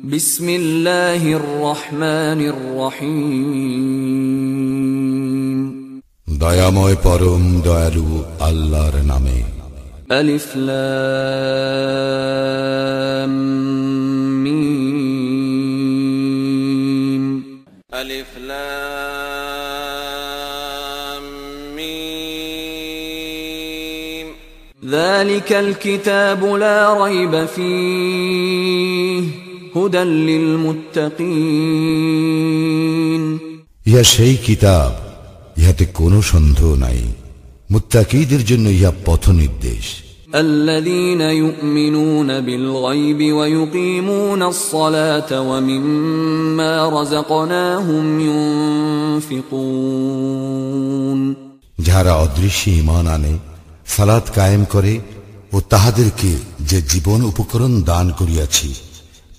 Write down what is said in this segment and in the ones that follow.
بسم الله الرحمن الرحيم দয়াময় পরম দয়ালু আল্লাহর নামে ألف لام ميم ألف لام ميم ذلك الكتاب لا ريب فيه হুদাল ইহা সেই কিতাব ইহাতে কোনো সন্দেহ নাই। মুত্তাকিদের জন্য ইহা পথ নির্দেশ الذين يؤمنون بالغيب ويقيمون الصلاة ومما رزقناهم ينفقون যারা অদৃশ্যে ইমান আনে সালাদ কায়েম করে ও তাহাদেরকে যে জীবন উপকরণ দান করিয়াছি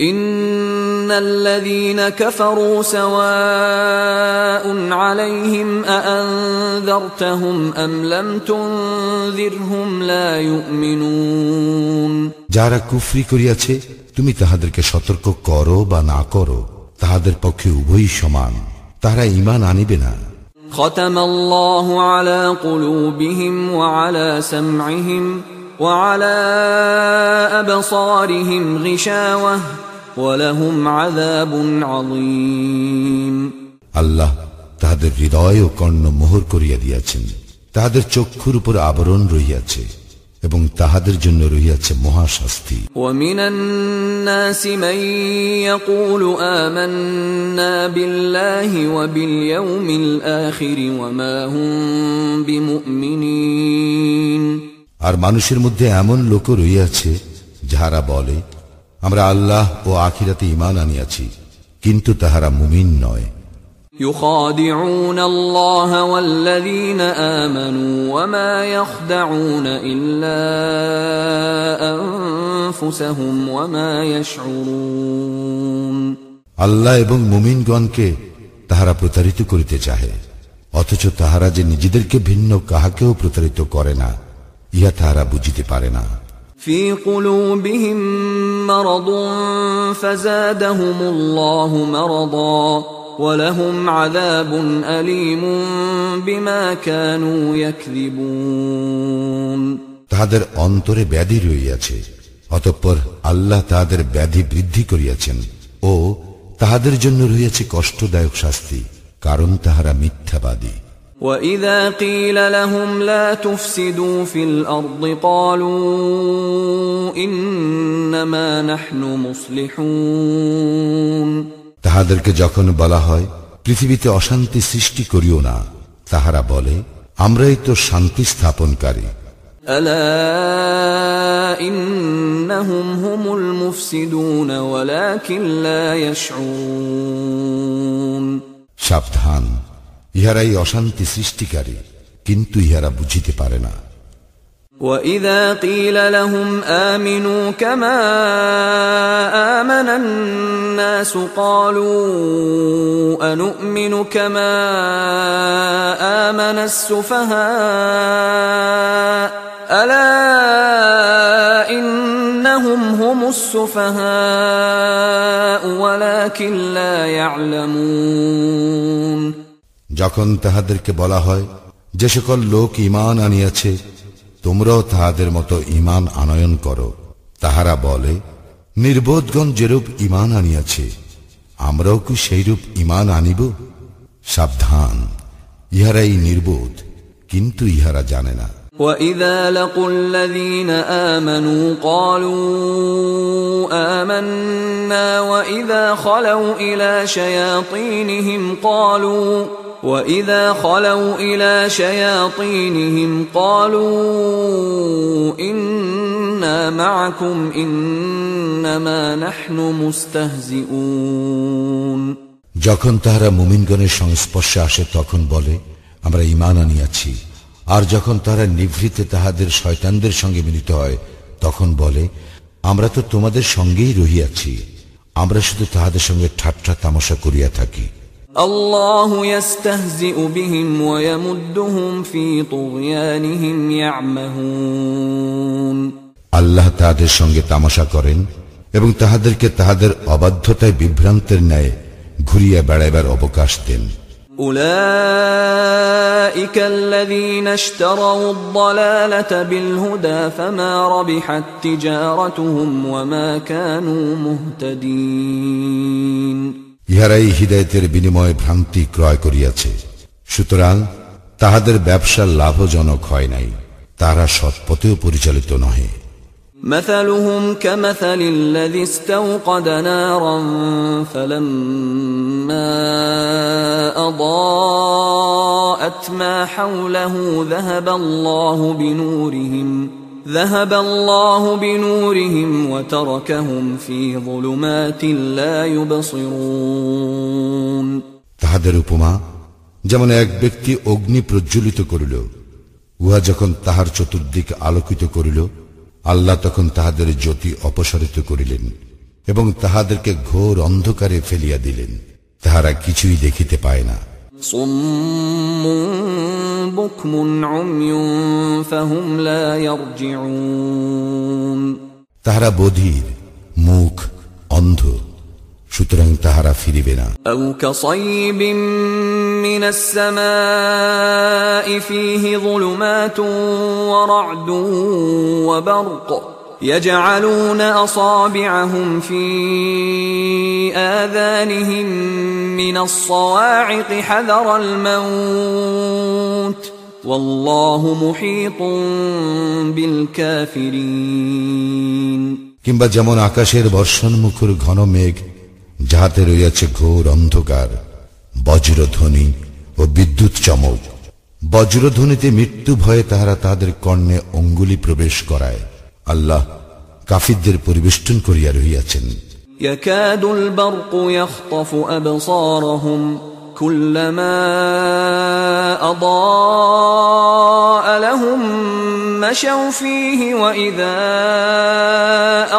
إن الذين كفروا سواء عليهم أأنذرتهم أم لم تنذرهم لا يؤمنون যারা কুফরি করিয়াছে তুমি তাহাদেরকে সতর্ক করো বা না করো তাহাদের পক্ষে উভয়ই সমান তাহারা ইমান আনিবে না ختم الله على قلوبهم وعلى سمعهم وعلى أبصارهم غشاوة ولهم عذاب عظيم আল্লাহ তাহাদের হৃদয় ও কর্ণ মোহর করিয়া দিয়াছেন তাহাদের চক্ষুর উপর আবরণ রহিয়াছে এবং তাহাদের জন্য রহিয়াছে মহাশাস্তি ومن الناس من يقول آمنا بالله وباليوم الآخر وما هم بمؤمنين আর মানুষের মধ্যে এমন লোকও রইয়াছে যাহারা বলে আমরা আল্লাহ ও আখিরাতে ইমান আনিয়াছি কিন্তু তাহারা মুমিন নয় يخادعون الله والذين آمنوا وما يخدعون إلا أنفسهم وما يشعرون আল্লাহ এবং মুমিনগণকে তাহারা প্রতারিত করিতে চাহে অথচ তাহারা যে নিজেদেরকে ভিন্ন কাহাকেও প্রতারিত করে না ইহা তাহারা বুঝিতে পারে না في قلوبهم مرض فزادهم الله مرضا ولهم عذاب أليم بما كانوا يكذبون তাহাদের অন্তরে ব্যাধি রইয়াছে অতঃপর আল্লাহ তাহাদের ব্যাধি বৃদ্ধি করিয়াছেন ও তাহাদের জন্য রইয়াছে কষ্টদায়ক শাস্তি কারণ তাহারা মিথ্যাবাদী وإذا قيل لهم لا تفسدوا في الأرض قالوا إنما نحن مصلحون তাহাদেরকে যখন বলা হয় পৃথিবীতে অশান্তি সৃষ্টি করিও না তাহারা বলে আমরাই তো শান্তি স্থাপনকারী ألا إنهم هم المفسدون ولكن لا يشعرون সাবধান ইহারাই অশান্তি সৃষ্টিকারী কিন্তু ইহারা বুঝিতে পারে না وإذا قيل لهم آمنوا كما آمن الناس قالوا أنؤمن كما آمن السفهاء ألا إنهم هم السفهاء ولكن لا يعلمون যখন তাহাদেরকে বলা হয় যে সকল লোক ইমান আনিয়াছে তোমরাও তাহাদের মতো ইমান আনয়ন করো তাহারা বলে নির্বোধগণ যেরূপ ইমান আনিয়াছে আমরাও কি সেইরূপ ইমান আনিব সাবধান ইহারাই নির্বোধ কিন্তু ইহারা জানে না وإذا لقوا الذين آمنوا قالوا آمنا وإذا خلوا إلى شياطينهم قالوا وإذا خلوا إلى شياطينهم قالوا إنا معكم إنما نحن مستهزئون যখন তাহারা মুমিনগণের সংস্পর্শে আসে তখন বলে আমরা ইমান আনিয়াছি আর যখন তারা নিভৃতে তাহাদের শয়তানদের সঙ্গে মিলিত হয় তখন বলে আমরা তো তোমাদের সঙ্গেই রহিয়াছি আমরা শুধু তাহাদের সঙ্গে ঠাট্টা তামাশা করিয়া থাকি الله يستهزئ بهم ويمدهم في طغيانهم يعمهون আল্লাহ তাহাদের সঙ্গে তামাশা করেন এবং তাহাদেরকে তাহাদের অবাধ্যতায় বিভ্রান্তের ন্যায় ঘুরিয়া বেড়াইবার অবকাশ দেন أولئك الذين اشتروا الضلالة بالهدى فما ربحت تجارتهم وما كانوا مهتدين ইহারাই হৃদয়তের বিনিময়ে ভ্রান্তি ক্রয় করিয়াছে সুতরাং তাহাদের ব্যবসা লাভজনক হয় নাই তারা সৎপথেও পরিচালিত নহে مثلهم كمثل الذي استوقد نارا فلما أضاءت ما حوله ذهب الله بنورهم ذهب الله بنورهم وتركهم في ظلمات لا يبصرون তাহাদের উপমা যেমন এক ব্যক্তি অগ্নি প্রজ্বলিত করিল উহা যখন তাহার চতুর্দিক আলোকিত করিল আল্লাহ তখন তাহাদের জ্যোতি অপসারিত করিলেন এবং তাহাদেরকে ঘোর অন্ধকারে ফেলিয়া দিলেন তাহারা কিছুই দেখিতে পায় না صم بكم عمي فهم لا يرجعون তাহারা বধির মুখ অন্ধ সুতরাং তাহারা ফিরিবে না أو كصيب من السماء فيه ظلمات ورعد وبرق يجعلون أصابعهم في آذانهم من الصواعق حذر الموت والله محيط بالكافرين কিংবা যেমন আকাশের বর্ষণ মুখর ঘন মেঘ যাহাতে রইয়াছে ঘোর অন্ধকার বজ্রধ্বনি ও বিদ্যুৎ চমক বজ্রধ্বনিতে মৃত্যু ভয়ে তাহারা তাহাদের কর্ণে অঙ্গুলি প্রবেশ করায় আল্লাহ কাফিরদের পরিবেষ্টন করিয়া রহিয়াছেন يكاد البرق يخطف أبصارهم كلما أضاء لهم مشوا فيه وإذا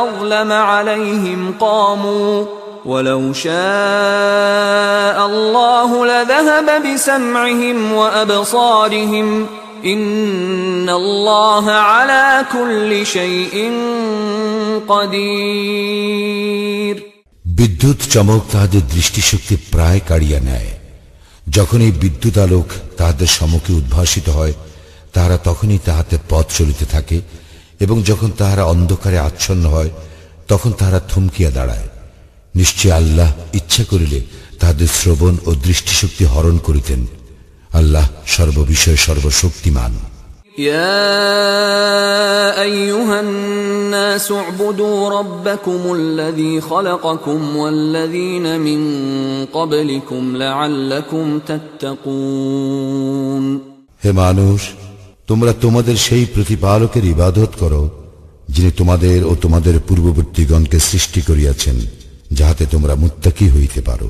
أظلم عليهم قاموا ولو شاء الله لذهب بسمعهم وأبصارهم إن الله على كل شيء قدير বিদ্যুৎ চমক তাহাদের দৃষ্টিশক্তি প্রায় কাড়িয়া নেয় যখন এই বিদ্যুৎ আলোক তাহাদের সম্মুখে উদ্ভাসিত হয় তাহারা তখনই তাহাতে পথ চলিতে থাকে এবং যখন তাহারা অন্ধকারে আচ্ছন্ন হয় তখন তাহারা থমকিয়া দাঁড়ায় নিশ্চয় আল্লাহ ইচ্ছা করিলে তাহাদের শ্রবণ ও দৃষ্টিশক্তি হরণ করিতেন আল্লাহ সর্ববিষয়ে সর্বশক্তিমান يا أيها الناس اعبدوا ربكم الذي خلقكم والذين من قبلكم لعلكم تتقون হে মানুষ তোমরা তোমাদের সেই প্রতিপালকের ইবাদত করো যিনি তোমাদের ও তোমাদের পূর্ববর্তীগণকে সৃষ্টি করিয়াছেন যাহাতে তোমরা মুত্তাকি হইতে পারো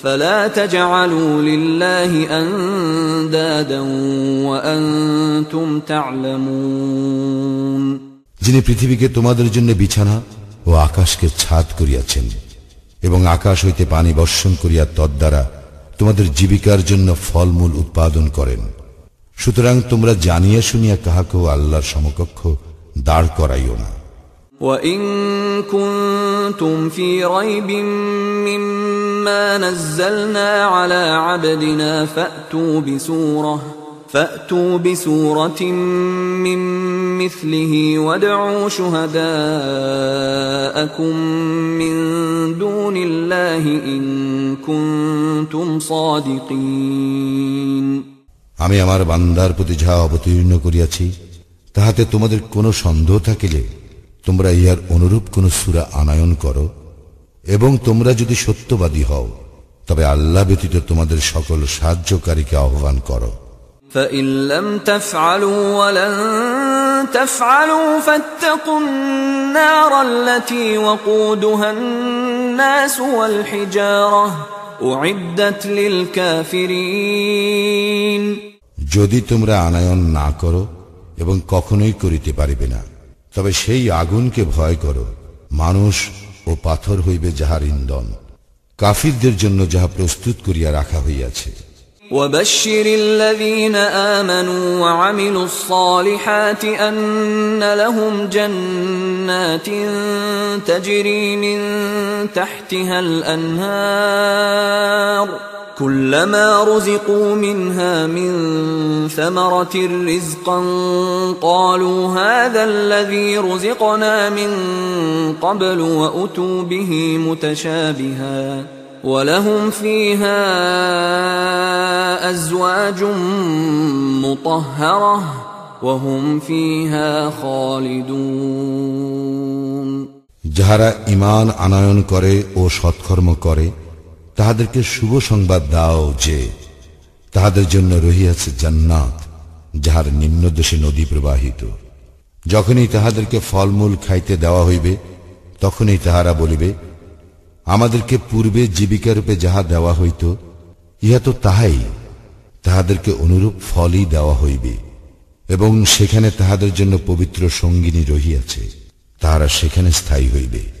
فلا تجعلوا لله أندادا وأنتم تعلمون যিনি পৃথিবীকে তোমাদের জন্য বিছানা ও আকাশকে ছাদ করিয়াছেন এবং আকাশ হইতে পানি বর্ষণ করিয়া তদ্বারা তোমাদের জীবিকার জন্য ফলমূল উৎপাদন করেন সুতরাং তোমরা জানিয়া শুনিয়া কাহাকেও আল্লাহর সমকক্ষ দাঁড় করাইও না وإن كنتم في ريب مما ما نزلنا على عبدنا فأتوا بسورة فأتوا بسورة من مثله وادعوا شهداءكم من دون الله إن كنتم صادقين আমি আমার বান্দার প্রতি যাহা অবতীর্ণ করিয়াছি তাহাতে তোমাদের কোনো সন্দেহ থাকিলে তোমরা ইহার অনুরূপ কোন সুরা আনায়ন করো এবং তোমরা যদি সত্যবাদী হও তবে আল্লাহ ব্যতীত তোমাদের সকল সাহায্যকারীকে আহ্বান করো فإن لم تفعلوا ولن تفعلوا فاتقوا النار التي وقودها الناس والحجارة أعدت للكافرين যদি তোমরা আনায়ন না করো এবং কখনোই করিতে পারিবে না তবে সেই আগুনকে ভয় করো মানুষ ও পাথর হইবে যাহার ইন্ধন কাফিরদের জন্য যাহা প্রস্তুত করিয়া রাখা হইয়াছে وبشر الذين آمنوا وعملوا الصالحات أن لهم جنات تجري من تحتها الأنهار كلما رزقوا منها من ثمرة رزقا قالوا هذا الذي رزقنا من قبل وأتوا به متشابها ولهم فيها أزواج مطهرة وهم فيها خالدون যাহারা ইমান আনায়ন করে ও সৎকর্ম করে তাহাদেরকে শুভ সংবাদ দাও যে তাহাদের জন্য রহিয়াছে জান্নাত, যাহার নিম্নদেশে নদী প্রবাহিত। যখনই তাহাদেরকে ফলমূল খাইতে দেওয়া হইবে, তখনই তাহারা বলিবে, আমাদেরকে পূর্বে জীবিকারূপে যাহা দেওয়া হইত, ইহা তো তাহাই। তাহাদেরকে অনুরূপ ফলই দেওয়া হইবে। এবং সেখানে তাহাদের জন্য পবিত্র সঙ্গিনী রহিয়াছে। তাহারা সেখানে স্থায়ী হইবে।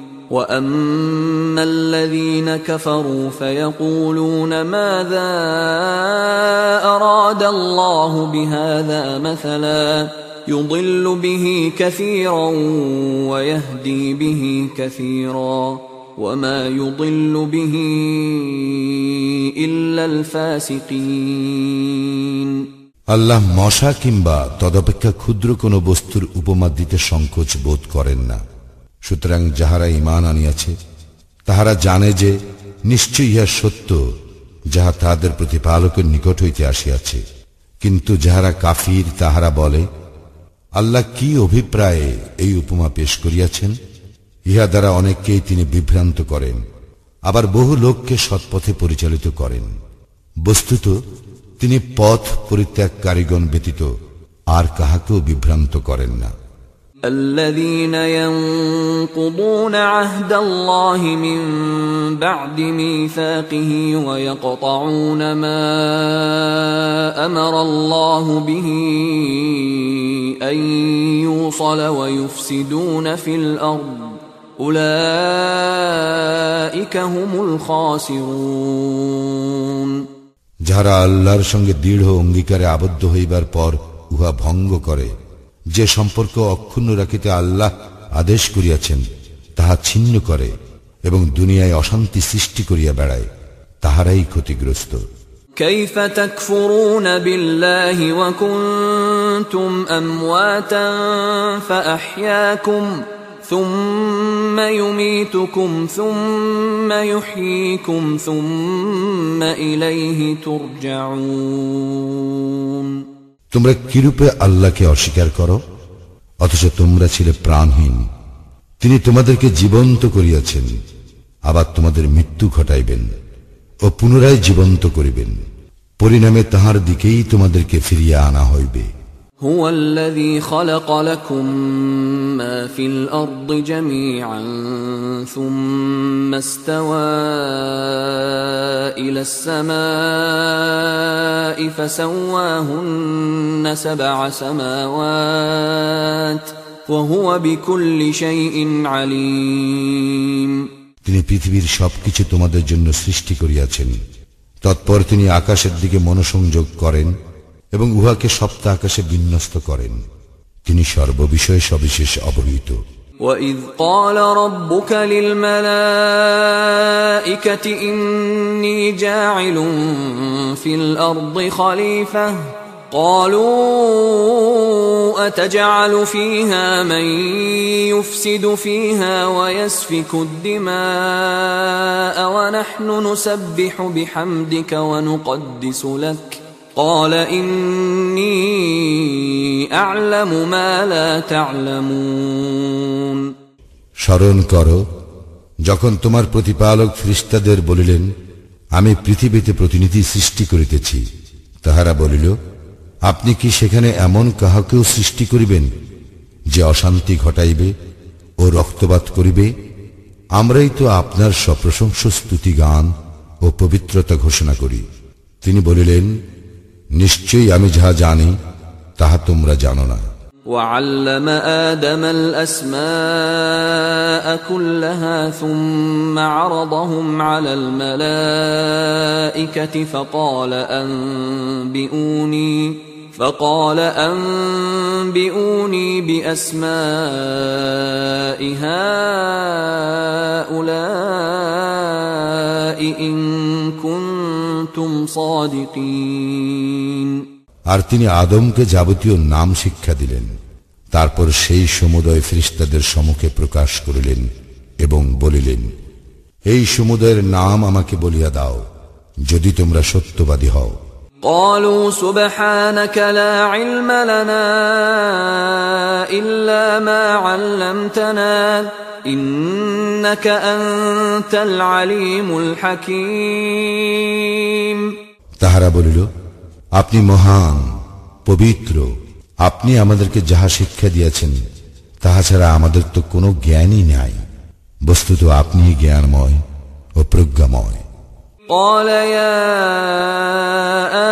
وأما الذين كفروا فيقولون ماذا أراد الله بهذا مثلا يضل به كثيرا ويهدي به كثيرا وما يضل به إلا الفاسقين আল্লাহ মশা কিংবা তদপেক্ষা ক্ষুদ্র কোন বস্তুর উপমা দিতে সংকোচ বোধ করেন না সুতরাং যাহারা ইমান আনিয়াছে, তাহারা জানে যে নিশ্চয় ইহা সত্য, যাহা তাহাদের প্রতিপালকের নিকট হইতে আসিয়াছে। কিন্তু যাহারা কাফির, তাহারা বলে, আল্লাহ কি অভিপ্রায়ে এই উপমা পেশ করিয়াছেন? ইহা দ্বারা অনেককেই তিনি বিভ্রান্ত করেন, আবার বহু লোককে সৎপথে পরিচালিত করেন। বস্তুত, তিনি পথ পরিত্যাগকারীগণ ব্যতীত আর কাহাকেও বিভ্রান্ত করেন না। الذين ينقضون عهد الله من بعد ميثاقه ويقطعون ما امر الله به ان يوصل ويفسدون في الارض اولئك هم الخاسرون যাহারা আল্লাহর সঙ্গে দৃঢ় অঙ্গীকারে আবদ্ধ হইবার পর উহা ভঙ্গ করে যে সম্পর্ক অক্ষুণ্ণ রাখিতে আল্লাহ আদেশ করিয়াছেন তাহা ছিন্ন করে এবং দুনিয়ায় অশান্তি সৃষ্টি করিয়া বেড়ায় তাহারাই ক্ষতিগ্রস্ত كيف تكفرون بالله وكنتم امواتا فاحياكم ثم يميتكم ثم يحييكم ثم اليه ترجعون তোমরা কিরূপে আল্লাহকে অস্বীকার করো? অথচ তোমরা ছিলে প্রাণহীন। তিনি তোমাদেরকে জীবন্ত করিয়াছেন, আবার তোমাদের মৃত্যু ঘটাইবেন ও পুনরায় জীবন্ত করিবেন। পরিণামে তাহার দিকেই তোমাদেরকে ফিরিয়া আনা হইবে। هو الذي خلق لكم ما في الارض جميعا ثم استوى الى السماء فسواهن سبع سماوات وهو بكل شيء عليم তিনি পৃথিবীর সবকিছু তোমাদের জন্য সৃষ্টি করিয়াছেন তৎপর তিনি আকাশের দিকে মনোসংযোগ করেন এবং উহাকে সপ্তাহ আকাশে বিন্যস্ত করেন তিনি সর্ববিষয়ে সবিশেষ অবহিত وإذ قال ربك للملائكة إني جاعل في الأرض خليفة قالوا أتجعل فيها من يفسد فيها ويسفك الدماء ونحن نسبح بحمدك ونقدس لك قال إني أعلم ما لا تعلمون স্মরণ করো যখন তোমার প্রতিপালক ফ্রিস্তাদের বলিলেন আমি পৃথিবীতে প্রতিনিধি সৃষ্টি করিতেছি তাহারা বলিল আপনি কি সেখানে এমন কাহাকেও সৃষ্টি করিবেন যে অশান্তি ঘটাইবে ও রক্তপাত করিবে আমরাই তো আপনার সপ্রশংস স্তুতি গান ও পবিত্রতা ঘোষণা করি তিনি বলিলেন নিশ্চয়ই আমি যাহা জানি তাহা তোমরা জানো না وعلم آدم الأسماء كلها ثم عرضهم على الملائكة فقال أنبئوني فقال أنبئوني بأسماء هؤلاء إن كنتم صادقين আর তিনি আদমকে যাবতীয় নাম শিক্ষা দিলেন তারপর সেই সমুদয় ফ্রিস্তাদের সম্মুখে প্রকাশ করিলেন এবং বলিলেন এই সমুদয়ের নাম আমাকে বলিয়া দাও যদি তোমরা সত্যবাদী হও قالوا سبحانك لا علم لنا إلا ما علمتنا إنك أنت العليم الحكيم তাহারা বলিল আপনি মহান পবিত্র আপনি আমাদেরকে যাহা শিক্ষা দিয়েছেন তাহা ছাড়া আমাদের তো কোনো জ্ঞানই নাই বস্তুত আপনি জ্ঞানময় ও প্রজ্ঞাময় قال يا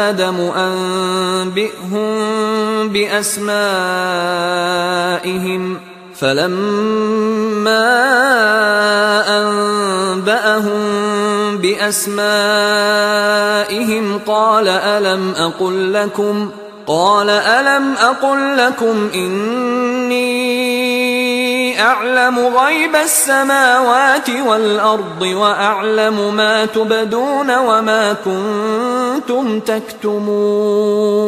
آدم أنبئهم بأسمائهم فلما أنبأهم بأسمائهم قال ألم أقل لكم قال ألم أقل لكم إني أعلم غيب السماوات والأرض وأعلم ما تبدون وما كنتم تكتمون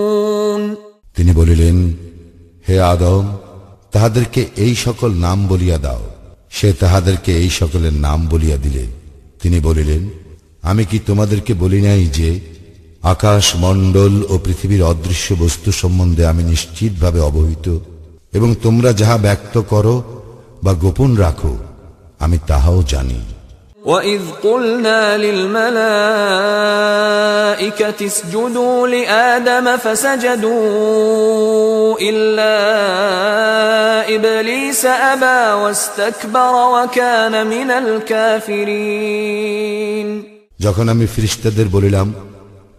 তিনি বলিলেন হে আদম তাহাদেরকে এই সকল নাম বলিয়া দাও সে তাহাদেরকে এই সকলের নাম বলিয়া দিলে তিনি বলিলেন আমি কি তোমাদেরকে বলি নাই যে আকাশ মণ্ডল ও পৃথিবীর অদৃশ্য বস্তু সম্বন্ধে আমি নিশ্চিতভাবে অবহিত এবং তোমরা যাহা ব্যক্ত করো বা গোপন রাখো আমি তাহাও জানি وإذ قلنا للملائكة اسجدوا لآدم فسجدوا إلا إبليس أبى واستكبر وكان من الكافرين যখন আমি ফিরিস্তাদের বলিলাম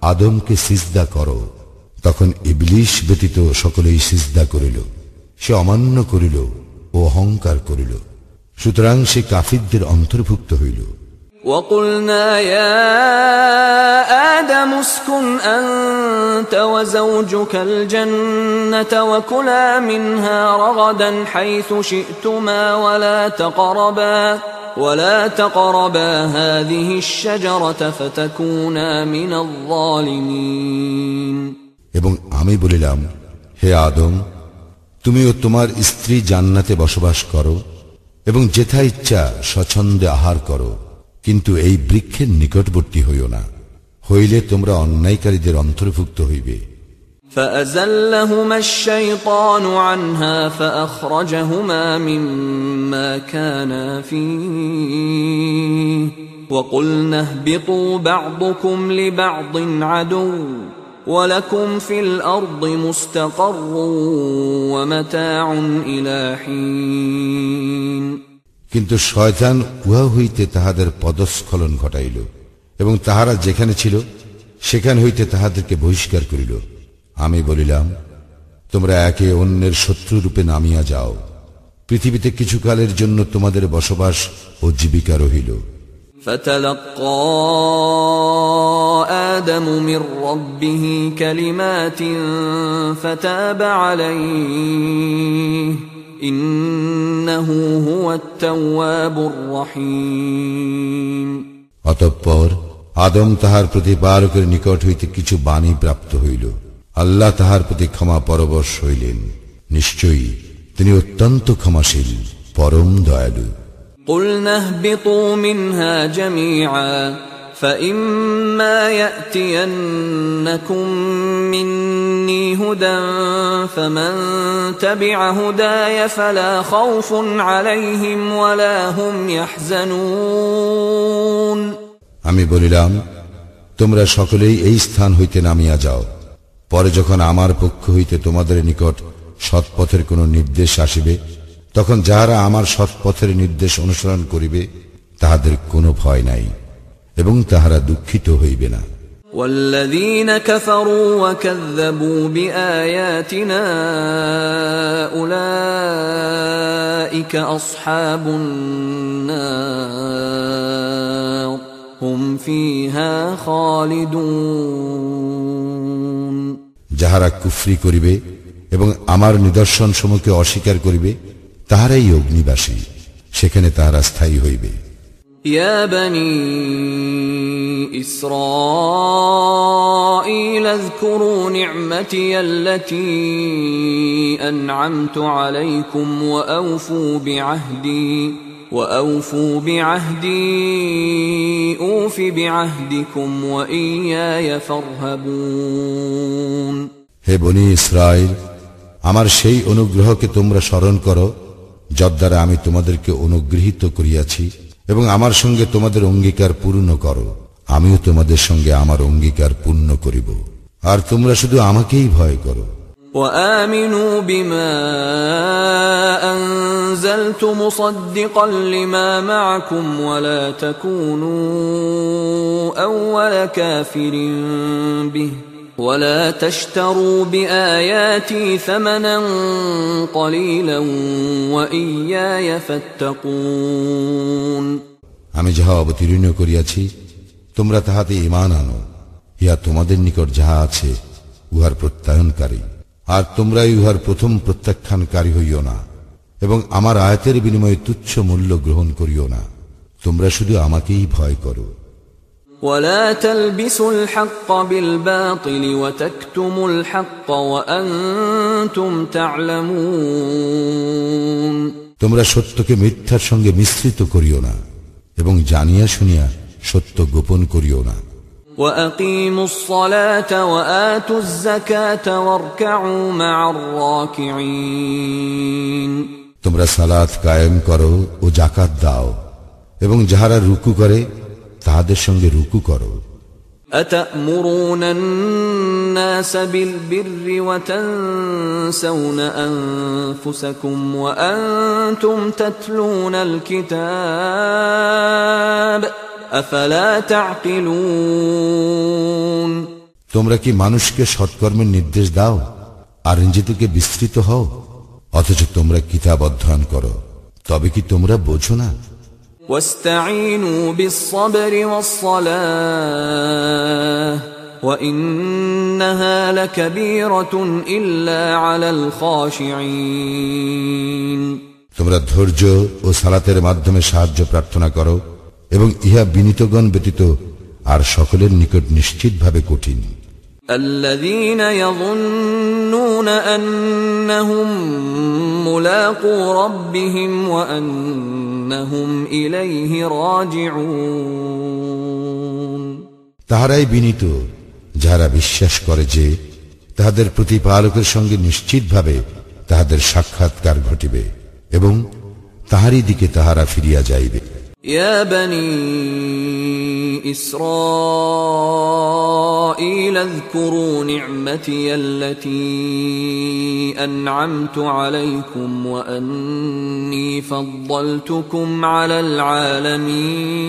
আদমকে সিজদা করো। তখন ইবলিশ ব্যতীত সকলেই সিজদা করিল। সে অমান্য করিল ও অহংকার করিল। সুতরাং সে কাফিরদের অন্তর্ভুক্ত হইল। وقلنا يا آدم اسكن أنت وزوجك الجنة وكلا منها رغدا حيث شئتما ولا تقربا ولا تقربا هذه الشجرة فتكونا من الظالمين এবং আমি বলিলাম হে আদম তুমিও তোমার স্ত্রী জান্নাতে বসবাস করো এবং যেথা ইচ্ছা স্বচ্ছন্দে আহার করো কিন্তু এই বৃক্ষের নিকটবর্তী হইও না হইলে তোমরা অন্যায়কারীদের অন্তর্ভুক্ত হইবে فأزلهما الشيطان عنها فأخرجهما مما كانا فيه وقلنا اهبطوا بعضكم لبعض عدو ولكم في الأرض مستقر ومتاع إلى حين কিন্তু শয়তান উহা হইতে তাহাদের পদস্খলন ঘটাইল এবং তাহারা যেখানে ছিল সেখান হইতে তাহাদেরকে বহিষ্কার করিল আমি বলিলাম তোমরা একে অন্যের শত্রুরূপে নামিয়া যাও পৃথিবীতে কিছুকালের জন্য তোমাদের বসবাস ও জীবিকা রহিল فتلقى آدم من ربه كلمات فتاب عليه إنه هو التواب الرحيم অতঃপর আদম তাহার প্রতিপালকের নিকট হইতে কিছু বাণী প্রাপ্ত হইল আল্লাহ তাহার প্রতি ক্ষমা পরবশ হইলেন নিশ্চয়ই তিনি অত্যন্ত ক্ষমাশীল পরম দয়ালু قلنا اهبطوا منها جميعا فإما يأتينكم مني هدى فمن تبع هداي فلا خوف عليهم ولا هم يحزنون আমি বলিলাম তোমরা সকলেই এই স্থান হইতে নামিয়া যাও পরে যখন আমার পক্ষ হইতে তোমাদের নিকট সৎপথের কোন নির্দেশ আসিবে তখন যাহারা আমার সৎপথের নির্দেশ অনুসরণ করিবে তাহাদের কোনো ভয় নাই এবং তাহারা দুঃখিত হইবে না والذين كفروا وكذبوا بآياتنا أولئك أصحاب النار هم فيها خالدون যাহারা কুফরি করিবে এবং আমার নিদর্শন সমূহকে অস্বীকার করিবে তাহারাই অগ্নিবাসী সেখানে তাহারা স্থায়ী হইবে يا بني إسرائيل اذكروا نعمتي التي أنعمت عليكم وأوفوا بعهدي وأوفوا بعهدي أوف بعهدكم وإياي فارهبون হে বনি ইসরায়েল আমার সেই অনুগ্রহকে তোমরা স্মরণ করো যদ্বারা আমি তোমাদেরকে অনুগৃহীত করিয়াছি এবং আমার সঙ্গে তোমাদের অঙ্গীকার পূর্ণ করো আমিও তোমাদের সঙ্গে আমার অঙ্গীকার পূর্ণ করিব আর তোমরা শুধু আমাকেই ভয় করো وآمنوا بما أنزلت مصدقا لما معكم ولا تكونوا أول كافر به ولا تشتروا بآياتي ثمنا قليلا وإياي فاتقون আমি যাহা অবতীর্ণ করিয়াছি তোমরা তাহাতে ইমান আনো ইহা তোমাদের নিকট যাহা আছে উহার প্রত্যায়নকারী আর তোমরা উহার প্রথম প্রত্যাখ্যানকারী হইও না এবং আমার আয়াতের বিনিময়ে তুচ্ছ মূল্য গ্রহণ করিও না তোমরা শুধু আমাকেই ভয় করো ولا تلبسوا الحق بالباطل وتكتموا الحق وأنتم تعلمون তোমরা সত্যকে মিথ্যার সঙ্গে মিশ্রিত করিও না এবং জানিয়া শুনিয়া সত্য গোপন করিও না وأقيموا الصلاة وآتوا الزكاة واركعوا مع الراكعين তোমরা সালাত কায়েম করো ও জাকাত দাও এবং যাহারা রুকু করে তাহাদের সঙ্গে রুকু করো أتأمرون الناس بالبر وتنسون أنفسكم وأنتم تتلون الكتاب أفلا تعقلون তোমরা কি মানুষকে সৎকর্মের নির্দেশ দাও আর নিজেদেরকে বিস্তৃত হও অথচ তোমরা কিতাব অধ্যয়ন করো তবে কি তোমরা বোঝো না واستعينوا بالصبر والصلاة وإنها لكبيرة إلا على الخاشعين তোমরা ধৈর্য ও সালাতের মাধ্যমে সাহায্য প্রার্থনা করো এবং ইহা বিনীতগণ ব্যতীত আর সকলের নিকট নিশ্চিতভাবে কঠিন الذين يظنون أنهم ملاقو ربهم وأنهم إليه راجعون তাহারাই বিনীত যাহারা বিশ্বাস করে যে তাহাদের প্রতিপালকের সঙ্গে নিশ্চিতভাবে তাহাদের সাক্ষাৎকার ঘটিবে এবং তাহারই দিকে তাহারা ফিরিয়া যাইবে يا بني إسرائيل اذكروا نعمتي التي أنعمت عليكم وأني فضلتكم على العالمين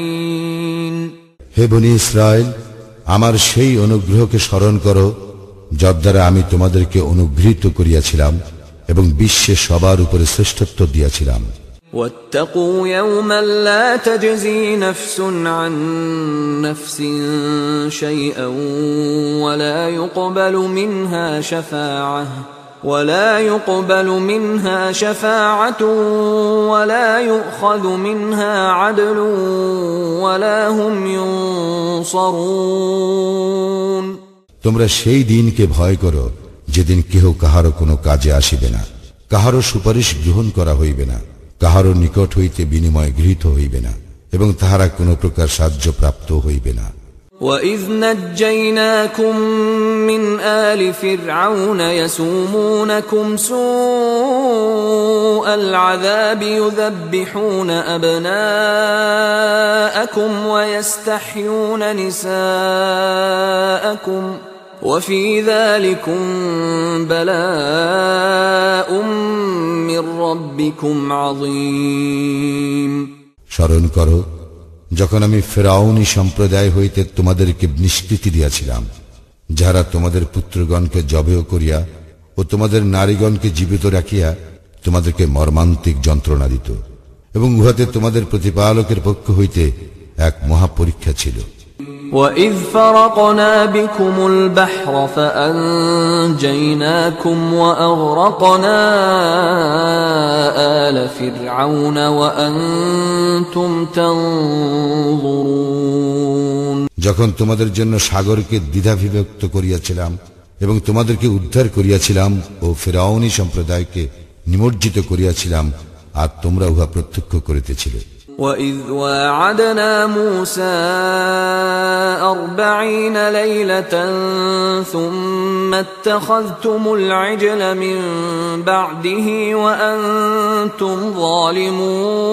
হে বনি ইসরায়েল আমার সেই অনুগ্রহকে স্মরণ করো যদ্বারা আমি তোমাদেরকে অনুগৃহীত করিয়াছিলাম এবং বিশ্বে সবার উপরে শ্রেষ্ঠত্ব দিয়াছিলাম واتقوا يوما لا تجزي نفس عن نفس شيئا ولا يقبل منها شفاعة ولا يقبل منها شفاعة ولا يؤخذ منها عدل ولا هم ينصرون তোমরা সেই দিনকে ভয় করো যেদিন কেহ কাহারও কোনো কাজে আসিবে না কাহারও সুপারিশ গ্রহণ করা হইবে না কাহারও নিকট হইতে বিনিময় গৃহীত হইবে না এবং তাহারা কোনো প্রকার সাহায্য প্রাপ্ত হইবে না وإذ نجيناكم من آل فرعون يسومونكم سوء العذاب يذبحون أبناءكم ويستحيون نساءكم وفي ذلكم بلاء من ربكم عظيم স্মরণ করো যখন আমি ফেরাউনি সম্প্রদায় হইতে তোমাদেরকে নিষ্কৃতি দিয়াছিলাম যাহারা তোমাদের পুত্রগণকে জবেও করিয়া ও তোমাদের নারীগণকে জীবিত রাখিয়া তোমাদেরকে মর্মান্তিক যন্ত্রণা দিত এবং উহাতে তোমাদের প্রতিপালকের পক্ষ হইতে এক মহাপরীক্ষা ছিল وإذ فرقنا بكم البحر فأنجيناكم وأغرقنا آل فرعون وأنتم تنظرون যখন তোমাদের জন্য সাগরকে দ্বিধাবিভক্ত করিয়াছিলাম এবং তোমাদেরকে উদ্ধার করিয়াছিলাম ও ফেরাউনি সম্প্রদায়কে নিমজ্জিত করিয়াছিলাম আর তোমরা উহা প্রত্যক্ষ করিতেছিলে وَإِذْ واعدنا مُوسَىٰ أَرْبَعِينَ لَيْلَةً ثُمَّ اتَّخَذْتُمُ الْعِجْلَ مِنْ بَعْدِهِ وَأَنْتُمْ ظَالِمُونَ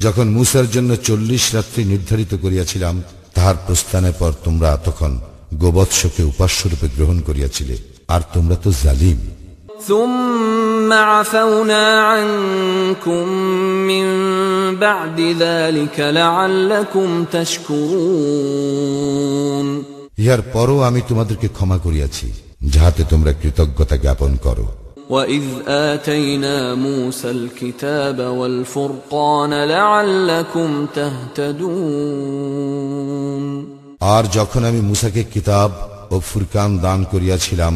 যখন মুসার জন্য চল্লিশ রাত্রি নির্ধারিত করিয়াছিলাম, তাহার প্রস্থানের পর তোমরা তখন গোবৎসকে উপাস্যরূপে গ্রহণ করিয়াছিলে, আর তোমরা তো জালিম। ثم عفونا عنكم من بعد ذلك لعلكم تشكرون ইহার পরও আমি তোমাদেরকে ক্ষমা করিয়াছি যাহাতে তোমরা কৃতজ্ঞতা জ্ঞাপন করো وإذ آتينا موسى الكتاب والفرقان لعلكم تهتدون আর যখন আমি মুসাকে কিতাব ও ফুরকান দান করিয়াছিলাম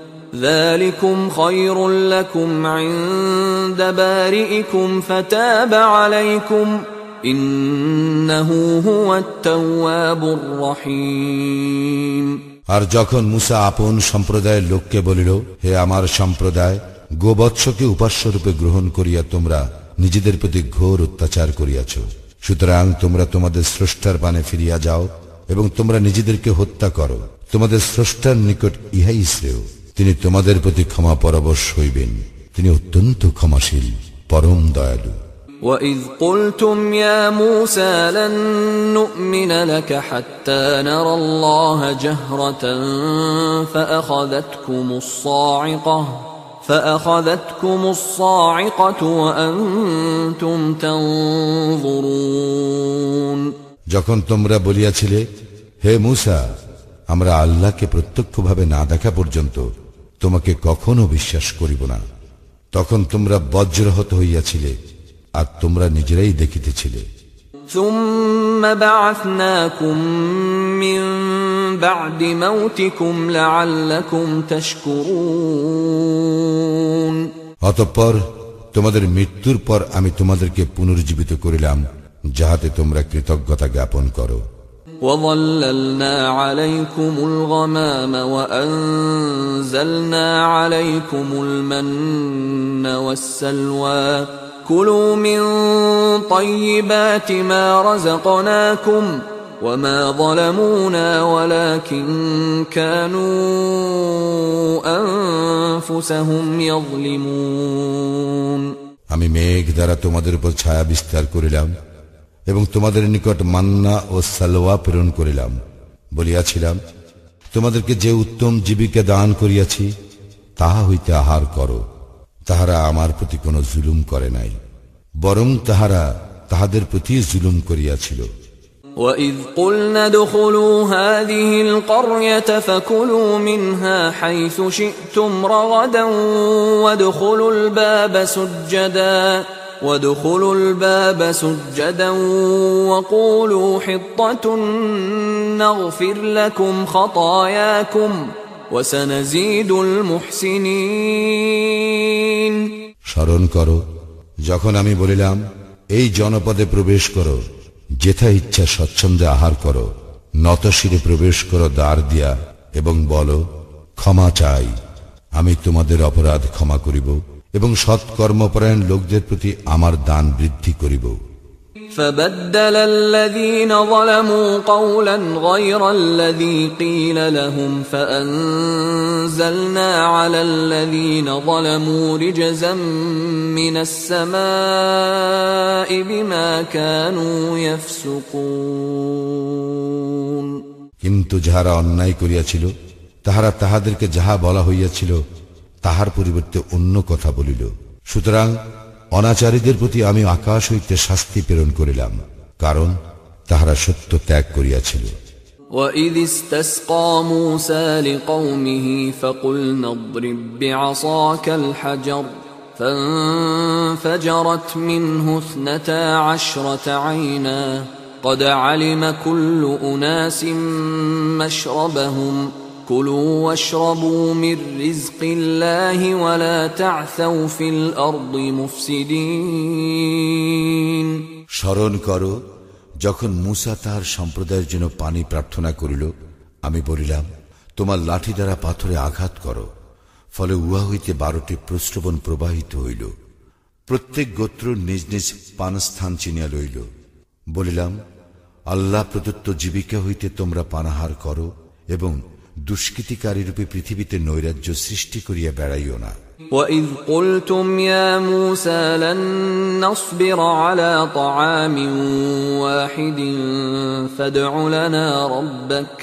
ذلكم خير لكم عند بارئكم فتاب عليكم إنه هو التواب الرحيم আর যখন মুসা আপন সম্প্রদায়ের লোককে বলিল হে আমার সম্প্রদায় গোবৎসকে উপাস্যরূপে গ্রহণ করিয়া তোমরা নিজেদের প্রতি ঘোর অত্যাচার করিয়াছ সুতরাং তোমরা তোমাদের স্রষ্টার পানে ফিরিয়া যাও এবং তোমরা নিজেদেরকে হত্যা করো তোমাদের স্রষ্টার নিকট ইহাই শ্রেয় তিনি তোমাদের প্রতি ক্ষমা পরবশ হইবেন তিনি অত্যন্ত ক্ষমাশীল পরম দয়ালু وإذ قلتم يا موسى لن نؤمن لك حتى نرى الله جهرة فأخذتكم الصاعقة فأخذتكم الصاعقة وأنتم تنظرون যখন তোমরা বলিয়াছিলে হে মুসা আমরা আল্লাহকে প্রত্যক্ষভাবে না দেখা পর্যন্ত তোমাকে কখনো বিশ্বাস করিব না তখন তোমরা বজ্রহত হইয়াছিলে আর তোমরা নিজেরাই দেখিতেছিলে ثم بعثناكم من بعد موتكم لعلكم تشكرون অতঃপর তোমাদের মৃত্যুর পর আমি তোমাদেরকে পুনর্জীবিত করিলাম যাহাতে তোমরা কৃতজ্ঞতা জ্ঞাপন করো وظللنا عليكم الغمام وأنزلنا عليكم المن والسلوى كلوا من طيبات ما رزقناكم وما ظلمونا ولكن كانوا أنفسهم يظلمون আমি মেঘ দ্বারা তোমাদের উপর ছায়া বিস্তার করিলাম এবং তোমাদের নিকট মান্না ও সালোয়া প্রেরণ করিলাম বলিয়াছিলাম তোমাদেরকে যে উত্তম জীবিকা দান করিয়াছি তাহা হইতে আহার করো তাহারা আমার প্রতি কোনো জুলুম করে নাই বরং তাহারা তাহাদের প্রতি জুলুম করিয়াছিল وإذ قلنا ادخلوا هذه القرية فكلوا منها حيث شئتم رغدا وادخلوا الباب سجدا وادخلوا الباب سجدا وقولوا حطة نغفر لكم خطاياكم وسنزيد المحسنين স্মরণ করো যখন আমি বলিলাম এই জনপদে প্রবেশ করো যেথা ইচ্ছা স্বচ্ছন্দে আহার করো নতশিরে প্রবেশ করো দ্বার দিয়া এবং বলো ক্ষমা চাই আমি তোমাদের অপরাধ ক্ষমা করিব এবং সৎকর্মপরায়ণ লোকদের প্রতি আমার দান বৃদ্ধি করিব فبدل الذين ظلموا قولا غير الذي قيل لهم فأنزلنا على الذين ظلموا رجزا من السماء بما كانوا يفسقون কিন্তু যাহারা অন্যায় করিয়াছিল তাহারা তাহাদেরকে যাহা বলা হইয়াছিল তাহার পরিবর্তে অন্য কথা বলিল সুতরাং অনাচারীদের প্রতি আমি আকাশ হইতে শাস্তি প্রেরণ করিলাম কারণ তাহারা সত্য ত্যাগ করিয়াছিল وإذ استسقى موسى لقومه فقلنا اضرب بعصاك الحجر فانفجرت منه اثنتا عشرة عينا قد علم كل أناس مشربهم كلوا واشربوا من رزق الله ولا تعثوا في الأرض مفسدين স্মরণ করো যখন মূসা তাহার সম্প্রদায়ের জন্য পানি প্রার্থনা করিল আমি বলিলাম তোমার লাঠি দ্বারা পাথরে আঘাত করো ফলে উহা হইতে বারোটি প্রশ্রবণ প্রবাহিত হইল প্রত্যেক গোত্র নিজ নিজ পানস্থান চিনিয়া লইল বলিলাম আল্লাহ প্রদত্ত জীবিকা হইতে তোমরা পানাহার করো এবং দুষ্কৃতিকারী রূপে পৃথিবীতে নৈরাজ্য সৃষ্টি করিয়া বেড়াইও না وإذ قلتم يا موسى لن نصبر على طعام واحد فادع لنا ربك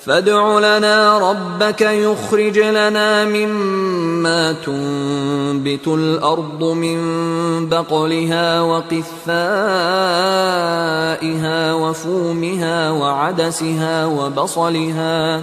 فادع لنا ربك يخرج لنا مما تنبت الأرض من بقلها وقثائها وفومها وعدسها وبصلها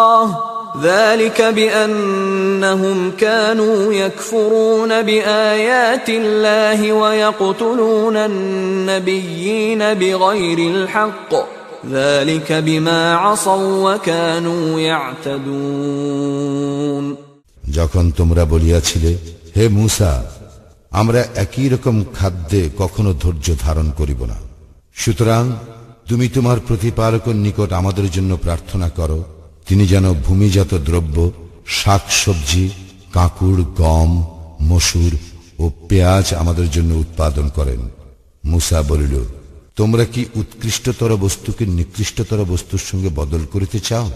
ذلك بأنهم كانوا يكفرون بآيات الله ويقتلون النبيين بغير الحق ذلك بما عصوا وكانوا يعتدون যখন তোমরা বলিয়াছিলে হে মূসা আমরা একই রকম খাদ্যে কখনো ধৈর্য ধারণ করিব না সুতরাং তুমি তোমার প্রতিপালকের নিকট আমাদের জন্য প্রার্থনা করো তিনি যেন ভূমিজাত দ্রব্য শাক সবজি কাঁকুড়, গম, মসুর ও পেঁয়াজ আমাদের জন্য উৎপাদন করেন। মুসা বলিল, তোমরা কি উৎকৃষ্টতর বস্তুকে নিকৃষ্টতর বস্তুর সঙ্গে বদল করিতে চাও?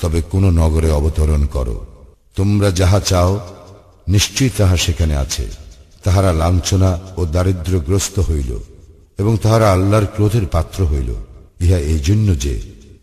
তবে কোন নগরে অবতরণ করো। তোমরা যাহা চাও, নিশ্চয়ই তাহা সেখানে আছে। তাহারা লাঞ্ছনা ও দারিদ্র্যগ্রস্ত হইল এবং তাহারা আল্লাহর ক্রোধের পাত্র হইল। ইহা এই জন্য যে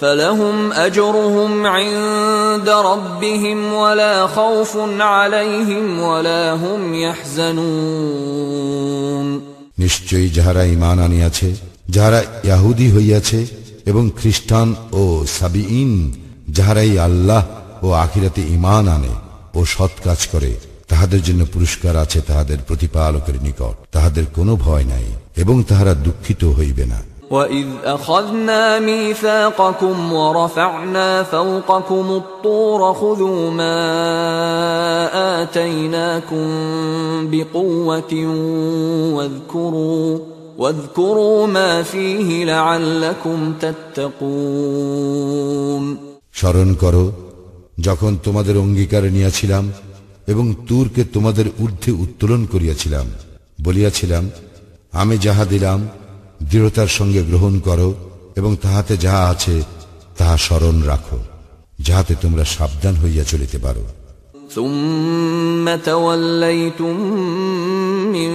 فلهم أجرهم عند ربهم ولا خوف عليهم ولا هم يحزنون নিশ্চয়ই যাহারা ইমান আনিয়াছে যাহারা ইয়াহুদি হইয়াছে এবং খ্রিস্টান ও সাবিইন যাহারাই আল্লাহ ও আখিরাতে ইমান আনে ও সৎ কাজ করে তাহাদের জন্য পুরস্কার আছে তাহাদের প্রতিপালকের নিকট তাহাদের কোনো ভয় নাই এবং তাহারা দুঃখিত হইবে না وَإِذْ أَخَذْنَا مِيثَاقَكُمْ وَرَفَعْنَا فَوْقَكُمُ الطُّورَ خُذُوا مَا آتَيْنَاكُمْ بِقُوَّةٍ وَاذْكُرُوا وَاذْكُرُوا مَا فِيهِ لَعَلَّكُمْ تَتَّقُونَ স্মরণ করো যখন তোমাদের অঙ্গীকার নিয়েছিলাম এবং তুরকে তোমাদের ঊর্ধ্বে উত্তোলন করিয়াছিলাম বলিয়াছিলাম আমি যাহা দিলাম দৃঢ়তার সঙ্গে গ্রহণ করো এবং তাহাতে যাহা আছে তাহা স্মরণ রাখো যাহাতে তোমরা সাবধান হইয়া চলিতে পারো ثم توليتم من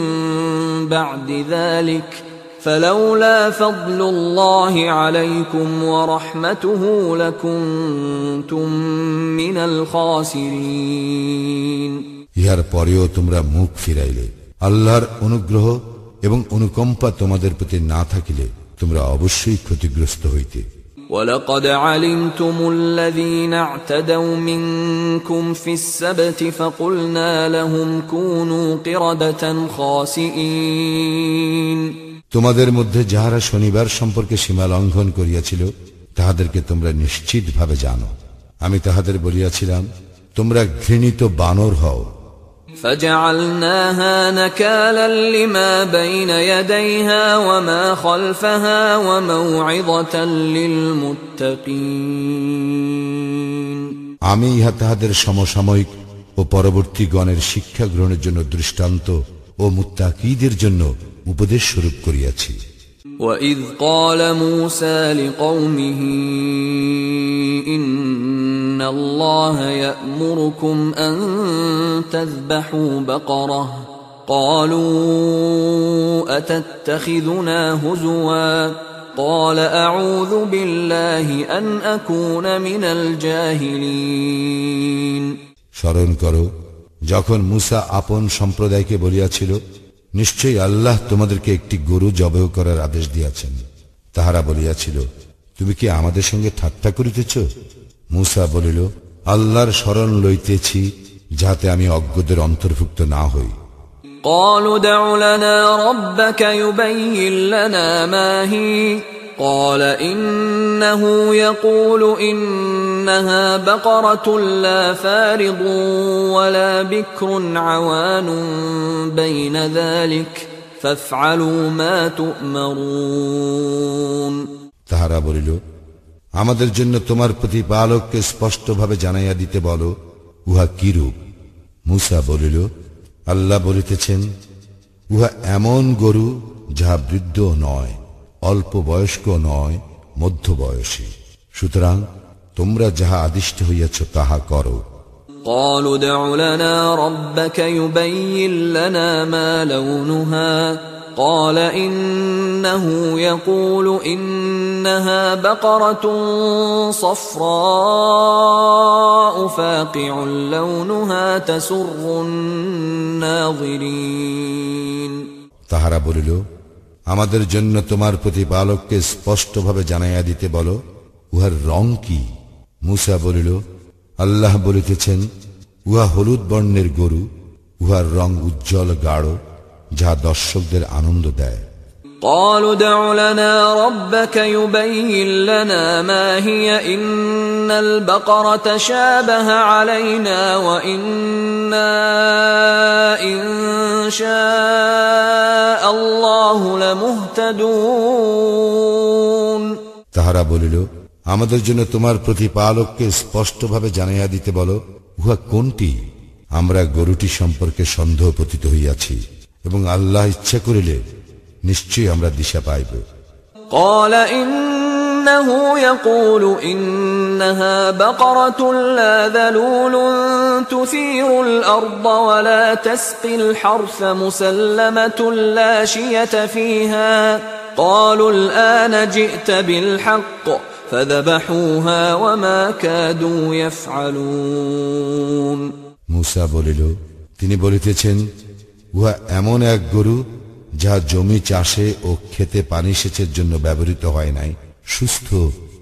بعد ذلك فلولا فضل الله عليكم ورحمته لكنتم من الخاسرين ইহার পরেও তোমরা মুখ ফিরাইলে আল্লাহর অনুগ্রহ এবং অনুকম্পা তোমাদের প্রতি না থাকিলে তোমরা অবশ্যই ক্ষতিগ্রস্ত হইতে ولقد علمتم الذين اعتدوا منكم في السبت فقلنا لهم كونوا قردة خاسئين তোমাদের মধ্যে যাহারা শনিবার সম্পর্কে সীমা লঙ্ঘন করিয়াছিল তাহাদেরকে তোমরা নিশ্চিতভাবে জানো আমি তাহাদের বলিয়াছিলাম তোমরা ঘৃণিত বানর হও فجعلناها نكالا لما بين يديها وما خلفها وموعظة للمتقين আমি ইহা তাহাদের সমসাময়িক ও পরবর্তী গণের শিক্ষা গ্রহণের জন্য দৃষ্টান্ত ও মুত্তাকিদের জন্য উপদেশ স্বরূপ করিয়াছি وإذ قال موسى لقومه إن الله يأمركم أن تذبحوا بقرة قالوا أتتخذنا هزوا قال أعوذ بالله أن أكون من الجاهلين স্মরণ করো যখন মুসা আপন সম্প্রদায়কে বলিয়াছিল নিশ্চয়ই আল্লাহ তোমাদেরকে একটি গরু জবহ করার আদেশ দিয়াছেন তাহারা বলিয়াছিল তুমি কি আমাদের সঙ্গে ঠাট্টা করিতেছ মুসা বলিল আল্লাহর স্মরণ লইতেছি যাহাতে আমি অজ্ঞদের অন্তর্ভুক্ত না হই قالوا ادع لنا ربك يبين لنا ما هي قال إنه يقول إنها بقرة لا فارض ولا بكر عوان بين ذلك فافعلوا ما تؤمرون তাহারা বলিল আমাদের জন্য তোমার প্রতিপালককে স্পষ্টভাবে জানাইয়া দিতে বলো উহা কিরূপ মুসা বলিল আল্লাহ বলিতেছেন উহা এমন গরু যাহা বৃদ্ধ নয় অল্প বয়স্ক নয় মধ্য বয়সী সুতরাং তোমরা যাহা আদিষ্ট হইয়াছ তাহা করো قالوا ادع لنا ربك يبين لنا ما لونها قال إنه يقول إنها بقرة صفراء فاقع لونها تسر الناظرين তাহারা বলিল আমাদের জন্য তোমার প্রতি প্রতিপালককে স্পষ্টভাবে জানাইয়া দিতে বলো, উহার রং কি? মুসা বলিল, আল্লাহ বলিতেছেন, উহা হলুদ বর্ণের গরু, উহার রং উজ্জ্বল গাঢ়, যা দর্শকদের আনন্দ দেয়। قالوا ادع لنا ربك يبين لنا ما هي إن البقرة شابه علينا وإنا إن شاء الله لمهتدون তাহারা বলিল আমাদের জন্য তোমার প্রতিপালককে স্পষ্টভাবে জানাইয়া দিতে বলো উহা কোনটি আমরা গরুটি সম্পর্কে সন্দেহ পতিত হইয়াছি এবং আল্লাহ ইচ্ছা করিলে নিশ্চয়ই আমরা দিশা পাইব قال إنه يقول إنها بقرة لا ذلول تثير الأرض ولا تسقي الحرث مسلمة لا شية فيها قالوا الآن جئت بالحق فذبحوها وما كادوا يفعلون মুসা বলিল তিনি বলিতেছেন উহা এমন এক গরু যাহা জমি চাষে ও খেতে পানি সেচের জন্য ব্যবহৃত হয় নাই সুস্থ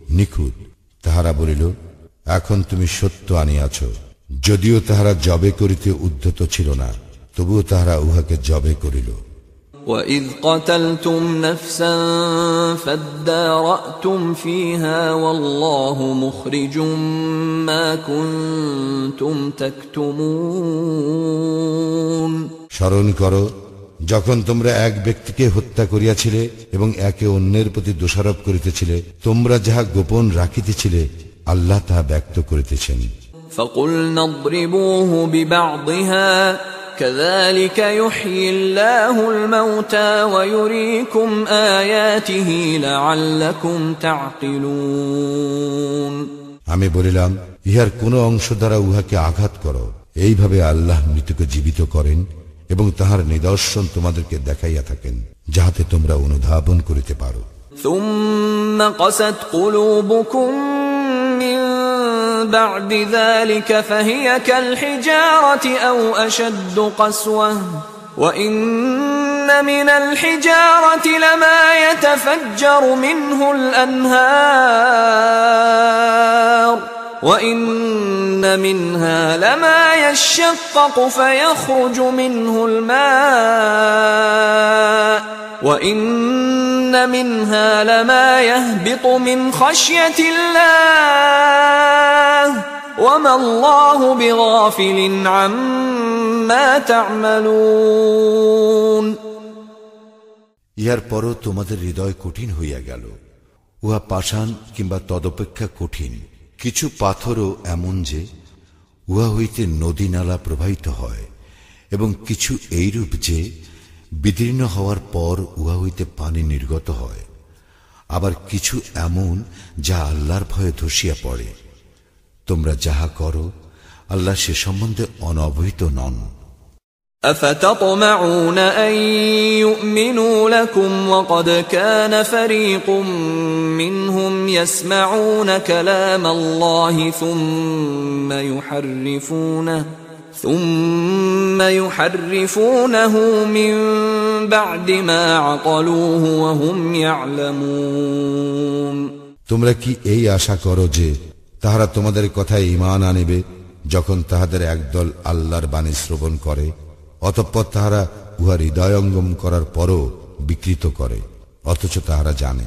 নিখুঁত তাহারা বলিল এখন তুমি সত্য আনিয়াছ যদিও তাহারা জবে করিতে উদ্ধত ছিল না তবুও তাহারা উহাকে জবে করিল وإذ قتلتم نفسا فادارأتم فيها والله مخرج ما كنتم تكتمون স্মরণ করো যখন তোমরা এক ব্যক্তিকে হত্যা করিয়াছিলে এবং একে অন্যের প্রতি দোষারোপ করিতেছিলে তোমরা যাহা গোপন রাখিতেছিলে আল্লাহ তাহা ব্যক্ত করিতেছেন فقلنا اضربوه ببعضها كذلك يحيي الله الموتى ويريكم آياته لعلكم تعقلون আমি বলিলাম ইহার কোন অংশ দ্বারা উহাকে আঘাত করো এইভাবে আল্লাহ মৃতকে জীবিত করেন এবং তাহার নিদর্শন তোমাদেরকে দেখাইয়া থাকেন যাহাতে তোমরা অনুধাবন করিতে পারো ثم قست قلوبكم من بعد ذلك فهي كالحجارة أو أشد قسوة وإن من الحجارة لما يتفجر منه الأنهار وإن منها لما يشقق فيخرج منه الماء وإن منها لما يهبط من خشية الله وما الله بغافل عما تعملون ইহার পরও তোমাদের হৃদয় কঠিন হইয়া গেল উহা পাষাণ কিংবা তদপেক্ষা কঠিন কিছু পাথরও এমন যে উহা হইতে নদী নালা প্রবাহিত হয়, এবং কিছু এইরূপ যে বিদীর্ণ হওয়ার পর উহা হইতে পানি নির্গত হয়। আবার কিছু এমন যা আল্লাহর ভয়ে ধসিয়া পড়ে। তোমরা যাহা করো, আল্লাহ সে সম্বন্ধে অনবহিত নন। أفتطمعون أن يؤمنوا لكم وقد كان فريق منهم يسمعون كلام الله ثم يحرفونه ثم يحرفونه من بعد ما عقلوه وهم يعلمون তোমরা কি এই আশা করো যে তাহারা তোমাদের কথায় ইমান আনিবে যখন তাহাদের একদল আল্লাহর বাণী শ্রবণ করে অতঃপর তাহারা উহার হৃদয়ঙ্গম করার পরও বিকৃত করে অথচ তাহারা জানে।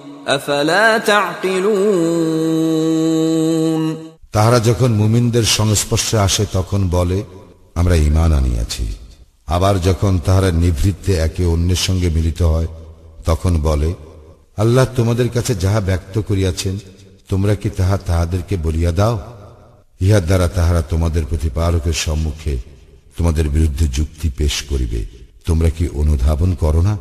তাহারা যখন মুমিনদের সংস্পর্শে আসে, তখন বলে, আমরা ইমান আনিয়াছি। আবার যখন তাহারা নিভৃত্তে একে অন্যের সঙ্গে মিলিত হয়, তখন বলে, আল্লাহ তোমাদের কাছে যাহা ব্যক্ত করিয়াছেন, তোমরা কি তাহা তাহাদেরকে বলিয়া দাও? ইহার দ্বারা তাহারা তোমাদের প্রতিপালকের সম্মুখে তোমাদের বিরুদ্ধে যুক্তি পেশ করিবে। তোমরা কি অনুধাবন করো না?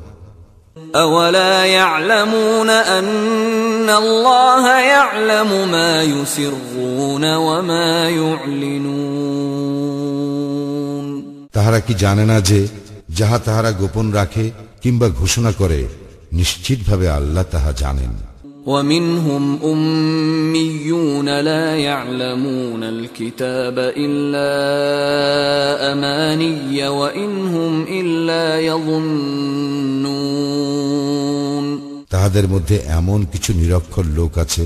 أولا يعلمون أن الله يعلم ما يسرون وما يعلنون তাহারা কি জানে না যে যাহা তাহারা গোপন রাখে কিংবা ঘোষণা করে নিশ্চিতভাবে আল্লাহ তাহা জানেন ومنهم أميون لا يعلمون الكتاب إلا أماني وإن هم إلا يظنون তাহাদের মধ্যে এমন কিছু নিরক্ষর লোক আছে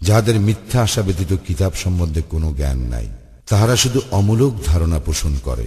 যাহাদের মিথ্যা আশা ব্যতীত কিতাব সম্বন্ধে কোনো জ্ঞান নাই তাহারা শুধু অমূলক ধারণা পোষণ করে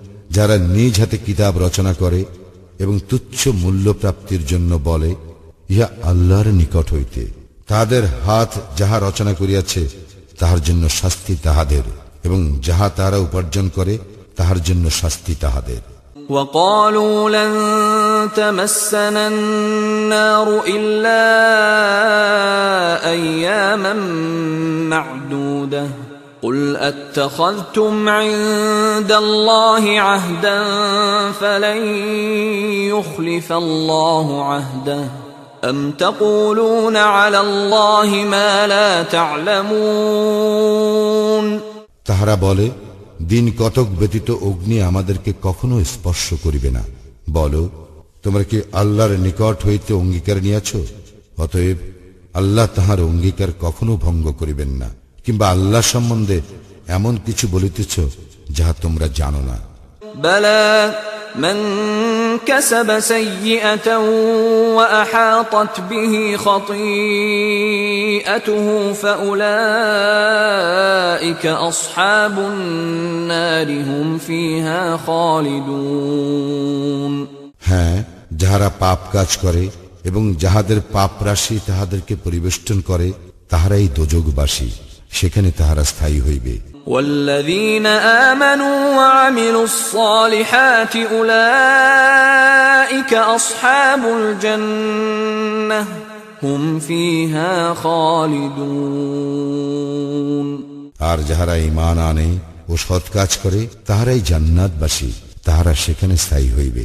যারা নিজ হাতে কিতাব রচনা করে এবং তুচ্ছ মূল্য প্রাপ্তির জন্য বলে ইহা আল্লাহর নিকট হইতে তাহাদের হাত যাহা রচনা করিয়াছে তাহার জন্য শাস্তি তাহাদের এবং যাহা তাহারা উপার্জন করে তাহার জন্য শাস্তি তাহাদের وقالوا لن تمسنا النار إلا أياما معدودة قل أتخذتم عند الله عهدا فلن يخلف الله عهده أم تقولون على الله ما لا تعلمون তাহারা বলে দিন কতক ব্যতীত অগ্নি আমাদেরকে কখনো স্পর্শ করিবে না বলো তোমরা কি আল্লাহর নিকট হইতে অঙ্গীকার নিয়াছ অতএব আল্লাহ তাহার অঙ্গীকার কখনো ভঙ্গ করিবেন না কিংবা আল্লাহ সম্বন্ধে এমন কিছু বলিতেছ যাহা তোমরা জানো না بلى من كسب سيئة وأحاطت به خطيئته فأولئك أصحاب النار هم فيها خالدون হ্যাঁ যাহারা পাপ কাজ করে এবং যাহাদের পাপ রাশি তাহাদেরকে পরিবেষ্টন করে তাহারাই দোজগবাসী সেখানে তাহারা স্থায়ী হইবে والذين آمنوا وعملوا الصالحات أولئك أصحاب الجنة هم فيها خالدون আর যাহারা ইমান আনে ও সৎ কাজ করে তাহারাই জান্নাতবাসী তাহারা সেখানে স্থায়ী হইবে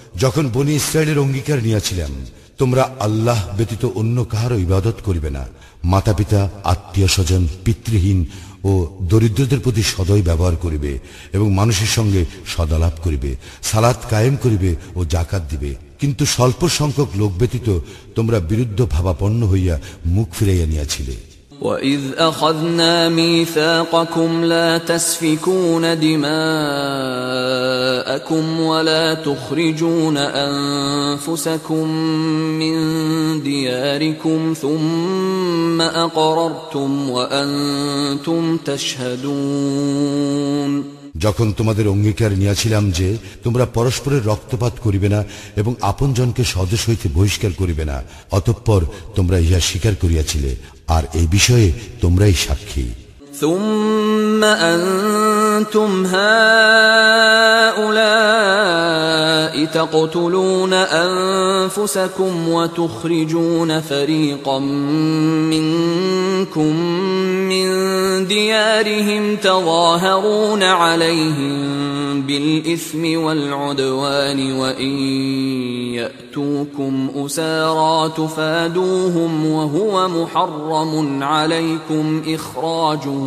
যখন বনি ইসরায়েলের অঙ্গীকার নিয়েছিলাম তোমরা আল্লাহ ব্যতীত অন্য কাহারও ইবাদত করিবে না। মাতা পিতা আত্মীয় স্বজন পিতৃহীন ও দরিদ্রদের প্রতি সদয় ব্যবহার করিবে এবং মানুষের সঙ্গে সদালাপ করিবে, সালাত কায়েম করিবে ও জাকাত দিবে। কিন্তু স্বল্প সংখ্যক লোক ব্যতীত তোমরা বিরুদ্ধ ভাবাপন্ন হইয়া মুখ ফিরাইয়া নিয়াছিলে। وإذ أخذنا ميثاقكم لا تسفكون دماءكم ولا تخرجون أنفسكم من دياركم ثم أقررتم وأنتم تشهدون যখন তোমাদের অঙ্গীকার নিয়াছিলাম যে তোমরা পরস্পরের রক্তপাত করিবে না এবং আপনজনকে স্বদেশ হইতে বহিষ্কার করিবে না অতঃপর তোমরা ইহা স্বীকার করিয়াছিলে আর এই বিষয়ে তোমরাই সাক্ষী। ثم أنتم هؤلاء تقتلون أنفسكم وتخرجون فريقا منكم من ديارهم تظاهرون عليهم بالإثم والعدوان وإن يأتوكم أسارى تفادوهم وهو محرم عليكم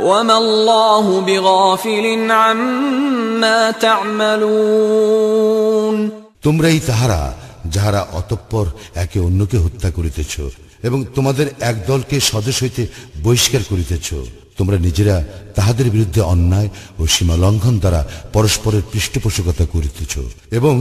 وما الله بغافل عما تعملون তোমরাই তাহারা যাহারা অতঃপর একে অন্যকে হত্যা করিতেছ এবং তোমাদের এক দলকে স্বদেশ হইতে বহিষ্কার করিতেছ তোমরা নিজেরা তাহাদের বিরুদ্ধে অন্যায় ও সীমা লঙ্ঘন দ্বারা পরস্পরের পৃষ্ঠপোষকতা করিতেছ এবং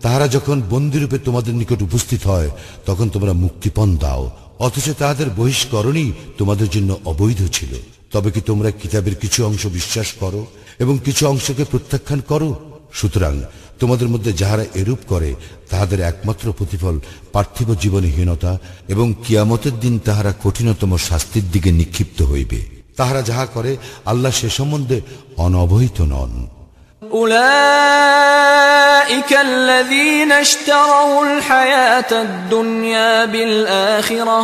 তাহারা যখন বন্দিরূপে তোমাদের নিকট উপস্থিত হয় তখন তোমরা মুক্তিপণ দাও অথচ তাহাদের বহিষ্করণই তোমাদের জন্য অবৈধ ছিল তবে কি তোমরা কিতাবের কিছু অংশ বিশ্বাস করো এবং কিছু অংশকে প্রত্যাখ্যান করো সুতরাং তোমাদের মধ্যে যাহারা এরূপ করে তাহাদের একমাত্র প্রতিফল পার্থিব জীবনহীনতা এবং কিয়ামতের দিন তাহারা কঠিনতম শাস্তির দিকে নিক্ষিপ্ত হইবে তাহারা যাহা করে আল্লাহ সে সম্বন্ধে অনবহিত নন أولئك الذين اشتروا الحياة الدنيا بالآخرة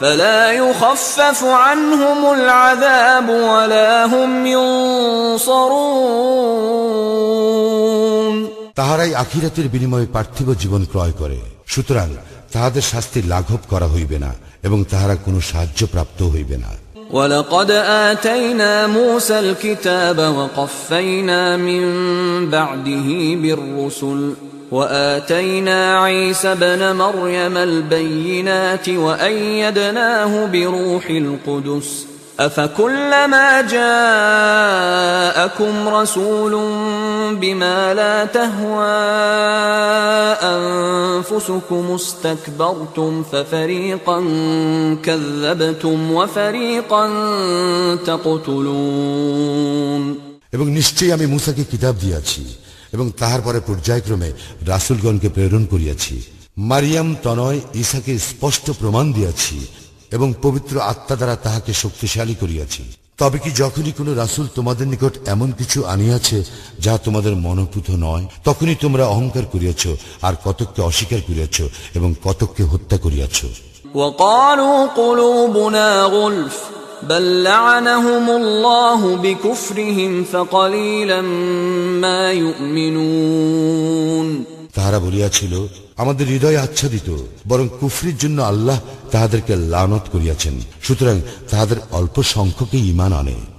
فلا يخفف عنهم العذاب ولا هم ينصرون তাহারাই আখিরাতের বিনিময়ে পার্থিব জীবন ক্রয় করে সুতরাং তাহাদের শাস্তি লাঘব করা হইবে না এবং তাহারা কোনো সাহায্য প্রাপ্ত হইবে না ولقد آتينا موسى الكتاب وقفينا من بعده بالرسل وآتينا عيسى بن مريم البينات وأيدناه بروح القدس أفكلما جاءكم رسول بما لا تهوى أنفسكم استكبرتم ففريقا كذبتم وفريقا تقتلون এবং নিশ্চয়ই আমি মুসাকে কিতাব দিয়াছি এবং তাহার পরে পর্যায়ক্রমে রাসুলগণকে প্রেরণ করিয়াছি মারিয়াম তনয় ঈসাকে স্পষ্ট প্রমাণ দিয়াছি এবং পবিত্র আত্মা দ্বারা তাহাকে শক্তিশালী করিয়াছি তবে কি যখনই কোনো রাসুল তোমাদের নিকট এমন কিছু আনিয়াছে যা তোমাদের মনোপুত নয় তখনই তোমরা অহংকার করিয়াছ আর কতককে অস্বীকার করিয়াছ এবং কতককে হত্যা করিয়াছ وقالوا قلوبنا غلف بل لعنهم الله بكفرهم فقليلا ما يؤمنون তাহারা বলিয়াছিল আমাদের হৃদয় আচ্ছাদিত বরং কুফরির জন্য আল্লাহ তাহাদেরকে লানত করিয়াছেন সুতরাং তাহাদের অল্প সংখ্যকে ইমান আনে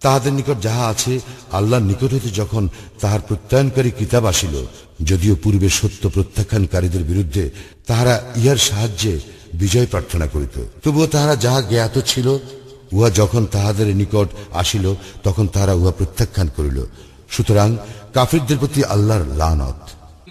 তাহাদের নিকট যাহা আছে, আল্লাহর নিকট হইতে যখন তাহার প্রত্যয়নকারী কিতাব আসিল, যদিও পূর্বে সত্য প্রত্যাখ্যানকারীদের বিরুদ্ধে তাহারা ইহার সাহায্যে বিজয় প্রার্থনা করিত। তবুও তাহারা যাহা জ্ঞাত ছিল, উহা যখন তাহাদের নিকট আসিল, তখন তাহারা উহা প্রত্যাখ্যান করিল। সুতরাং কাফিরদের প্রতি আল্লাহর লানত।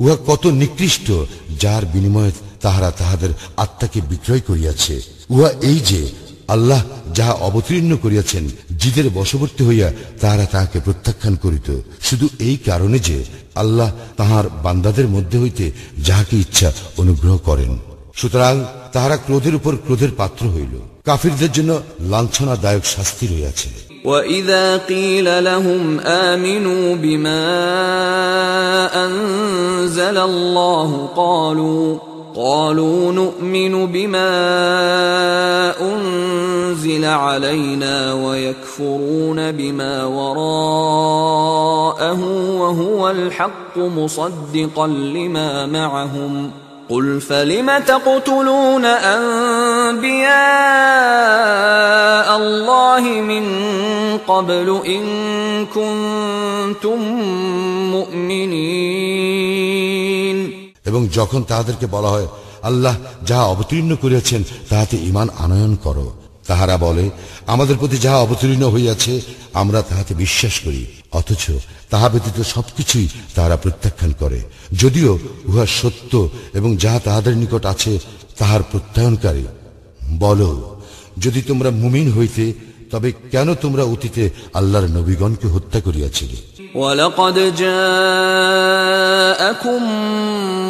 উহা কত নিকৃষ্ট, যার বিনিময়ে তাহারা তাহাদের আত্মাকে বিক্রয় করিয়াছে। উহা এই যে, আল্লাহ যাহা অবতীর্ণ করিয়াছেন, জিদের বশবর্তী হইয়া তাহারা তাহাকে প্রত্যাখ্যান করিত। শুধু এই কারণে যে, আল্লাহ তাহার বান্দাদের মধ্যে হইতে যাহাকে ইচ্ছা অনুগ্রহ করেন। সুতরাং তাহারা ক্রোধের উপর ক্রোধের পাত্র হইল কাফিরদের জন্য লাঞ্ছনাদায়ক শাস্তি রইয়াছে واذا قيل لهم امنوا بما انزل الله قالوا قالوا نؤمن بما انزل علينا ويكفرون بما وراءه وهو الحق مصدقا لما معهم قل فلم تقتلون انبياء الله من قبل ان كنتم مؤمنين এবং যখন তাহাদেরকে বলা হয় আল্লাহ যাহা অবতীর্ণ করিয়াছেন তাহাতে ইমান আনয়ন করো তাহারা বলে, আমাদের প্রতি যাহা অবতীর্ণ হইয়াছে, আমরা তাহাতে বিশ্বাস করি। অথচ তাহা ব্যতীত সবকিছুই তাহারা প্রত্যাখ্যান করে। যদিও উহা সত্য এবং যাহা তাহাদের নিকট আছে, তাহার প্রত্যয়নকারী। বলো, যদি তোমরা মুমিন হইতে, তবে কেন তোমরা অতীতে আল্লাহর নবীগণকে হত্যা করিয়াছিলে? ولقد جاءكم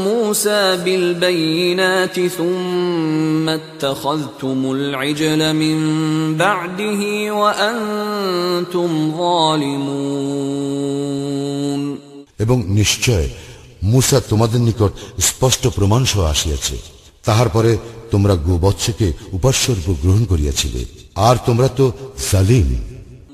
موسى بالبينات ثم اتخذتم العجل من بعده وانتم ظالمون এবং নিশ্চয় মুসা তোমাদের নিকট স্পষ্ট প্রমাণ সহ আসিয়াছে তাহার পরে তোমরা গোবৎসকে উপাস্যরূপ গ্রহণ করিয়াছিলে আর তোমরা তো সালিম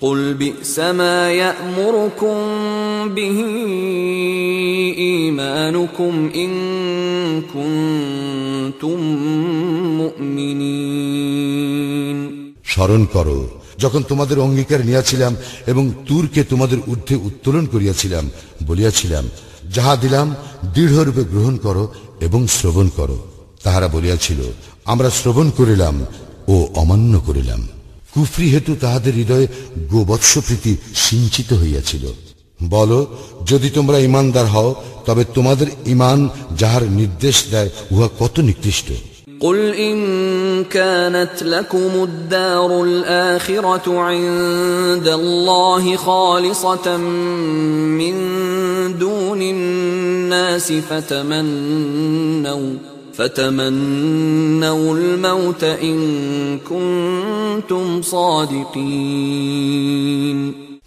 قل بئس ما يأمركم به إيمانكم إن كنتم مؤمنين স্মরণ করো যখন তোমাদের অঙ্গীকার নিয়াছিলাম এবং তুরকে তোমাদের ঊর্ধ্বে উত্তোলন করিয়াছিলাম বলিয়াছিলাম যাহা দিলাম দৃঢ়রূপে গ্রহণ করো এবং শ্রবণ করো তাহারা বলিয়াছিল আমরা শ্রবণ করিলাম ও অমান্য করিলাম কুফরি হেতু তাহাদের হৃদয়ে গোবৎস প্রীতি সিঞ্চিত হইয়াছিল বলো যদি তোমরা ইমানদার হও তবে তোমাদের ইমান যাহার নির্দেশ দেয় উহা কত নিকৃষ্ট قل إن كانت لكم الدار الآخرة عند الله خالصة من دون الناس فتمنوا فتمنوا الموت إن كنتم صادقين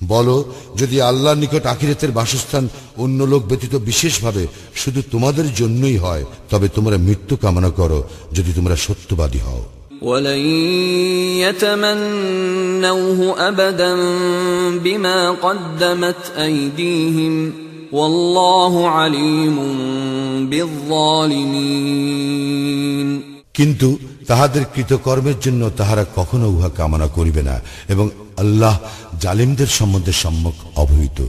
বলো যদি আল্লাহর নিকট আখিরাতের বাসস্থান অন্য লোক ব্যতীত বিশেষভাবে শুধু তোমাদের জন্যই হয় তবে তোমরা মৃত্যু কামনা করো যদি তোমরা সত্যবাদী হও ولن يتمنوه ابدا بما قدمت ايديهم والله عليم بالظالمين কিন্তু তাহাদের কৃতকর্মের জন্য তাহারা কখনো উহা কামনা করিবে না এবং আল্লাহ জালিমদের সম্বন্ধে সম্যক অবহিত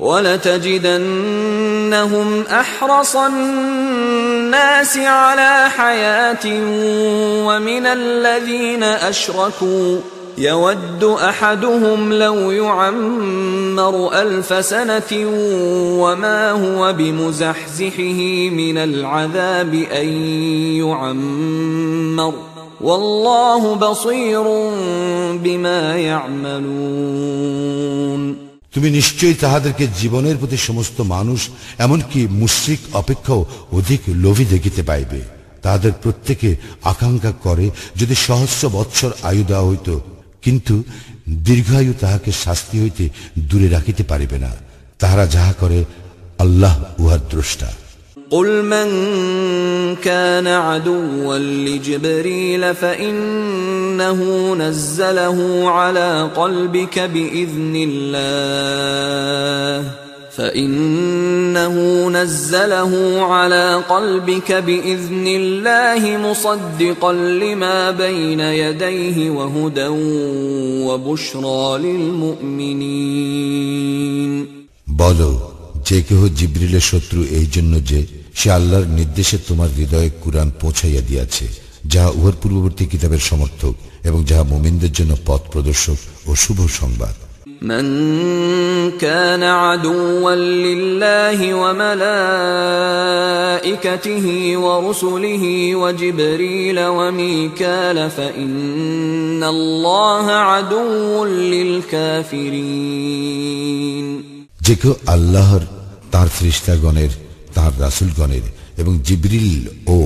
ولتجدنهم احرص الناس على حياه ومن الذين اشركوا يود احدهم لو يعمر الف سنه وما هو بمزحزحه من العذاب ان يعمر والله بصير بما يعملون তুমি নিশ্চয়ই তাহাদেরকে জীবনের প্রতি সমস্ত মানুষ এমনকি মুশ্রিক অপেক্ষাও অধিক লোভী দেখিতে পাইবে তাহাদের প্রত্যেকে আকাঙ্ক্ষা করে যদি সহস্র বৎসর আয়ু দেওয়া হইত কিন্তু দীর্ঘায়ু তাহাকে শাস্তি হইতে দূরে রাখিতে পারিবে না তাহারা যাহা করে আল্লাহ উহার দ্রষ্টা قل من كان عدوا لجبريل فإنه نزله على قلبك بإذن الله فإنه نزله على قلبك بإذن الله مصدقا لما بين يديه وهدى وبشرى للمؤمنين বলো যে কেহ জিব্রিলের শত্রু এই জন্য যে সে আল্লাহর নির্দেশে তোমার হৃদয়ে কুরআন পৌঁছাইয়া দিয়াছে যাহা উহার পূর্ববর্তী কিতাবের সমর্থক এবং যাহা মুমিনদের জন্য পথ প্রদর্শক ও শুভ সংবাদ من كان عدوا لله وملائكته ورسله وجبريل وميكال فإن الله عدو للكافرين যে কেউ আল্লাহর তার ফ্রিস্তাগণের তার রাসুলগণের এবং জিবরিল ও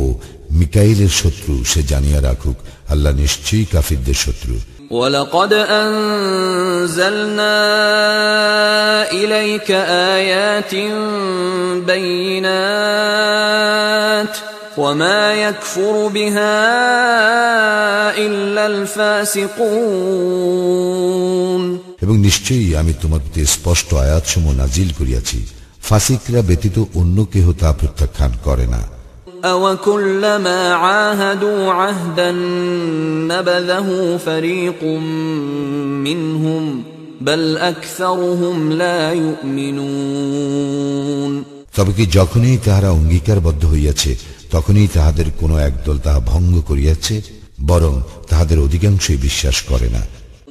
মিকাইলের শত্রু সে জানিয়া রাখুক আল্লাহ নিশ্চয়ই কাফিরদের শত্রু ولقد أنزلنا إليك آيات بينات وما يكفر بها إلا الفاسقون এবং নিশ্চয়ই আমি তোমার প্রতি স্পষ্ট আয়াতসমূহ নাজিল করিয়াছি ফাসিকরা ব্যতীত অন্য কেহ তা প্রত্যাখ্যান করে না أوكلما عاهدوا عهدا نبذه فريق منهم بل أكثرهم لا يؤمنون তবে কি যখনই তাহারা অঙ্গীকারবদ্ধ হইয়াছে তখনই তাহাদের কোনো একদল তাহা ভঙ্গ করিয়াছে বরং তাহাদের অধিকাংশই বিশ্বাস করে না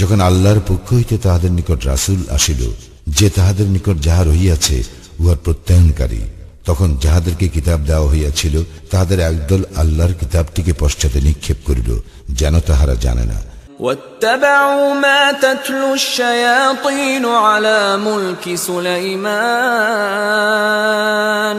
যখন আল্লাহর পক্ষ হইতে তাহাদের নিকট রাসূল আসিল যে তাহাদের নিকট যাহা রহিয়াছে উহার প্রত্যয়নকারী তখন যাহাদেরকে কিতাব দেওয়া হইয়াছিল তাহাদের একদল আল্লাহর কিতাবটিকে পশ্চাতে নিক্ষেপ করিল যেন তাহারা জানে না واتبعوا ما تتلو الشياطين على ملك سليمان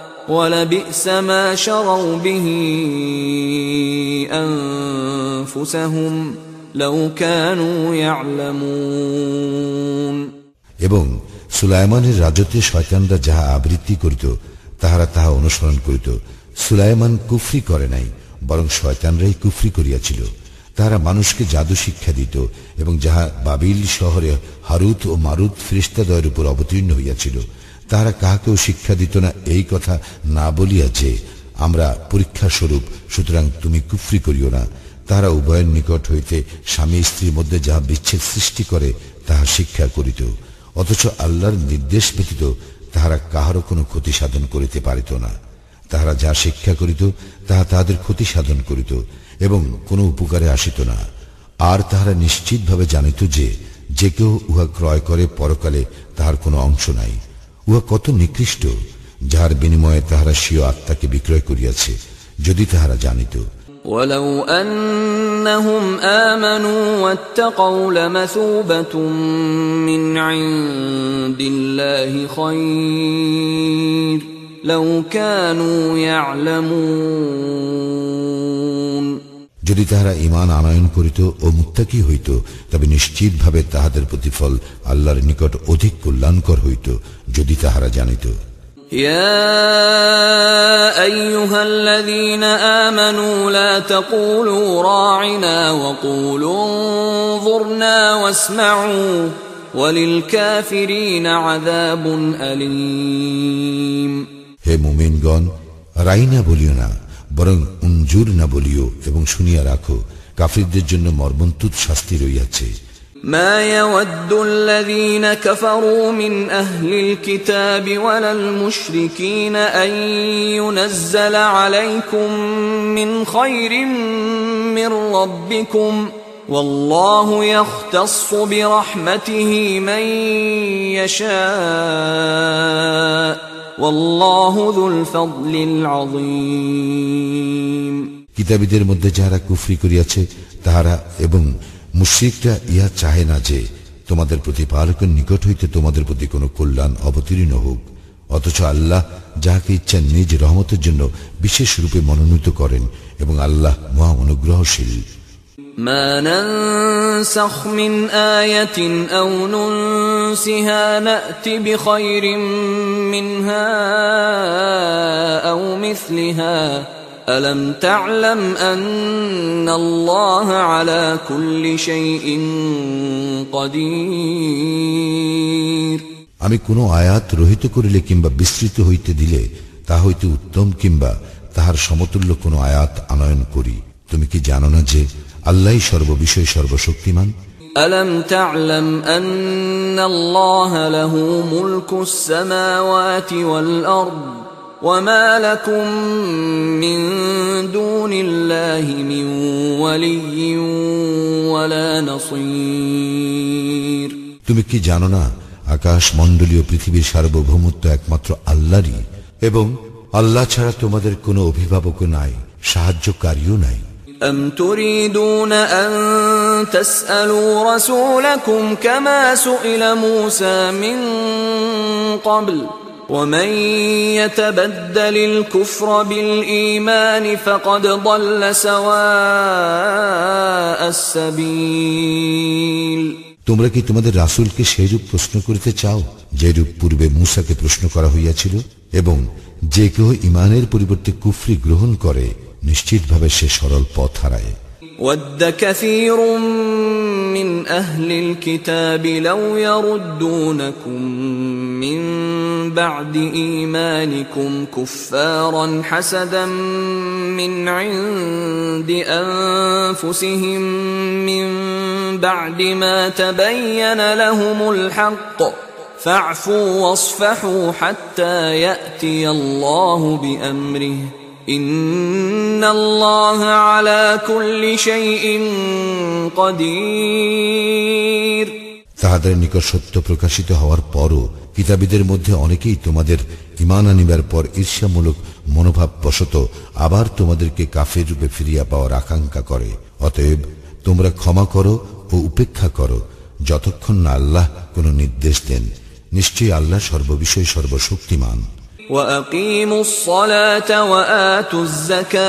ولبئس ما شروا به انفسهم لو كانوا يعلمون এবং সুলাইমানের রাজত্বে শয়তানরা যাহা আবৃত্তি করিত তাহারা তাহা অনুসরণ করিত সুলাইমান কুফরি করে নাই বরং শয়তানরাই কুফরি করিয়াছিল তাহারা মানুষকে জাদু শিক্ষা দিত এবং যাহা বাবিল শহরে হারুত ও মারুত ফ্রিস্তাদয়ের উপর অবতীর্ণ হইয়াছিল তাহারা কাহাকেও শিক্ষা দিত না এই কথা না বলিয়া যে, আমরা পরীক্ষা স্বরূপ সুতরাং তুমি কুফরি করিও না। তাহারা উভয়ের নিকট হইতে স্বামী স্ত্রীর মধ্যে যাহা বিচ্ছেদ সৃষ্টি করে, তাহা শিক্ষা করিত। অথচ আল্লাহর নির্দেশ ব্যতীত তাহারা কাহারও কোনো ক্ষতি সাধন করিতে পারিত না। তাহারা যা শিক্ষা করিত, তাহা তাহাদের ক্ষতি সাধন করিত এবং কোনো উপকারে আসিত না। আর তাহারা নিশ্চিতভাবে জানিত যে যে কেউ উহা ক্রয় করে পরকালে, তাহার কোনো অংশ নাই। উহা কত নিকৃষ্ট যাহার বিনিময়ে তাহারা স্বীয় আত্মাকে বিক্রয় করিয়াছে যদি তাহারা জানিত ولو أنهم آمنوا واتقوا لمثوبة من عند الله خير لو كانوا يعلمون যদি তাহারা ইমান আনয়ন করিত ও মুত্তাকি হইত তবে নিশ্চিতভাবে তাহাদের প্রতিফল আল্লাহর নিকট অধিক কল্যাণকর হইত যদি তাহারা জানিত يا أيها الذين آمنوا لا تقولوا راعنا وقولوا انظرنا واسمعوا وللكافرين عذاب أليم হে মুমিনগণ রাইনা বলিও না বরং উঞ্জুর না বলিও এবং শুনিয়া রাখো কাফিরদের জন্য মর্মন্তুদ শাস্তি রইয়াছে ما يود الذين كفروا من أهل الكتاب ولا المشركين أن ينزل عليكم من خير من ربكم والله يختص برحمته من يشاء والله ذو الفضل العظيم কিতাবীদের মধ্যে যাহারা কুফরি করিয়াছে তাহারা এবং মুশ্রিকরা ইহা চাহে না যে তোমাদের প্রতিপালকের নিকট হইতে তোমাদের প্রতি কোনো কল্যাণ অবতীর্ণ হোক অথচ আল্লাহ যাহাকে ইচ্ছা নিজ রহমতের জন্য বিশেষ রূপে মনোনীত করেন এবং আল্লাহ মহা অনুগ্রহশীল ما ننسخ من آية أو ننسها نأت بخير منها أو مثلها ألم تعلم أن الله على كل شيء قدير আমি কোনো আয়াত রহিত করিলে কিংবা বিস্তৃত হইতে দিলে তা হইতে উত্তম কিংবা তাহার সমতুল্য কোনো আয়াত আনয়ন করি তুমি কি জানো না যে আল্লাহ সর্ববিষয় সর্বশক্তিমান ألم تعلم أن الله له ملك السماوات والأرض وما لكم من دون الله من ولي ولا نصير তুমি কি জানো না আকাশ মণ্ডলীয় পৃথিবীর সার্বভৌমত্ব একমাত্র আল্লাহরই এবং আল্লাহ ছাড়া তোমাদের কোনো অভিভাবকও নাই সাহায্যকারীও নাই أم تريدون أن تسألوا رسولكم كما سئل موسى من قبل ومن يتبدل الكفر بالإيمان فقد ضل سواء السبيل তোমরা কি তোমাদের রাসূলকে সেইরূপ প্রশ্ন করিতে চাও যেরূপ পূর্বে মূসাকে প্রশ্ন করা হইয়াছিল এবং যে কেহ ইমানের পরিবর্তে কুফরি গ্রহণ করে নিশ্চিতভাবে সে সরল পথ হারায় ود كثير من أهل الكتاب لو يردونكم من بعد إيمانكم كفارا حسدا من عند أنفسهم من بعد ما تبين لهم الحق فاعفوا واصفحوا حتى يأتي الله بأمره إن الله على كل شيء قدير তাহাদের নিকট সত্য প্রকাশিত হওয়ার পরও কিতাবীদের মধ্যে অনেকেই তোমাদের ইমান আনিবার পর ঈর্ষামূলক মনোভাব বশত আবার তোমাদেরকে কাফের রূপে ফিরিয়া পাওয়ার আকাঙ্ক্ষা করে অতএব তোমরা ক্ষমা করো ও উপেক্ষা করো যতক্ষণ না আল্লাহ কোন নির্দেশ দেন নিশ্চয়ই আল্লাহ সর্ববিষয় সর্বশক্তিমান وأقيموا الصلاة وآتوا الزكاة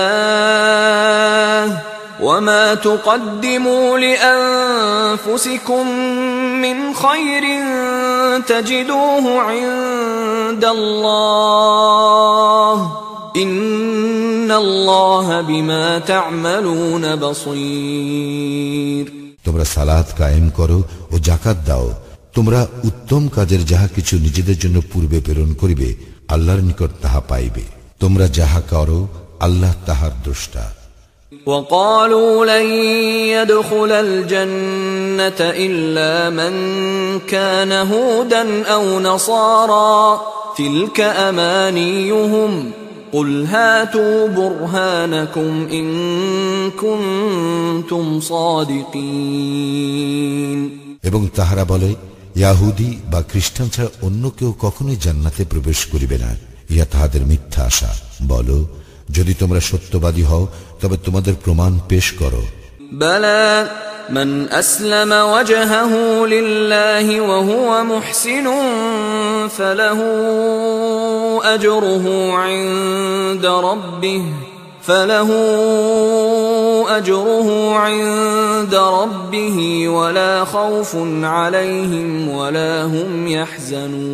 وما تقدموا لأنفسكم من خير تجدوه عند الله إن الله بما تعملون بصير তোমরা সালাত কায়েম করো ও জাকাত দাও তোমরা উত্তম কাজের যাহা কিছু নিজেদের জন্য পূর্বে প্রেরণ করিবে আল্লাহর নিকট তাহা পাইবে তোমরা যাহা করো আল্লাহ তাহার দ্রষ্টা وقالوا لن يدخل الجنة إلا من كان هودا أو نصارى تلك أمانيهم قل هاتوا برهانكم إن كنتم صادقين এবং তাহারা বলে ইয়াহুদি বা খ্রিস্টান ছাড়া অন্য কেউ কখনোই জান্নাতে প্রবেশ করিবে না ইহা তাহাদের মিথ্যা আশা বলো যদি তোমরা সত্যবাদী হও তবে তোমাদের প্রমাণ পেশ করো بلى من أسلم وجهه لله وهو محسن فله أجره عند ربه فله أجره عند ربه ولا خوف عليهم ولا هم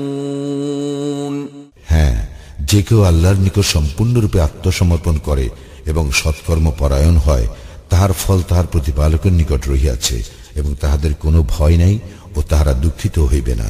يحزنون হ্যাঁ যে কেউ আল্লাহর নিকট সম্পূর্ণরূপে আত্মসমর্পণ করে এবং সৎকর্ম পরায়ণ হয় তাহার ফল তাহার প্রতিপালকের নিকট রহিয়াছে এবং তাহাদের কোনো ভয় নাই ও তাহারা দুঃখিত হইবে না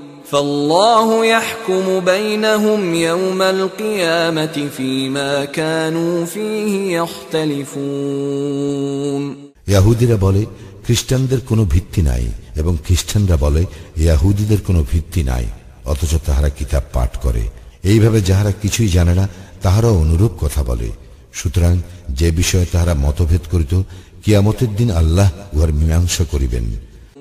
فالله يحكم بينهم يوم القيامة فيما كانوا فيه يختلفون ইয়াহুদিরা বলে খ্রিস্টানদের কোনো ভিত্তি নাই এবং খ্রিস্টানরা বলে ইয়াহুদিদের কোনো ভিত্তি নাই অথচ তাহারা কিতাব পাঠ করে এইভাবে যাহারা কিছুই জানে না তাহারাও অনুরূপ কথা বলে সুতরাং যে বিষয়ে তাহারা মতভেদ করিত কিয়ামতের দিন আল্লাহ উহার মীমাংসা করিবেন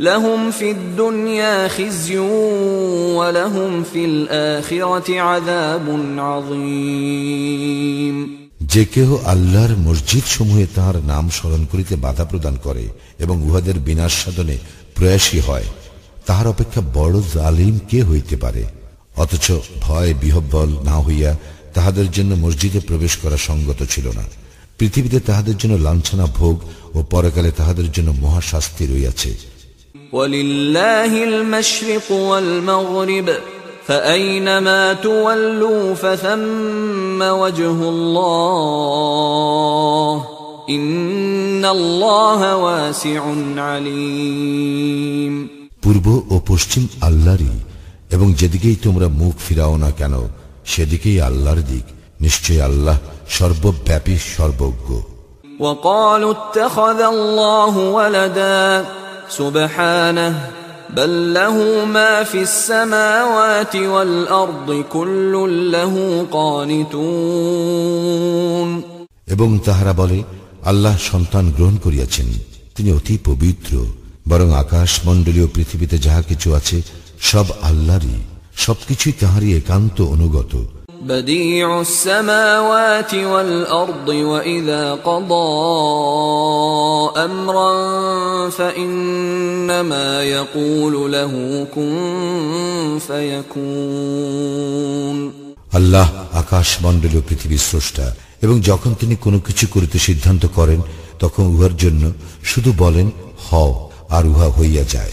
لهم في الدنيا خزي ولهم في الآخرة عذاب عظيم যে কেহ আল্লাহর মসজিদ সমূহে তাহার নাম স্মরণ করিতে বাধা প্রদান করে এবং উহাদের বিনাশ সাধনে প্রয়াসী হয় তাহার অপেক্ষা বড় জালিম কে হইতে পারে অথচ ভয় বিহব্বল না হইয়া তাহাদের জন্য মসজিদে প্রবেশ করা সঙ্গত ছিল না পৃথিবীতে তাহাদের জন্য লাঞ্ছনা ভোগ ও পরকালে তাহাদের জন্য মহাশাস্তি রইয়াছে ولله المشرق والمغرب فأينما تولوا فثم وجه الله إن الله واسع عليم পূর্ব ও পশ্চিম আল্লাহরই এবং যেদিকেই তোমরা মুখ ফিরাও না কেন সেদিকেই আল্লাহর দিক নিশ্চয় আল্লাহ সর্বব্যাপী সর্বজ্ঞ وقالوا اتخذ الله ولدا سبحانه بل له ما في السماوات والأرض كل له قانتون এবং তাহারা বলে আল্লাহ সন্তান গ্রহণ করিয়াছেন তিনি অতি পবিত্র বরং আকাশ মণ্ডলীয় পৃথিবীতে যাহা কিছু আছে সব আল্লাহরই সবকিছুই তাহারই একান্ত অনুগত بديع السماوات والأرض وإذا قضى أمرا فإنما يقول له كن فيكون আল্লাহ আকাশ মণ্ডলীয় পৃথিবীর স্রষ্টা এবং যখন তিনি কোনো কিছু করিতে সিদ্ধান্ত করেন তখন উহার জন্য শুধু বলেন হও আর উহা হইয়া যায়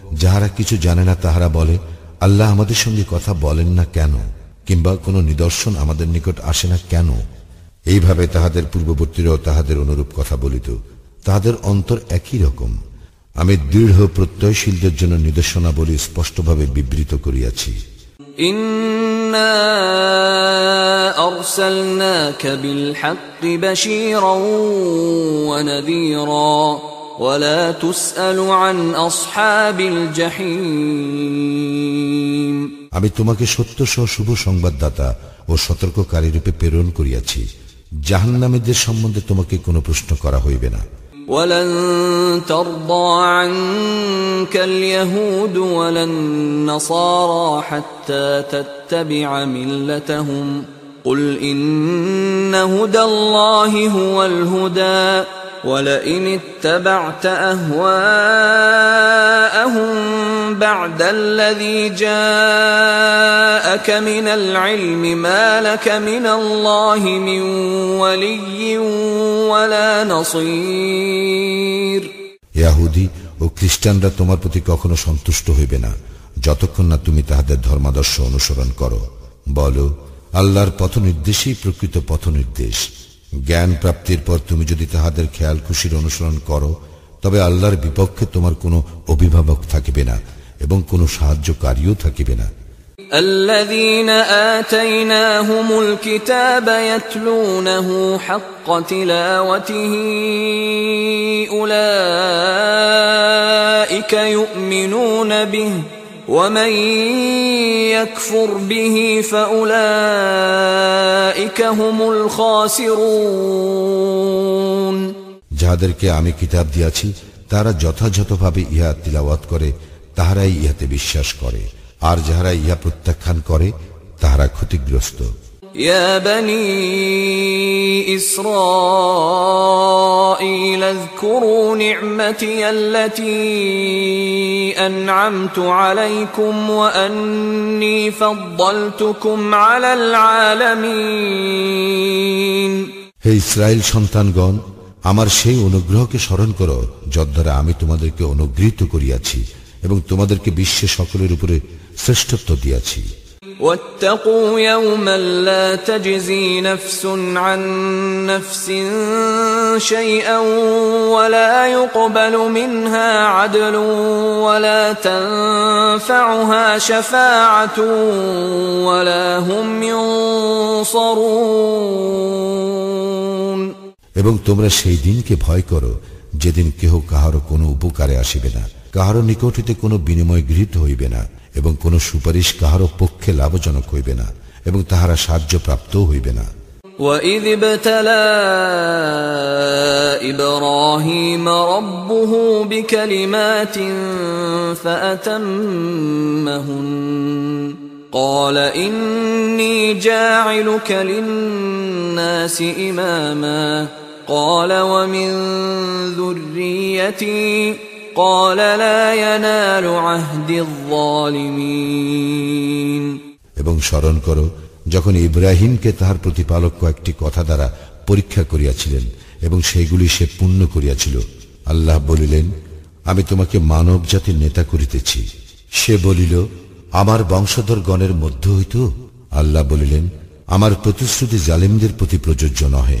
যাহারা কিছু জানে না তাহারা বলে আল্লাহ আমাদের সঙ্গে কথা বলেন না কেন কিংবা কোনো নিদর্শন আমাদের নিকট আসে না কেন এইভাবে তাহাদের পূর্ববর্তীরাও তাহাদের অনুরূপ কথা বলিত তাহাদের অন্তর একই রকম আমি দৃঢ় প্রত্যয়শীলদের জন্য নির্দেশনাবলী স্পষ্টভাবে বিবৃত করিয়াছি إنا أرسلناك بالحق بشيرا ونذيرا ولا تسأل عن أصحاب الجحيم আমি তোমাকে সত্য সহ শুভ সংবাদদাতা ও সতর্ককারী রূপে প্রেরণ করিয়াছি জাহান্নামীদের সম্বন্ধে তোমাকে কোনো প্রশ্ন করা হইবে না ولن ترضى عنك اليهود ولا النصارى حتى تتبع ملتهم قل إن هدى الله هو الهدى ولئن اتبعت أهواءهم بعد الذي جاءك من العلم ما لك من الله من ولي ولا نصير ইয়াহুদি ও খ্রিস্টানরা তোমার প্রতি কখনো সন্তুষ্ট হইবে না যতক্ষণ না তুমি তাহাদের ধর্মাদর্শ অনুসরণ করো বলো আল্লাহর পথ নির্দেশই প্রকৃত পথ নির্দেশ জ্ঞান প্রাপ্তির পর তুমি যদি তাহাদের খেয়াল খুশির অনুসরণ করো তবে আল্লাহর বিপক্ষে তোমার কোনো অভিভাবক থাকিবে না এবং কোনো সাহায্যকারীও থাকিবে না الذين آتيناهم الكتاب يتلونه حق تلاوته أولئك يؤمنون به ومن يكفر به فأولئك هم الخاسرون যাহাদেরকে আমি কিতাব দিয়াছি তারা যথাযথভাবে ইহা তিলাওয়াত করে তাহারাই ইহাতে বিশ্বাস করে আর যাহারা ইহা প্রত্যাখ্যান করে তাহারা ক্ষতিগ্রস্ত يا بني إسرائيل اذكروا نعمتي التي أنعمت عليكم وأني فضلتكم على العالمين হে ইসরায়েল সন্তানগণ আমার সেই অনুগ্রহকে স্মরণ করো যদ্বারা আমি তোমাদেরকে অনুগৃহীত করিয়াছি এবং তোমাদেরকে বিশ্বে সকলের উপরে শ্রেষ্ঠত্ব দিয়াছি واتقوا يوما لا تجزي نفس عن نفس شيئا ولا يقبل منها عدل ولا تنفعها شفاعة ولا هم ينصرون এবং তোমরা সেই দিনকে ভয় করো যেদিন কেহ কাহারও কোনো উপকারে আসিবে না কাহারও নিকট হইতে কোনো বিনিময় গৃহীত হইবে না এবং কোনো সুপারিশ কাহারও পক্ষে লাভজনক হইবে না এবং তাহারা সাহায্য প্রাপ্তও হইবে না وإذ ابتلى إبراهيم ربه بكلمات فأتمهن قال إني جاعلك للناس إماما قال ومن ذريتي قال لا ينال عهد الظالمين এবং স্মরণ করো যখন ইব্রাহিমকে তাহার প্রতিপালক কয়েকটি কথা দ্বারা পরীক্ষা করিয়াছিলেন এবং সেগুলি সে পূর্ণ করিয়াছিল আল্লাহ বলিলেন আমি তোমাকে মানব জাতির নেতা করিতেছি সে বলিল আমার বংশধর গণের মধ্য হইত আল্লাহ বলিলেন আমার প্রতিশ্রুতি জালিমদের প্রতি প্রযোজ্য নহে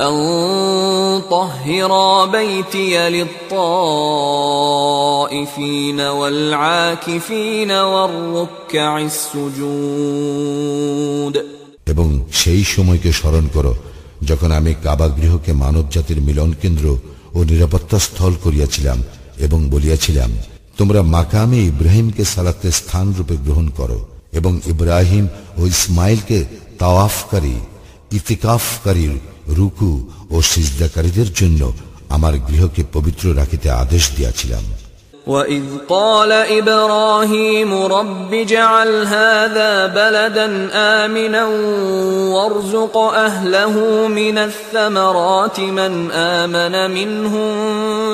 أن طهرا بيتي للطائفين والعاكفين والركع السجود এবং সেই সময়কে স্মরণ করো যখন আমি কাবা গৃহকে মানব জাতির মিলন কেন্দ্র ও নিরাপত্তা স্থল করিয়াছিলাম এবং বলিয়াছিলাম তোমরা মাকামে ইব্রাহিমকে সালাতে স্থান রূপে গ্রহণ করো এবং ইব্রাহিম ও ইসমাইলকে তাওয়াফকারী ইতিকাফকারীর রুকু ও সিজদাকারীদের জন্য আমার গৃহকে পবিত্র রাখিতে আদেশ দিয়াছিলাম وإذ قال إبراهيم رب اجعل هذا بلدا آمنا وارزق أهله من الثمرات من آمن منهم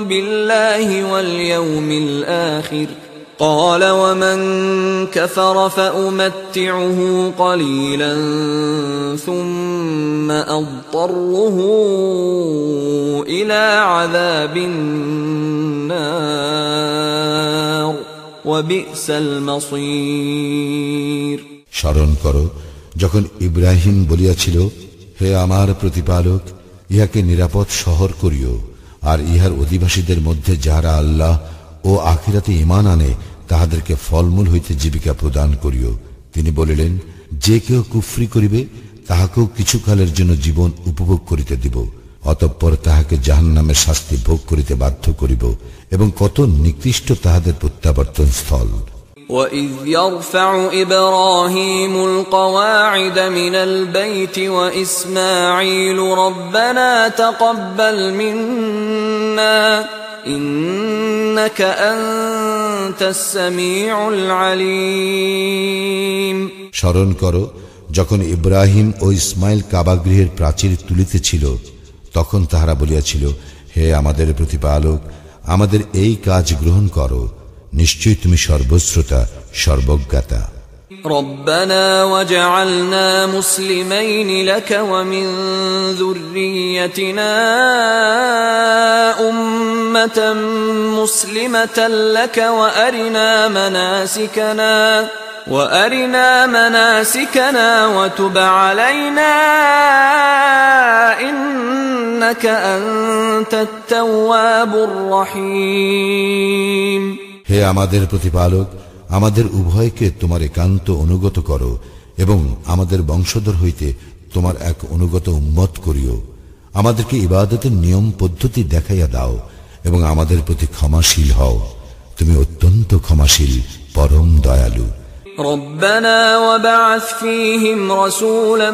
بالله واليوم الآخر قال ومن كفر فأمتعه قليلا ثم أضطره إلى عذاب النار وبئس المصير স্মরণ করো যখন ইব্রাহিম বলিয়াছিল হে আমার প্রতিপালক ইহাকে নিরাপদ শহর করিও আর ইহার অধিবাসীদের মধ্যে যাহারা আল্লাহ ও আখিরাতে ইমান আনে তাহাদেরকে ফলমূল হইতে জীবিকা প্রদান করিও তিনি বলিলেন যে কেউ কুফরি করিবে তাহাকেও কিছুকালের জন্য জীবন উপভোগ করিতে দিব অতঃপর তাহাকে জাহান নামের শাস্তি ভোগ করিতে বাধ্য করিব এবং কত নিকৃষ্ট তাহাদের প্রত্যাবর্তন স্থল وإذ يرفع إبراهيم القواعد من البيت وإسماعيل ربنا تقبل منا إنك أنت السميع العليم স্মরণ করো যখন ইব্রাহিম ও ইসমাইল কাবাগৃহের প্রাচীর তুলিতেছিল তখন তাহারা বলিয়াছিল হে আমাদের প্রতিপালক আমাদের এই কাজ গ্রহণ করো নিশ্চয়ই তুমি সর্বশ্রোতা সর্বজ্ঞাতা ربنا وجعلنا مسلمين لك ومن ذريتنا أمة مسلمة لك وأرنا مناسكنا وأرنا مناسكنا وتب علينا إنك أنت التواب الرحيم হে আমাদের প্রতিপালক আমাদের উভয়কে তোমার একান্ত অনুগত করো এবং আমাদের বংশধর হইতে তোমার এক অনুগত উম্মত করিও আমাদেরকে ইবাদতের নিয়ম পদ্ধতি দেখাইয়া দাও এবং আমাদের প্রতি ক্ষমাশীল হও তুমি অত্যন্ত ক্ষমাশীল পরম দয়ালু ربنا وبعث فيهم رسولا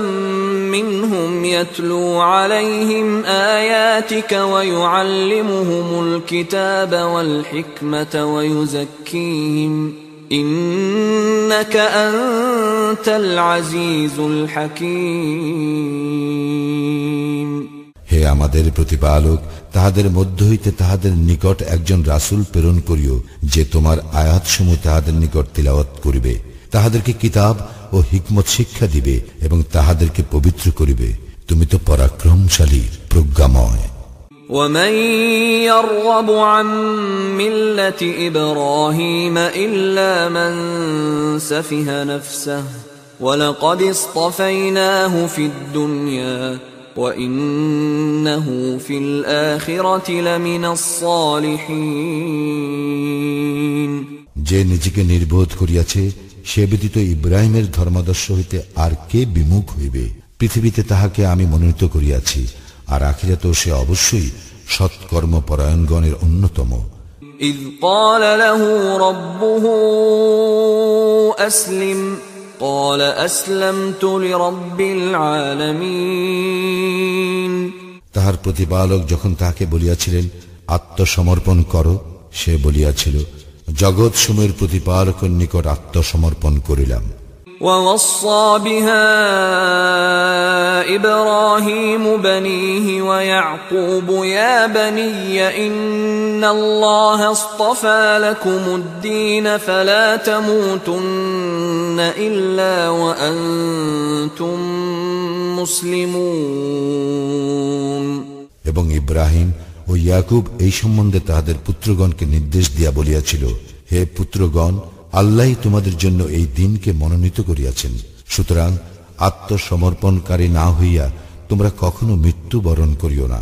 منهم يتلو عليهم آياتك ويعلمهم الكتاب والحكمة ويزكيهم إنك أنت العزيز الحكيم হে আমাদের প্রতিপালক তাহাদের মধ্য হইতে তাহাদের নিকট একজন রাসূল প্রেরণ করিও যে তোমার আয়াতসমূহ তাহাদের নিকট তিলাওয়াত করিবে তাহাদেরকে কিতাব ও হিকমত শিক্ষা দিবে এবং তাহাদেরকে পবিত্র করিবে তুমি তো পরাক্রমশালী প্রজ্ঞাময় ومن يرغب عن ملة إبراهيم إلا من سفه نفسه ولقد اصطفيناه في الدنيا وإنه في الآخرة لمن الصالحين যে নিজেকে নির্বোধ করিয়াছে সে ব্যতীত ইব্রাহিমের ধর্মাদর্শ হইতে আর কে বিমুখ হইবে পৃথিবীতে তাহাকে আমি মনোনীত করিয়াছি আর আখিরাতেও সে অবশ্যই সৎকর্মপরায়ণগণের অন্যতম إذ قال له ربه أسلم قال أسلمت لرب العالمين তাহার প্রতিপালক যখন তাহাকে বলিয়াছিলেন আত্মসমর্পণ করো সে বলিয়াছিল জগৎ সময়ের প্রতিপালকের নিকট আত্মসমর্পণ করিলাম ووصى بها إبراهيم بنيه ويعقوب يا بني إن الله اصطفى لكم الدين فلا تموتن إلا وأنتم مسلمون এবং ইব্রাহিম ও ইয়াকুব এই সম্বন্ধে তাহাদের পুত্রগণকে নির্দেশ দিয়া বলিয়াছিল হে পুত্রগণ আল্লাহ তোমাদের জন্য এই দিনকে মনোনীত করিয়াছেন। সুতরাং আত্মসমর্পণকারী না হইয়া তোমরা কখনো মৃত্যুবরণ করিও না।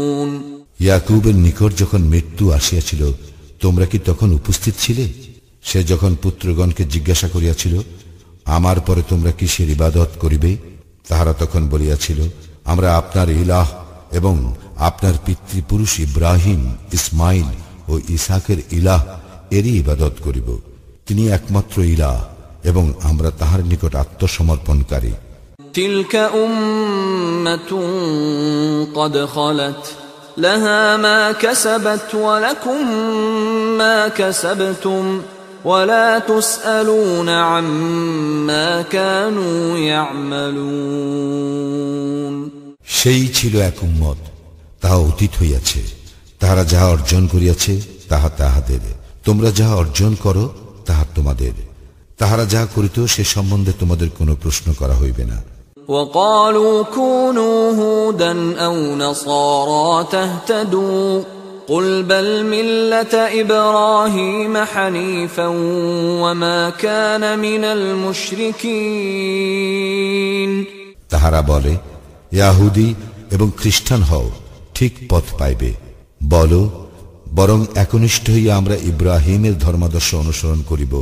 ইয়াকুবের নিকট যখন মৃত্যু আসিয়াছিল, তোমরা কি তখন উপস্থিত ছিলে? সে যখন পুত্রগণকে জিজ্ঞাসা করিয়াছিল, আমার পরে তোমরা কিসের ইবাদত করিবে? তাহারা তখন বলিয়াছিল, আমরা আপনার ইলাহ এবং আপনার পিতৃপুরুষ ইব্রাহিম, ইসমাইল ও ইসাকের ইলাহ, এরই ইবাদত করিব। তিনি একমাত্র ইলাহ এবং আমরা তাহার নিকট আত্মসমর্পণকারী। تلك أمة قد خلت لها ما كسبت ولكم ما كسبتم ولا تسألون عما كانوا يعملون সেই ছিল এক উম্মত তাহা অতীত হইয়াছে তাহারা যাহা অর্জন করিয়াছে তাহা তাহাদের তোমরা যাহা অর্জন করো তাহা তোমাদের তাহারা যাহা করিত সে সম্বন্ধে তোমাদের কোনো প্রশ্ন করা হইবে না وقالوا كونوا هودا أو نصارى تهتدوا قل بل ملة إبراهيم حنيفا وما كان من المشركين তাহারা বলে ইয়াহুদি এবং খ্রিস্টান হও ঠিক পথ পাইবে বলো বরং একনিষ্ঠ হইয়া আমরা ইব্রাহিমের ধর্মাদর্শ অনুসরণ করিব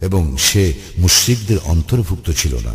এবং সে মুশ্রিকদের অন্তর্ভুক্ত ছিল না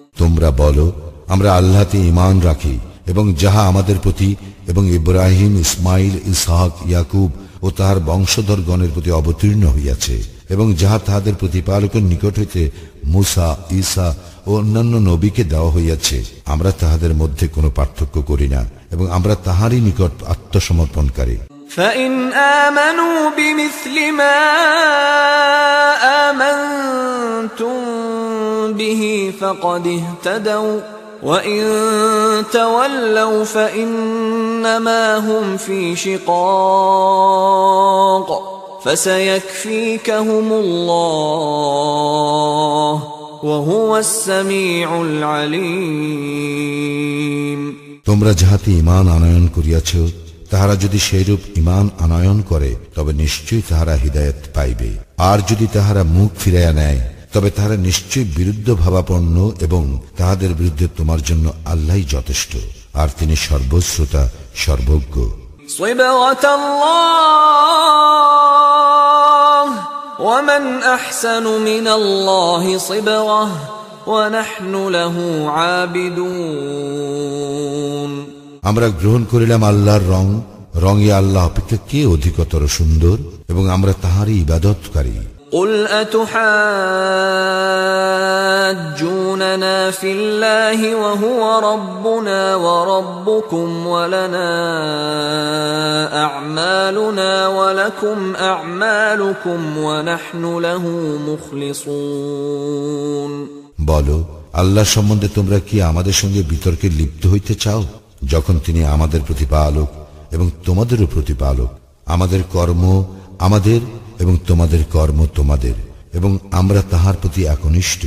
তোমরা বলো আমরা আল্লাহতে ইমান রাখি এবং যাহা আমাদের প্রতি এবং ইব্রাহিম ইসমাইল ইসহাক ইয়াকুব ও তাহার বংশধরগণের প্রতি অবতীর্ণ হইয়াছে এবং যাহা তাহাদের প্রতিপালকের নিকট হইতে মুসা ঈসা ও অন্যান্য নবীকে দেওয়া হইয়াছে আমরা তাহাদের মধ্যে কোনো পার্থক্য করি না এবং আমরা তাহারই নিকট আত্মসমর্পণকারী فإن آمنوا بمثل ما آمنتم به فقد اهتدوا وإن تولوا فإنما هم في شقاق فسيكفيكهم الله وهو السميع العليم তোমরা যাহাতে ইমান আনয়ন করিয়াছ তাহারা যদি সেইরূপ ইমান আনয়ন করে তবে নিশ্চয়ই তাহারা হৃদায়ত পাইবে আর যদি তাহারা মুখ ফিরাইয়া নেয় তবে তাহারা নিশ্চয়ই বিরুদ্ধ ভাবাপন্ন এবং তাহাদের বিরুদ্ধে তোমার জন্য আল্লাহই যথেষ্ট আর তিনি সর্বশ্রোতা সর্বজ্ঞ صبغة الله ومن أحسن من الله صبغة ونحن له عابدون আমরা গ্রহণ করিলাম আল্লাহর রং রঙে আল্লাহ অপেক্ষা কে অধিকতর সুন্দর এবং আমরা তাহারই ইবাদতকারী قل أتحاجوننا في الله وهو ربنا وربكم ولنا أعمالنا ولكم أعمالكم ونحن له مخلصون বলো আল্লাহ সম্বন্ধে তোমরা কি আমাদের সঙ্গে বিতর্কে লিপ্ত হইতে চাও যখন তিনি আমাদের প্রতিপালক এবং তোমাদেরও প্রতিপালক আমাদের কর্ম আমাদের এবং তোমাদের কর্ম তোমাদের এবং আমরা তাহার প্রতি একনিষ্ঠ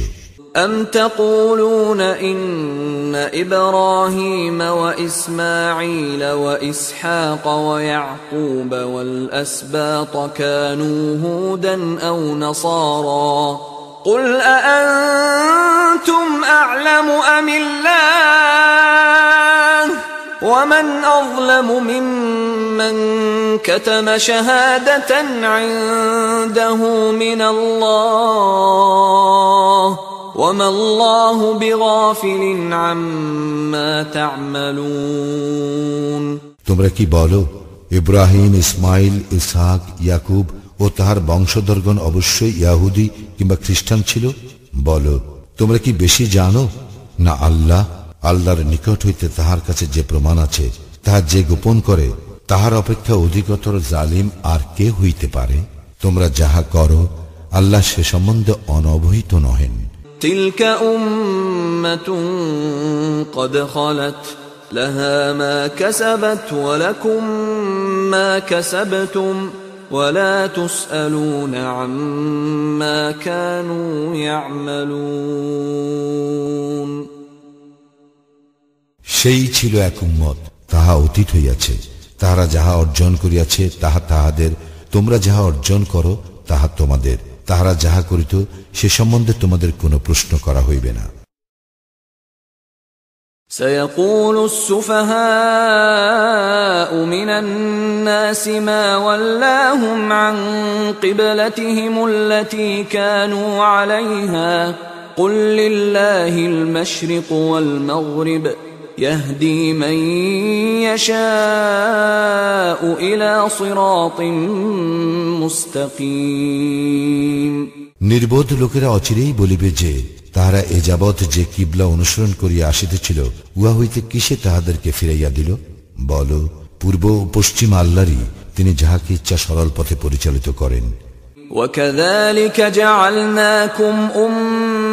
أم تقولون إن إبراهيم وإسماعيل وإسحاق ويعقوب والأسباط كانوا هودا أو نصارا قل أأنتم أعلم أم الله ومن أظلم ممن كتم شهادة عنده من الله وما الله بغافل عما تعملون তোমরা কি বলো ইব্রাহিম ইসমাইল ইসহাক ইয়াকুব ও তাহার বংশধরগণ অবশ্যই ইয়াহুদি কিংবা খ্রিস্টান ছিল বলো তোমরা কি বেশি জানো না আল্লাহ আল্লাহর নিকট হইতে তাহার কাছে যে প্রমাণ আছে তাহা যে গোপন করে তাহার অপেক্ষা অধিকতর জালিম আর কে হইতে পারে তোমরা যাহা করো আল্লাহ সে সম্বন্ধে অনবহিত নহেন تلك أمة قد خلت لها ما كسبت ولكم ما كسبتم ولا تسألون عما كانوا يعملون সেই ছিল এক উম্মত তাহা অতীত হইয়াছে তাহারা যাহা অর্জন করিয়াছে তাহা তাহাদের তোমরা যাহা অর্জন করো তাহা তোমাদের তাহারা যাহা করিত সে সম্বন্ধে তোমাদের কোনো প্রশ্ন করা হইবে না سيقول السفهاء من الناس ما ولاهم عن قبلتهم التي كانوا عليها قل لله المشرق والمغرب يهدي من يشاء الى صراط مستقيم নির্বোধ লোকেরা অচিরেই বলিবে যে তাহারা এ যাবৎ যে কিবলা অনুসরণ করিয়া আসিতেছিল উহা হইতে কিসে তাহাদেরকে ফিরাইয়া দিল বল পূর্ব ও পশ্চিম আল্লাহরই তিনি যাহাকে ইচ্ছা সরল পথে পরিচালিত করেন وكذلك جعلناكم أمة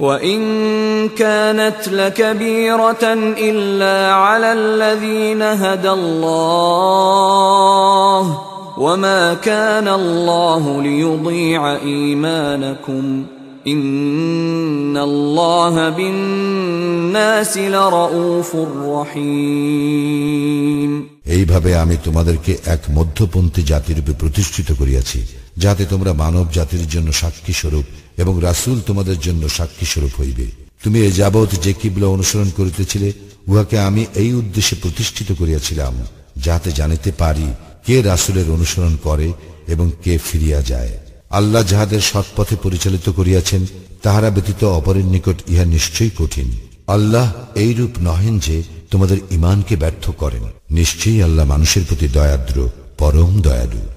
وإن كانت لكبيرة إلا على الذين هدى الله وما كان الله ليضيع إيمانكم إن الله بالناس لرؤوف رحيم এইভাবে আমি তোমাদেরকে এক মধ্যপন্থী জাতিরূপে প্রতিষ্ঠিত করিয়াছি যাতে তোমরা মানব জাতির জন্য সাক্ষী স্বরূপ এবং রাসূল তোমাদের জন্য সাক্ষী স্বরূপ হইবে। তুমি এ যাবৎ যে কিবলা অনুসরণ করিতেছিলে, উহাকে আমি এই উদ্দেশ্যে প্রতিষ্ঠিত করিয়াছিলাম যাতে জানিতে পারি কে রাসূলের অনুসরণ করে এবং কে ফিরিয়া যায়। আল্লাহ যাহাদের সৎপথে পরিচালিত করিয়াছেন, তাহারা ব্যতীত অপরের নিকট ইহা নিশ্চয়ই কঠিন। আল্লাহ এইরূপ নহেন যে তোমাদের ইমানকে ব্যর্থ করেন। নিশ্চয়ই আল্লাহ মানুষের প্রতি দয়াদ্র, পরম দয়ালু।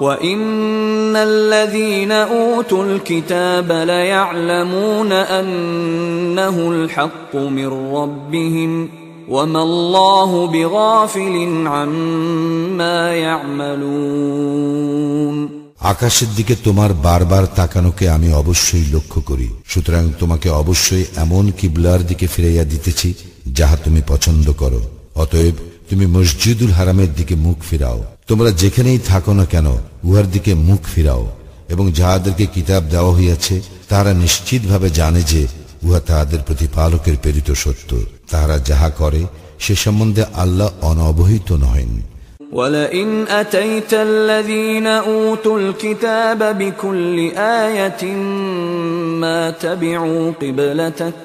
وان الذين اوتوا الكتاب ليعلمون انه الحق من ربهم وما الله بغافل عما يعملون আকাশের দিকে তোমার বারবার তাকানোকে আমি অবশ্যই লক্ষ্য করি সুতরাং তোমাকে অবশ্যই এমন কিবলার দিকে ফিরাইয়া দিতেছি যাহা তুমি পছন্দ করো অতএব তুমি মসজিদুল হারামের দিকে মুখ ফিরাও তোমরা যেখানেই থাকো না কেন উহার দিকে মুখ ফিরাও এবং যাহাদেরকে কিতাব দেওয়া হইয়াছে তারা নিশ্চিতভাবে জানে যে উহা তাহাদের প্রতিপালকের প্রেরিত সত্য তাহারা যাহা করে সে সম্বন্ধে আল্লাহ অনবহিত নহেন ولئن أتيت الذين أوتوا الكتاب بكل آية ما تبعوا قبلتك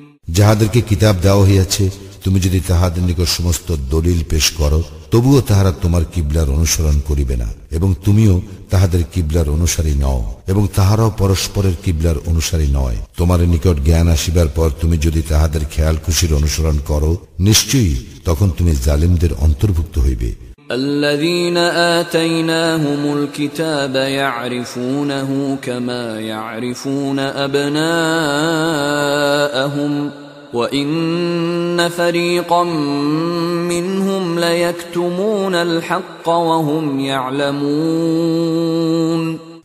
যাহাদেরকে কিতাব দেওয়া হইয়াছে, তুমি যদি তাহাদের নিকট সমস্ত দলিল পেশ করো, তবুও তাহারা তোমার কিবলার অনুসরণ করিবে না, এবং তুমিও তাহাদের কিবলার অনুসারী নও, এবং তাহারাও পরস্পরের কিবলার অনুসারী নয়। তোমার নিকট জ্ঞান আসিবার পর তুমি যদি তাহাদের খেয়াল খুশির অনুসরণ করো, নিশ্চয়ই তখন তুমি জালিমদের অন্তর্ভুক্ত হইবে। الذين آتيناهم الكتاب يعرفونه كما يعرفون أبناءهم وإن فريقا منهم ليكتمون الحق وهم يعلمون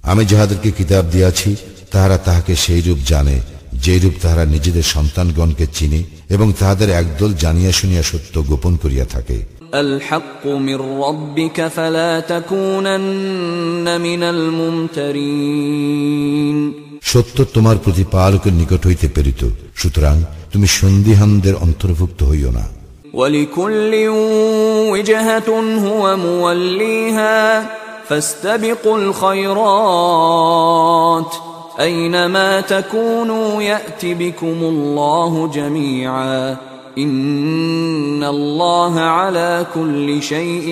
আমি যাহাদেরকে কিতাব দিয়াছি তাহারা তাহাকে সেই রূপ জানে যে রূপ তাহারা নিজেদের সন্তানগণকে চিনে এবং তাহাদের একদল জানিয়া শুনিয়া সত্য গোপন করিয়া থাকে الحق من ربك فلا تكونن من الممترين সত্য তোমার প্রতিপালকের নিকট হইতে প্রেরিত সুতরাং তুমি সন্দিহানদের অন্তর্ভুক্ত হইও না ولكل وجهة هو موليها فاستبقوا الخيرات أينما تكونوا يأت بكم الله جميعا إن الله على كل شيء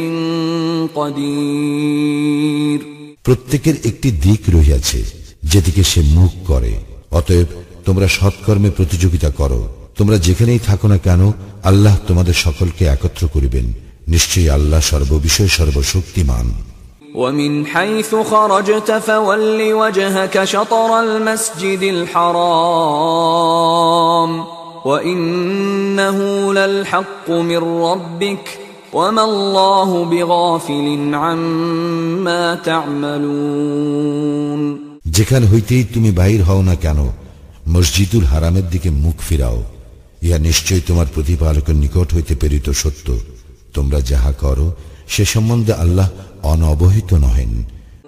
قدير প্রত্যেকের একটি দিক রহিয়াছে যেদিকে সে মুখ করে অতএব তোমরা সৎকর্মে প্রতিযোগিতা করো তোমরা যেখানেই থাকো না কেন আল্লাহ তোমাদের সকলকে একত্র করিবেন নিশ্চয়ই আল্লাহ সর্ববিষয়ে সর্বশক্তিমান ومن حيث خرجت فول وجهك شطر المسجد الحرام وإنه للحق من ربك وما الله بغافل عما تعملون যেখান হইতেই তুমি বাহির হও না কেন মসজিদুল হারামের দিকে মুখ ফিরাও ইহা নিশ্চয়ই তোমার প্রতিপালকের নিকট হইতে প্রেরিত সত্য তোমরা যাহা করো সে সম্বন্ধে আল্লাহ অনবহিত নহেন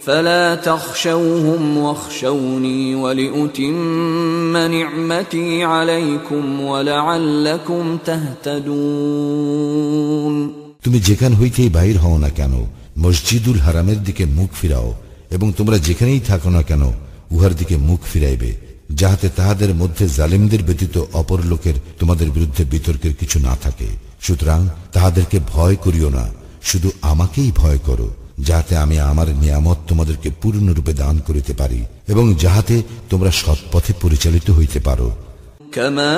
فلا تخشوهم واخشوني ولأتم نعمتي عليكم ولعلكم تهتدون তুমি যেখান হইতেই বাহির হও না কেন মসজিদুল হারামের দিকে মুখ ফিরাও এবং তোমরা যেখানেই থাকো না কেন উহার দিকে মুখ ফিরাইবে যাহাতে তাহাদের মধ্যে জালিমদের ব্যতীত অপর লোকের তোমাদের বিরুদ্ধে বিতর্কের কিছু না থাকে সুতরাং তাহাদেরকে ভয় করিও না শুধু আমাকেই ভয় করো যাহাতে আমি আমার নিয়ামত তোমাদেরকে পূর্ণরূপে দান করিতে পারি এবং যাহাতে তোমরা সৎপথে পরিচালিত হইতে পারো كما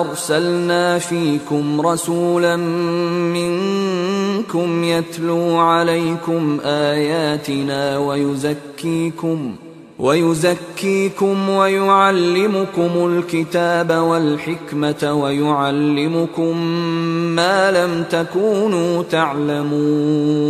أرسلنا فيكم رسولا منكم يتلو عليكم آياتنا ويزكيكم ويزكيكم ويعلمكم الكتاب والحكمة ويعلمكم ما لم تكونوا تعلمون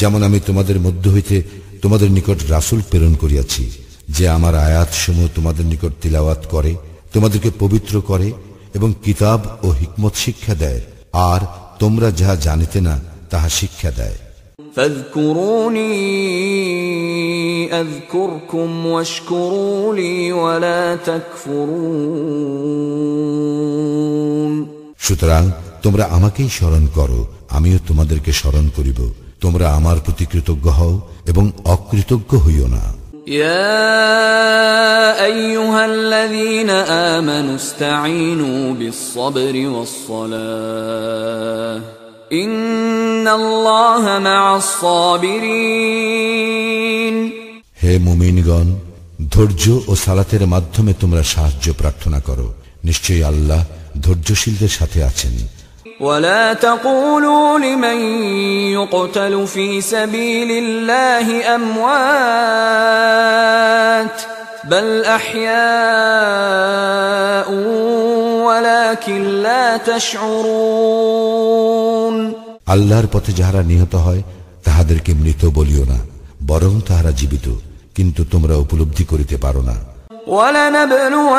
যেমন আমি তোমাদের মধ্য হইতে তোমাদের নিকট রাসূল প্রেরণ করিয়াছি যে আমার আয়াত সমূহ তোমাদের নিকট তিলাওয়াত করে তোমাদেরকে পবিত্র করে এবং কিতাব ও হিকমত শিক্ষা দেয় আর তোমরা যাহা জানিতে না তাহা শিক্ষা দেয় فاذكروني اذكركم واشكروا لي ولا تكفرون সুতরাং তোমরা আমাকেই স্মরণ করো আমিও তোমাদেরকে স্মরণ করিব তোমরা আমার প্রতি কৃতজ্ঞ হও এবং অকৃতজ্ঞ হইও না يا ايها الذين امنوا استعينوا بالصبر والصلاه ان الله مع الصابرين হে মুমিনগণ ধৈর্য ও সালাতের মাধ্যমে তোমরা সাহায্য প্রার্থনা করো নিশ্চয়ই আল্লাহ ধৈর্যশীলদের সাথে আছেন ولا تقولوا لمن يقتل في سبيل الله اموات بل احياء ولكن لا تشعرون আল্লাহর পথে যাহারা নিহত হয় তাহাদেরকে মৃত বলিও না বরং তাহারা জীবিত কিন্তু তোমরা উপলব্ধি করিতে পারো না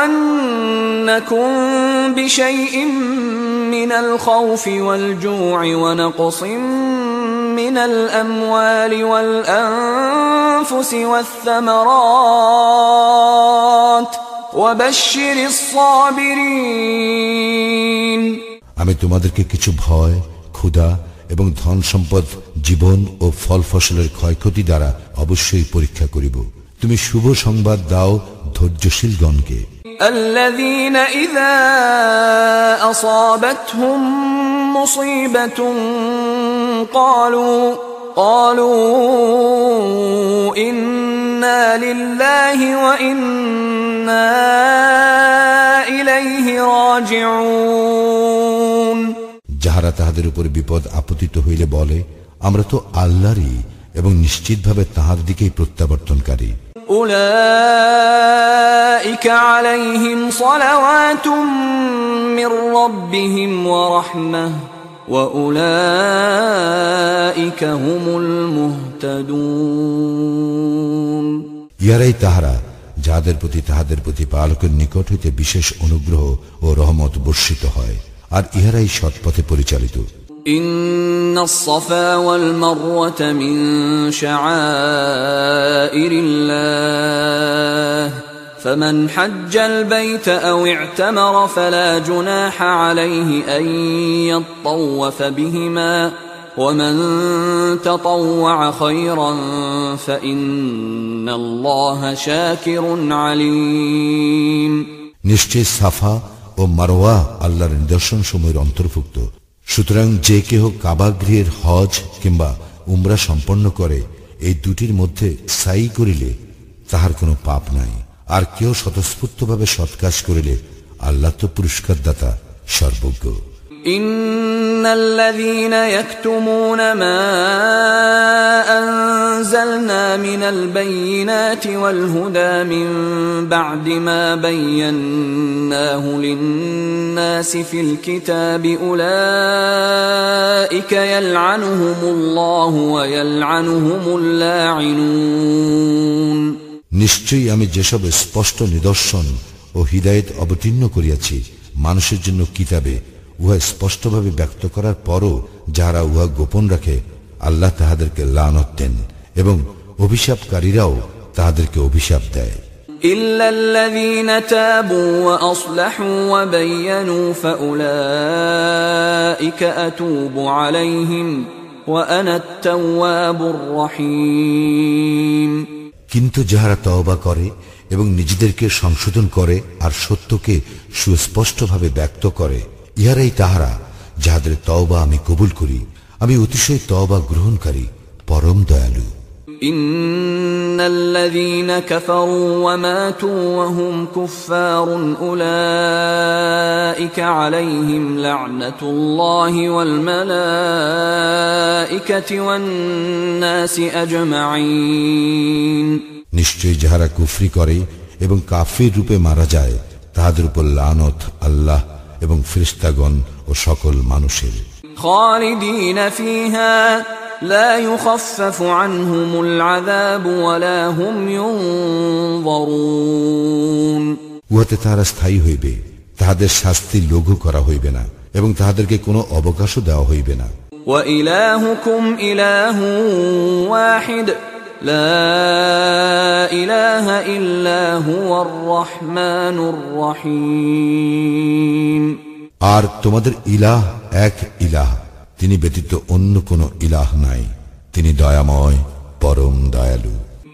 ولنبلونكم بشيء من الخوف والجوع ونقص من الاموال والانفس والثمرات وبشر الصابرين আমি তোমাদেরকে কিছু ভয় ক্ষুধা এবং ধন সম্পদ জীবন ও ফল ফসলের ক্ষয়ক্ষতি দ্বারা অবশ্যই পরীক্ষা করিব তুমি শুভ সংবাদ দাও ধৈর্যশীলগণকে الذين إذا أصابتهم مصيبة قالوا قالوا إنا لله وإنا إليه راجعون যাহারা তাহাদের উপর বিপদ আপতিত হইলে বলে আমরা তো আল্লাহরই এবং নিশ্চিতভাবে তাহার দিকেই প্রত্যাবর্তনকারী أولئك عليهم صلوات من ربهم ورحمة وأولئك هم المهتدون ইহারাই তাহারা যাহাদের প্রতি তাহাদের প্রতি পালকের নিকট হইতে বিশেষ অনুগ্রহ ও রহমত বর্ষিত হয় আর ইহারাই সৎপথে পরিচালিত إن الصفا والمروة من شعائر الله فمن حج البيت أو اعتمر فلا جناح عليه أن يطوف بهما ومن تطوع خيرا فإن الله شاكر عليم নিশ্চয় সাফা ও মারোয়া আল্লাহর নিদর্শন সময়ের অন্তর্ভুক্ত সুতরাং যে কেহ কাবাগৃহের হজ কিংবা উমরা সম্পন্ন করে, এই দুটির মধ্যে সাই করিলে তাহার কোনো পাপ নাই। আর কেউ স্বতঃস্ফূর্তভাবে সৎকাশ করিলে আল্লাহ তো পুরস্কারদাতা সর্বজ্ঞ। إن الذين يكتمون ما أنزلنا من البينات والهدى من بعد ما بيناه للناس في الكتاب أولئك يلعنهم الله ويلعنهم اللاعنون নিশ্চয়ই আমি যেসব স্পষ্ট নিদর্শন ও হৃদায়ত অবতীর্ণ করিয়াছি মানুষের জন্য কিতাবে উহা স্পষ্টভাবে ব্যক্ত করার পরও যাহারা উহা গোপন রাখে আল্লাহ তাহাদেরকে লানত দেন এবং অভিশাপকারীরাও তাহাদেরকে অভিশাপ দেয় إلا الذين تابوا وأصلحوا وبينوا فأولئك أتوب عليهم وأنا التواب الرحيم কিন্তু যাহারা তওবা করে এবং নিজেদেরকে সংশোধন করে আর সত্যকে সুস্পষ্টভাবে ব্যক্ত করে ইহারাই তাহারা যাহাদের তওবা আমি কবুল করি আমি অতিশয় তওবা গ্রহণকারী পরম দয়ালু إن الذين كفروا وماتوا وهم كفار أولئك عليهم لعنة الله والملائكة والناس أجمعين নিশ্চয়ই যাহারা কুফরি করে এবং কাফির রূপে মারা যায় তাহাদের উপর লানত আল্লাহ এবং ফিরিস্তাগণ ও সকল মানুষের خالدين فيها لا يخفف عنهم العذاب ولا هم ينظرون উহাতে তাহারা স্থায়ী হইবে তাহাদের শাস্তি লঘু করা হইবে না এবং তাহাদেরকে কোনো অবকাশও দেওয়া হইবে না وإلهكم إله واحد لا إله إلا هو الرحمن الرحيم আর তোমাদের ইলাহ এক ইলাহ তিনি ব্যতীত অন্য কোন ইলাহ নাই তিনি দয়াময় পরম দয়ালু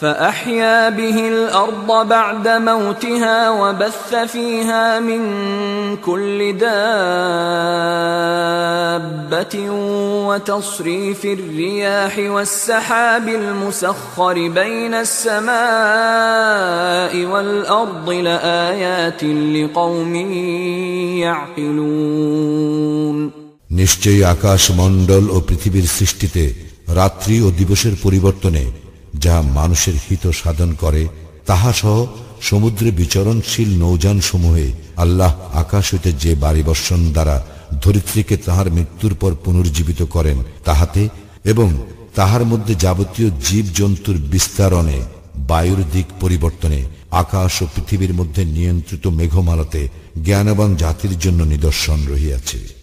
فأحيا به الأرض بعد موتها وبث فيها من كل دابة وتصريف الرياح والسحاب المسخر بين السماء والأرض لآيات لقوم يعقلون নিশ্চয়ই আকাশ মণ্ডল ও পৃথিবীর সৃষ্টিতে রাত্রি ও দিবসের পরিবর্তনে যাহা মানুষের হিত সাধন করে, তাহা সহ সমুদ্রে বিচরণশীল নৌযান সমূহে আল্লাহ আকাশ হইতে যে বাড়ি বর্ষণ দ্বারা ধরিত্রীকে তাহার মৃত্যুর পর পুনর্জীবিত করেন, তাহাতে এবং তাহার মধ্যে যাবতীয় জীব জন্তুর বিস্তারণে, বায়ুর দিক পরিবর্তনে, আকাশ ও পৃথিবীর মধ্যে নিয়ন্ত্রিত মেঘমালাতে জ্ঞানবান জাতির জন্য নিদর্শন রহিয়াছে।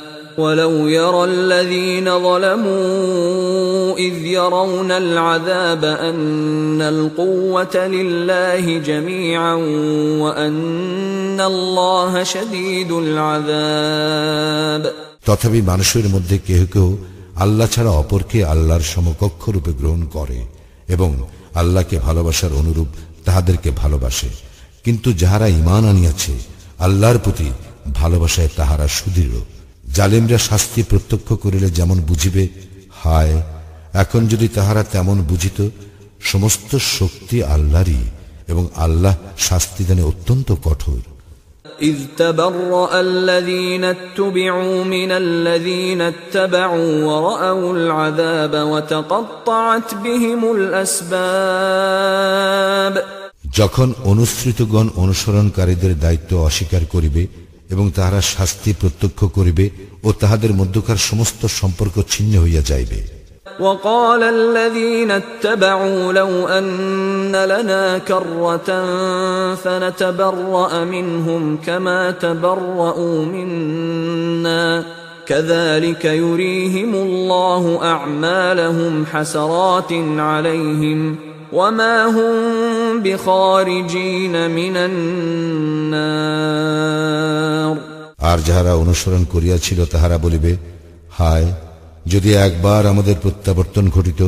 ولو يرى الذين ظلموا إذ يرون العذاب أن القوة لله جميعا وأن الله شديد العذاب তথাপি মানুষের মধ্যে কেহ কেউ আল্লাহ ছাড়া অপরকে আল্লাহর সমকক্ষ রূপে গ্রহণ করে এবং আল্লাহকে ভালোবাসার অনুরূপ তাহাদেরকে ভালোবাসে কিন্তু যাহারা ইমান আনিয়াছে আল্লাহর প্রতি ভালোবাসায় তাহারা সুদৃঢ় জালিমরা শাস্তি প্রত্যক্ষ করিলে যেমন বুঝিবে হায় এখন যদি তাহারা তেমন বুঝিত সমস্ত শক্তি আল্লাহরই এবং আল্লাহ শাস্তিদানে অত্যন্ত কঠোর إذ تبرأ الذين اتبعوا من الذين اتبعوا ورأوا العذاب وتقطعت بهم الأسباب যখন অনুসৃতগণ অনুসরণকারীদের দায়িত্ব অস্বীকার করিবে এবং তাহারা শাস্তি প্রত্যক্ষ করিবে ও তাহাদের মধ্যকার সমস্ত সম্পর্ক ছিন্ন হইয়া যাইবে وقال الذين اتبعوا لو أن لنا كرة فنتبرأ منهم كما تبرأوا منا كذلك يريهم الله أعمالهم حسرات عليهم وما هم بخارجين من النار আর যাহারা অনুসরণ করিয়াছিল তাহারা বলিবে হায় যদি একবার আমাদের প্রত্যাবর্তন ঘটিত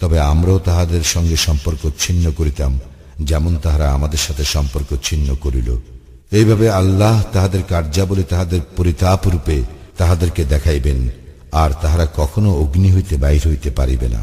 তবে আমরাও তাহাদের সঙ্গে সম্পর্ক ছিন্ন করিতাম যেমন তাহারা আমাদের সাথে সম্পর্ক ছিন্ন করিল এইভাবে আল্লাহ তাহাদের কার্যাবলী তাহাদের পরিতাপ রূপে তাহাদেরকে দেখাইবেন আর তাহারা কখনো অগ্নি হইতে বাহির হইতে পারিবে না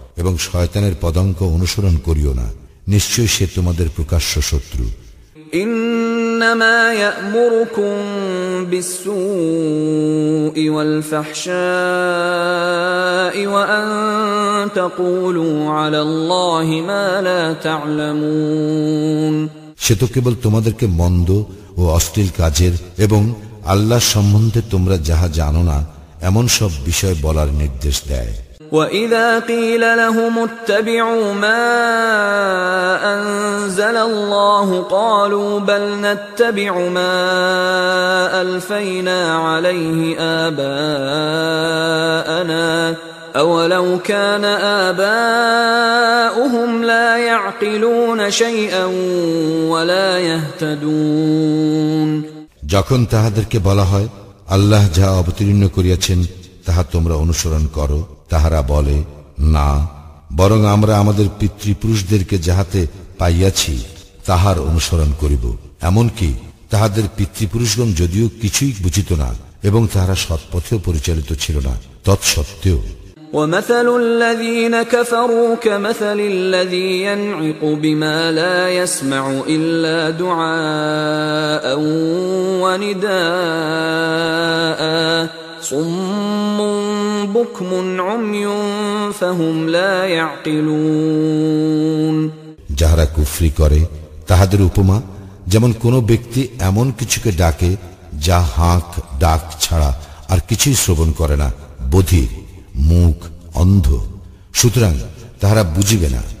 এবং শয়তানের পদাঙ্ক অনুসরণ করিও না নিশ্চয় সে তোমাদের প্রকাশ্য শত্রু انما يامركم بالسوء والفحشاء وان تقولوا على الله ما لا تعلمون সে তো কেবল তোমাদেরকে মন্দ ও অশ্লীল কাজের এবং আল্লাহ সম্বন্ধে তোমরা যাহা জানো না এমন সব বিষয় বলার নির্দেশ দেয় واذا قيل لهم اتبعوا ما انزل الله قالوا بل نتبع ما الفينا عليه اباءنا أولو كان آباؤهم لا يعقلون شيئا ولا يهتدون যখন তাহাদেরকে বলা হয় আল্লাহ যাহা অবতীর্ণ করিয়াছেন তাহা তোমরা অনুসরণ করো তাহারা বলে না বরং আমরা আমাদের পিতৃপুরুষদেরকে যাহাতে পাইয়াছি তাহার অনুসরণ করিব এমনকি তাহাদের পিতৃপুরুষগণ যদিও কিছুই বুঝিত না এবং তাহারা সৎপথেও পরিচালিত ছিল না তৎসত্ত্বেও ومثل الذين كفروا كمثل الذي ينعق بما لا يسمع إلا دعاء ونداء যাহারা কুফরি করে, তাহাদের উপমা, যেমন কোন ব্যক্তি এমন কিছুকে ডাকে, যা হাঁক, ডাক ছাড়া আর কিছুই শ্রবণ করে না, বধির মুখ অন্ধ। সুতরাং তাহারা বুঝিবে না।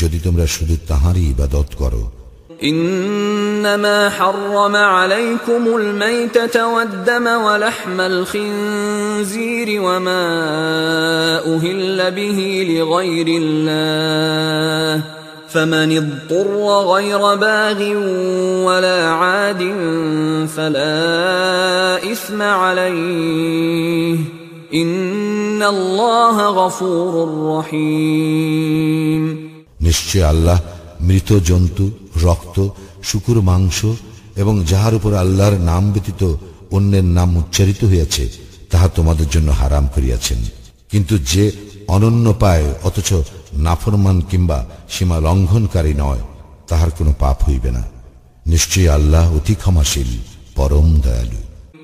যদি তোমরা শুধু তাহারই ইবাদত করো إنما حرم عليكم الميتة والدم ولحم الخنزير وما أهل به لغير الله فمن اضطر غير باغ ولا عاد فلا إثم عليه إن الله غفور رحيم নিশ্চয় আল্লাহ মৃত জন্তু, রক্ত, শুকুর মাংস এবং যাহার উপর আল্লাহর নাম ব্যতীত অন্যের নাম উচ্চারিত হইয়াছে, তাহা তোমাদের জন্য হারাম করিয়াছেন। কিন্তু যে অনন্য পায়, অথচ নাফরমান কিংবা সীমা লঙ্ঘনকারী নয়, তাহার কোনো পাপ হইবে না। নিশ্চয়ই আল্লাহ অতি ক্ষমাশীল, পরম দয়ালু।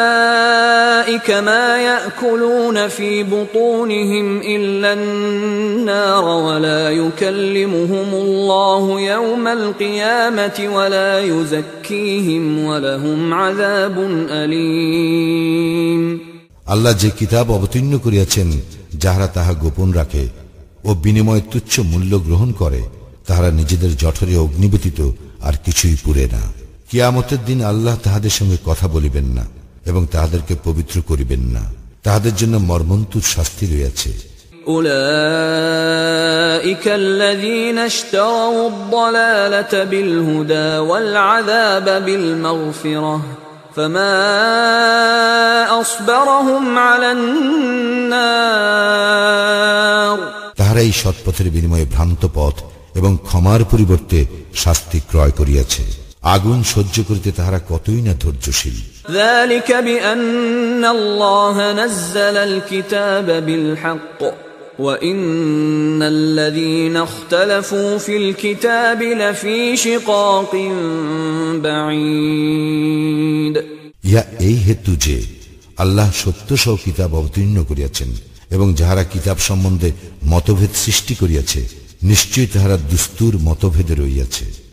أولئك ما يأكلون في بطونهم إلا النار ولا يكلمهم الله يوم القيامة ولا يزكيهم ولهم عذاب أليم আল্লাহ যে কিতাব অবতীর্ণ করিয়াছেন যাহারা তাহা গোপন রাখে ও বিনিময়ে তুচ্ছ মূল্য গ্রহণ করে তাহারা নিজেদের জঠরে অগ্নি ব্যতীত আর কিছুই পুরে না কিয়ামতের দিন আল্লাহ তাহাদের সঙ্গে কথা বলিবেন না এবং তাহাদেরকে পবিত্র করিবেন না তাহাদের জন্য মর্মন্তুর শাস্তি রইয়াছে أولئك الذين اشتروا الضلالة بالهدى والعذاب بالمغفرة فما أصبرهم على النار তাহারা এই সৎপথের বিনিময়ে ভ্রান্ত পথ এবং ক্ষমার পরিবর্তে শাস্তি ক্রয় করিয়াছে আগুন সহ্য করিতে তাহারা কতই না ধৈর্যশীল ذلك بأن الله نزل الكتاب بالحق وإن الذين اختلفوا في الكتاب لفي شقاق بعيد ইহা এই হেতু যে আল্লাহ সত্য সহ কিতাব অবতীর্ণ করিয়াছেন এবং যাহারা কিতাব সম্বন্ধে মতভেদ সৃষ্টি করিয়াছে নিশ্চয়ই তাহারা দুস্তুর মতভেদে রইয়াছে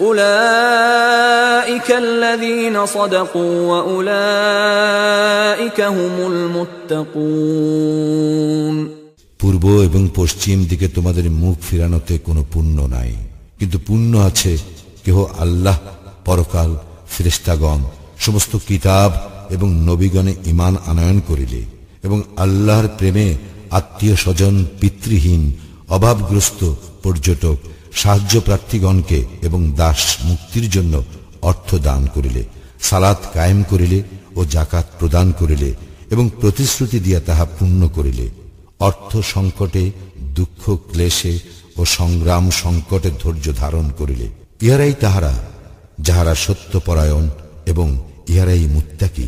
أولئك الذين صدقوا وأولئك هم المتقون পূর্ব এবং পশ্চিম দিকে তোমাদের মুখ ফিরানোতে কোনো পুণ্য নাই কিন্তু পুণ্য আছে কেহ আল্লাহ পরকাল ফিরেস্তাগণ সমস্ত কিতাব এবং নবীগণে ইমান আনয়ন করিলে এবং আল্লাহর প্রেমে আত্মীয় স্বজন পিতৃহীন অভাবগ্রস্ত পর্যটক সাহায্য প্রার্থীগণকে এবং দাস মুক্তির জন্য অর্থ দান করিলে, সালাত কায়েম করিলে ও জাকাত প্রদান করিলে এবং প্রতিশ্রুতি দিয়া তাহা পূর্ণ করিলে। অর্থ সংকটে, দুঃখ ক্লেশে ও সংগ্রাম সংকটে ধৈর্য ধারণ করিলে। ইহারাই তাহারা, যাহারা সত্যপরায়ণ এবং ইহারাই মুত্তাকি।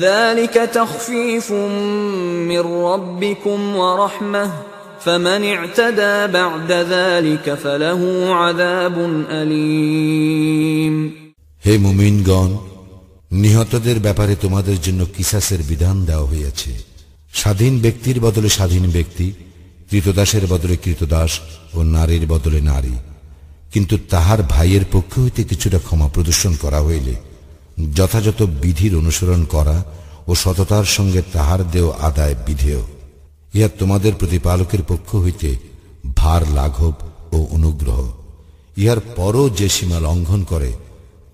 ذلك تخفيف من ربكم ورحمة فمن اعتدى بعد ذلك فله عذاب أليم হে মুমিনগণ নিহতদের ব্যাপারে তোমাদের জন্য কিসাসের বিধান দেওয়া হইয়াছে স্বাধীন ব্যক্তির বদলে স্বাধীন ব্যক্তি কৃতদাসের বদলে কৃতদাস ও নারীর বদলে নারী কিন্তু তাহার ভাইয়ের পক্ষ হইতে কিছুটা ক্ষমা প্রদর্শন করা হইলে যথাযথ বিধির অনুসরণ করা ও সততার সঙ্গে তাহার দেও আদায় বিধেয়। ইহা তোমাদের প্রতিপালকের পক্ষ হইতে ভার লাঘব ও অনুগ্রহ। ইহার পরও যে সীমা লঙ্ঘন করে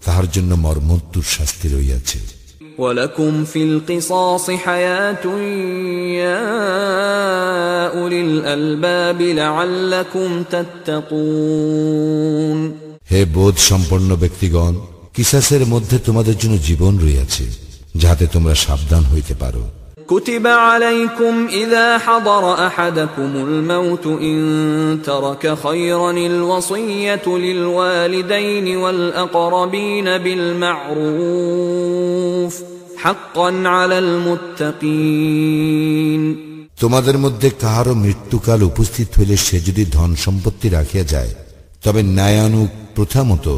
তাহার জন্য মর্মন্তুর শাস্তি রইয়াছে হে বোধ সম্পন্ন ব্যক্তিগণ কিসাসের মধ্যে তোমাদের জন্য জীবন রইয়াছে যাহাতে তোমরা সাবধান হইতে পারো كتب عليكم إذا حضر أحدكم الموت إن ترك خيرا الوصية للوالدين والأقربين بالمعروف حقا على المتقين তোমাদের মধ্যে কাহারও মৃত্যুকাল উপস্থিত হইলে সে যদি ধন সম্পত্তি রাখিয়া যায় তবে ন্যায়ানুক প্রথা মতো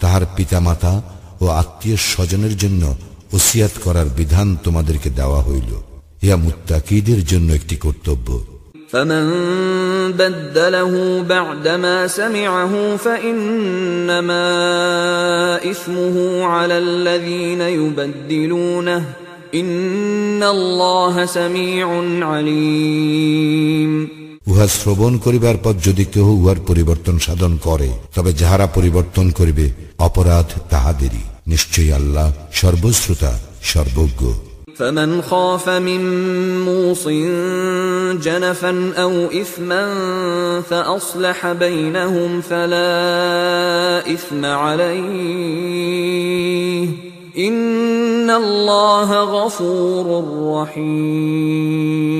তাহার পিতামাতা ও আত্মীয় স্বজনের জন্য ওসিয়াত করার বিধান তোমাদেরকে দেওয়া হইল ইহা মুত্তাকিদের জন্য একটি কর্তব্য فمن بدله بعدما سمعه فإنما إثمه على الذين يبدلونه إن الله سميع عليم উহা শ্রবণ করিবার পর যদি কেহ উহার পরিবর্তন সাধন করে তবে যাহারা পরিবর্তন করিবে অপরাধ তাহাদেরই নিশ্চয়ই আল্লাহ সর্বশ্রোতা সর্বজ্ঞ فمن خاف من موص جنفا أو إثما فأصلح بينهم فلا إثم عليه إن الله غفور رحيم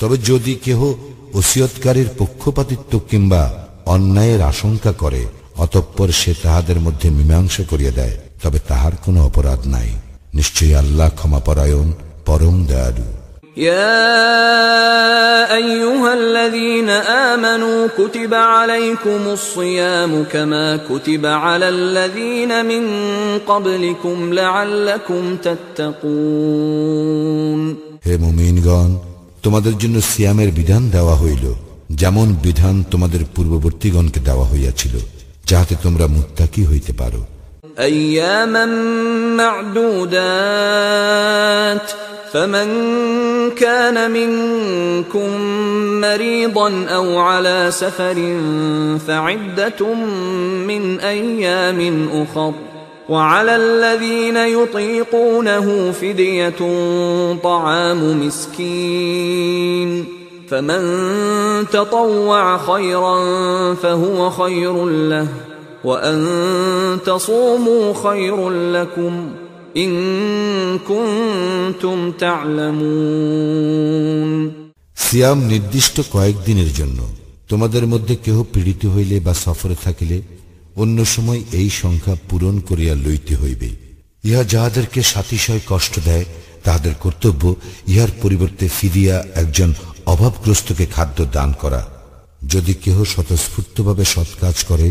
তবে যদি কেহ ওসিয়তকারীর পক্ষপাতিত্ব কিংবা অন্যায়ের আশঙ্কা করে অতঃপর সে তাহাদের মধ্যে মীমাংসা করিয়া দেয় তবে তাহার কোনো অপরাধ নাই নিশ্চয়ই আল্লাহ ক্ষমাপরায়ণ পরম দয়ালু يا أيها الذين آمنوا كتب عليكم الصيام كما كتب على الذين من قبلكم لعلكم تتقون হে মুমিনগণ তোমাদের জন্য সিয়ামের বিধান দেওয়া হইল যেমন বিধান তোমাদের পূর্ববর্তীগণকে দেওয়া হইয়াছিল যাহাতে তোমরা মুত্তাকি হইতে পারো أياما معدودات فمن كان منكم مريضا أو على سفر فعدة من أيام أخر وعلى الذين يطيقونه فدية طعام مسكين فمن تطوع خيرا فهو خير له وأن تصوموا خير لكم إن كنتم تعلمون সিয়াম নির্দিষ্ট কয়েকদিনের জন্য তোমাদের মধ্যে কেহ পীড়িত হইলে বা সফরে থাকিলে অন্য সময় এই সংখ্যা পূরণ করিয়া লইতে হইবে ইহা যাহাদেরকে সাতিশয় কষ্ট দেয় তাহাদের কর্তব্য ইহার পরিবর্তে ফিরিয়া একজন অভাবগ্রস্তকে খাদ্য দান করা যদি কেহ স্বতঃস্ফূর্তভাবে সৎ কাজ করে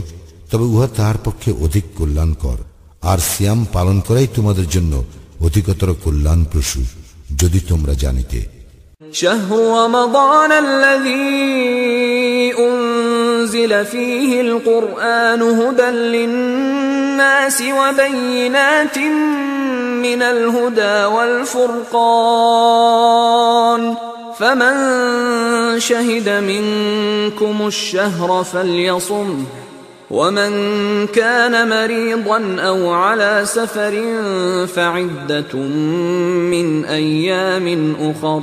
তবে উহা তাহার পক্ষে অধিক কল্যাণকর আর সিয়াম পালন করাই তোমাদের জন্য অধিকতর কল্যাণপ্রসূ যদি তোমরা জানিতে شهر رمضان الذي أنزل فيه القرآن هدى للناس وبينات من الهدى والفرقان فمن شهد منكم الشهر فليصمه ومن كان مريضا أو على سفر فعدة من أيام أخر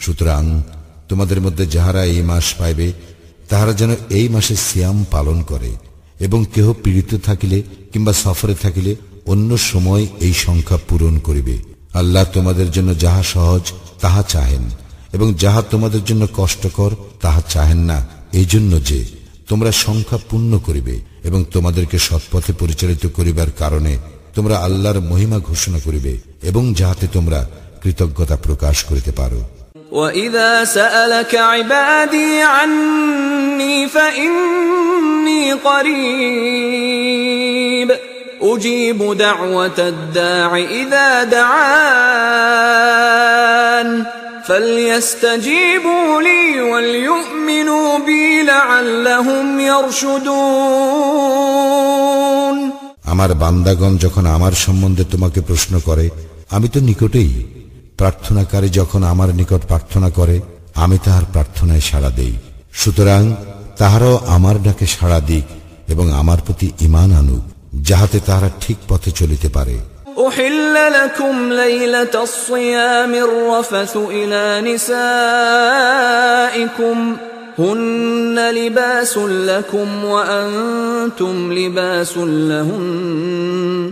সুতরাং তোমাদের মধ্যে যাহারা এই মাস পাইবে, তাহারা যেন এই মাসে সিয়াম পালন করে এবং কেহ পীড়িত থাকিলে কিংবা সফরে থাকিলে অন্য সময় এই সংখ্যা পূরণ করিবে। আল্লাহ তোমাদের জন্য যাহা সহজ, তাহা চাহেন এবং যাহা তোমাদের জন্য কষ্টকর, তাহা চাহেন না। এই জন্য যে তোমরা সংখ্যা পূর্ণ করিবে এবং তোমাদেরকে সৎপথে পরিচালিত করিবার কারণে তোমরা আল্লাহর মহিমা ঘোষণা করিবে এবং যাহাতে তোমরা কৃতজ্ঞতা প্রকাশ করিতে পারো। وإذا سألك عبادي عني فإني قريب أجيب دعوة الداع إذا دعان فليستجيبوا لي وليؤمنوا بي لعلهم يرشدون আমার বান্দাগণ যখন আমার সম্বন্ধে তোমাকে প্রশ্ন করে আমি তো নিকটেই প্রার্থনাকারী যখন আমার নিকট প্রার্থনা করে আমি তাহার প্রার্থনায় সাড়া দেই সুতরাং তাহারাও আমার ডাকে সাড়া দিক এবং আমার প্রতি ইমান আনুক যাহাতে তাহারা ঠিক পথে চলিতে পারে أحل لكم ليلة الصيام الرفث إلى نسائكم هن لباس لكم وأنتم لباس لهن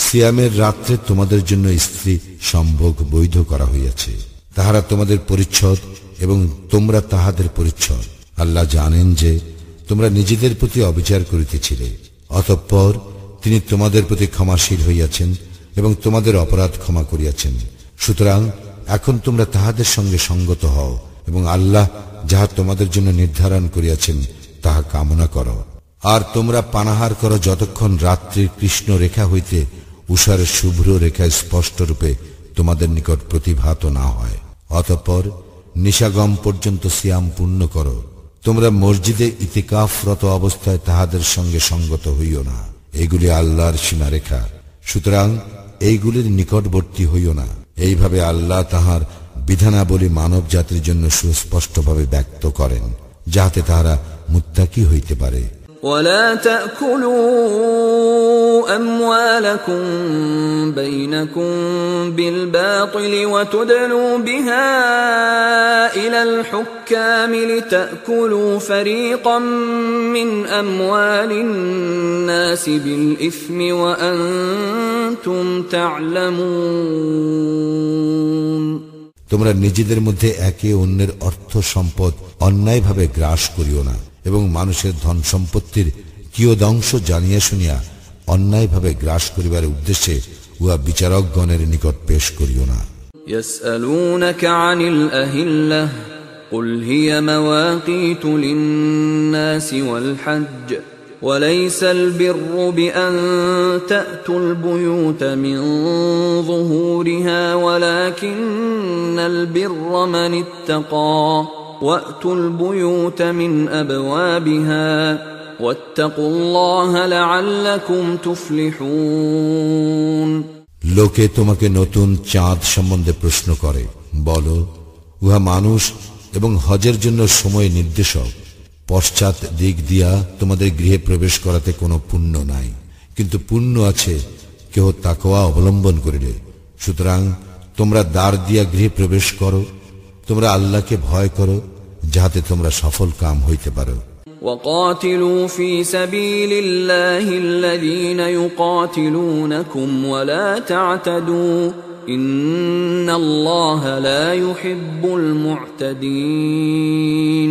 সিয়ামের রাত্রে তোমাদের জন্য স্ত্রী সম্ভোগ বৈধ করা হইয়াছে। তাহারা তোমাদের পরিচ্ছদ এবং তোমরা তাহাদের পরিচ্ছদ। আল্লাহ জানেন যে তোমরা নিজেদের প্রতি অবিচার করিতেছিলে। অতঃপর তিনি তোমাদের প্রতি ক্ষমাশীল হইয়াছেন এবং তোমাদের অপরাধ ক্ষমা করিয়াছেন। সুতরাং এখন তোমরা তাহাদের সঙ্গে সঙ্গত হও এবং আল্লাহ যাহা তোমাদের জন্য নির্ধারণ করিয়াছেন, তাহা কামনা করো। আর তোমরা পানাহার করো যতক্ষণ রাত্রির কৃষ্ণ রেখা হইতে উষার শুভ্র স্পষ্ট রূপে তোমাদের নিকট প্রতিভাত না হয়। অতঃপর নিশাগম পর্যন্ত সিয়াম পূর্ণ করো। তোমরা মসজিদে ইতিকাফরত অবস্থায় তাহাদের সঙ্গে সঙ্গত হইও না। এগুলি আল্লাহর সীমারেখা। সুতরাং এইগুলির নিকটবর্তী হইও না। এইভাবে আল্লাহ তাহার বিধানাবলী মানব জাতির জন্য সুস্পষ্টভাবে ব্যক্ত করেন, যাহাতে তাহারা মুত্তাকি হইতে পারে। ولا تاكلوا اموالكم بينكم بالباطل وتدلوا بها الى الحكام لتاكلوا فريقا من اموال الناس بالاثم وانتم تعلمون তোমরা নিজেদের মধ্যে একে অন্যের অর্থ সম্পদ অন্যায়ভাবে গ্রাস করিও না এবং মানুষের ধন সম্পত্তির কিয়দংশ জানিয়া শুনিয়া অন্যায়ভাবে গ্রাস করিবার উদ্দেশ্যে উহা বিচারকগণের নিকট পেশ করিও না يسألونك عن الأهلة قل هي مواقيت للناس والحج وليس البر بأن تأتوا البيوت من ظهورها ولكن البر من اتقى وأتوا البيوت من أبوابها واتقوا الله لعلكم تفلحون লোকে তোমাকে নতুন চাঁদ সম্বন্ধে প্রশ্ন করে বলো উহা মানুষ এবং হজের জন্য সময় নির্দেশক পশ্চাৎ দিক দিয়া তোমাদের গৃহে প্রবেশ করাতে কোনো পুণ্য নাই কিন্তু পুণ্য আছে কেহ তাকোয়া অবলম্বন করিলে সুতরাং তোমরা দ্বার দিয়া গৃহে প্রবেশ করো তোমরা আল্লাহকে ভয় করো যাহাতে তোমরা সফল কাম হইতে পারো। وقاتلوا في سبيل الله الذين يقاتلونكم ولا تعتدوا إن الله لا يحب المعتدين.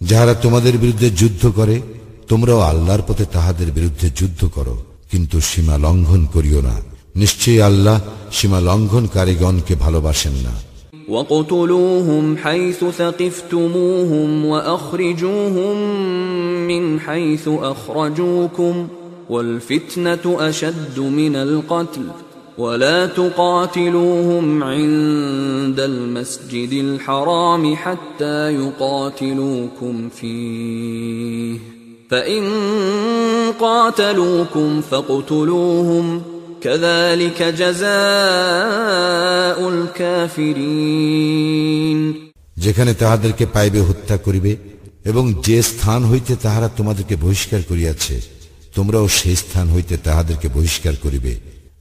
যাহারা তোমাদের বিরুদ্ধে যুদ্ধ করে তোমরাও আল্লাহর পথে তাহাদের বিরুদ্ধে যুদ্ধ করো কিন্তু সীমা লঙ্ঘন করিও না। নিশ্চয়ই আল্লাহ সীমা লঙ্ঘনকারীগণকে ভালোবাসেন না। وقتلوهم حيث ثقفتموهم واخرجوهم من حيث اخرجوكم والفتنه اشد من القتل ولا تقاتلوهم عند المسجد الحرام حتى يقاتلوكم فيه فان قاتلوكم فاقتلوهم كذلك جزاء الكافرين যেখানে তাহাদেরকে পাইবে হত্যা করিবে এবং যে স্থান হইতে তাহারা তোমাদেরকে বহিষ্কার করিয়াছে তোমরাও সেই স্থান হইতে তাহাদেরকে বহিষ্কার করিবে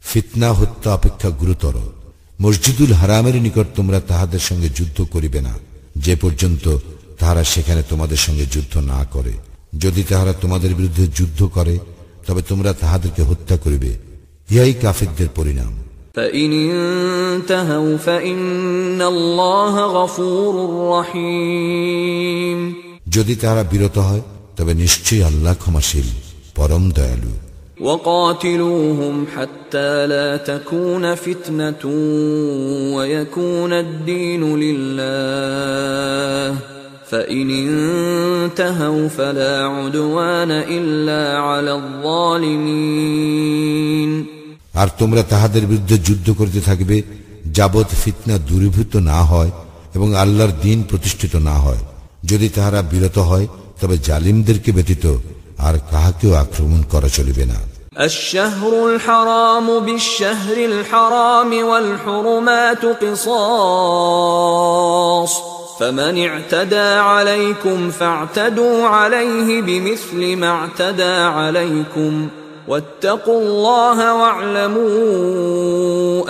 ফিতনা হত্যা অপেক্ষা গুরুতর মসজিদুল হারামের নিকট তোমরা তাহাদের সঙ্গে যুদ্ধ করিবে না যে পর্যন্ত তাহারা সেখানে তোমাদের সঙ্গে যুদ্ধ না করে যদি তাহারা তোমাদের বিরুদ্ধে যুদ্ধ করে তবে তোমরা তাহাদেরকে হত্যা করিবে ইহাই কাফিরদের পরিণাম فإن انتهوا فإن الله غفور رحيم যদি তাহারা বিরত হয় তবে নিশ্চয়ই আল্লাহ ক্ষমাশীল পরম দয়ালু وقاتلوهم حتى لا تكون فتنة ويكون الدين لله فإن انتهوا فلا عدوان إلا على الظالمين আর তোমরা তাহাদের বিরুদ্ধে যুদ্ধ করতে থাকবে যাবৎ ফিতনা দূরীভূত না হয় এবং আল্লাহর দিন প্রতিষ্ঠিত না হয় যদি তাহারা বিরত হয় তবে জালিমদেরকে ব্যতীত আর কাহাকেও আক্রমণ করা চলিবে না الشهر الحرام بالشهر الحرام والحرمات قصاص فمن اعتدى عليكم فاعتدوا عليه بمثل ما اعتدى عليكم واتقوا الله واعلموا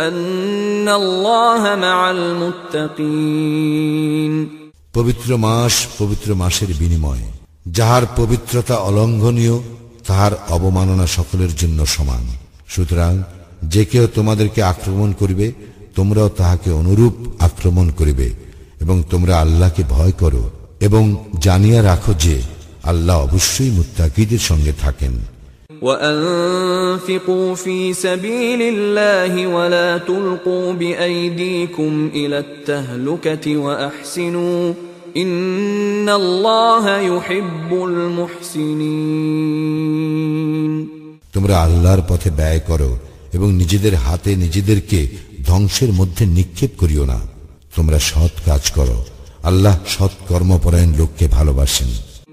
ان الله مع المتقين পবিত্র মাস পবিত্র মাসের বিনিময় যাহার পবিত্রতা অলঙ্ঘনীয় তাহার অবমাননা সকলের জন্য সমান সুতরাং যে কেউ তোমাদেরকে আক্রমণ করিবে তোমরাও তাহাকে অনুরূপ আক্রমণ করিবে এবং তোমরা আল্লাহকে ভয় করো এবং জানিয়া রাখো যে আল্লাহ অবশ্যই মুত্তাকিদের সঙ্গে থাকেন وانفقوا في سبيل الله ولا تلقوا بايديكم الى التهلكه واحسنوا ان الله يحب المحسنين তোমরা আল্লাহর পথে ব্যয় করো এবং নিজেদের হাতে নিজেদেরকে ধ্বংসের মধ্যে নিক্ষেপ করিও না তোমরা সৎ কাজ করো আল্লাহ সৎ কর্মপরায়ণ লোককে ভালোবাসেন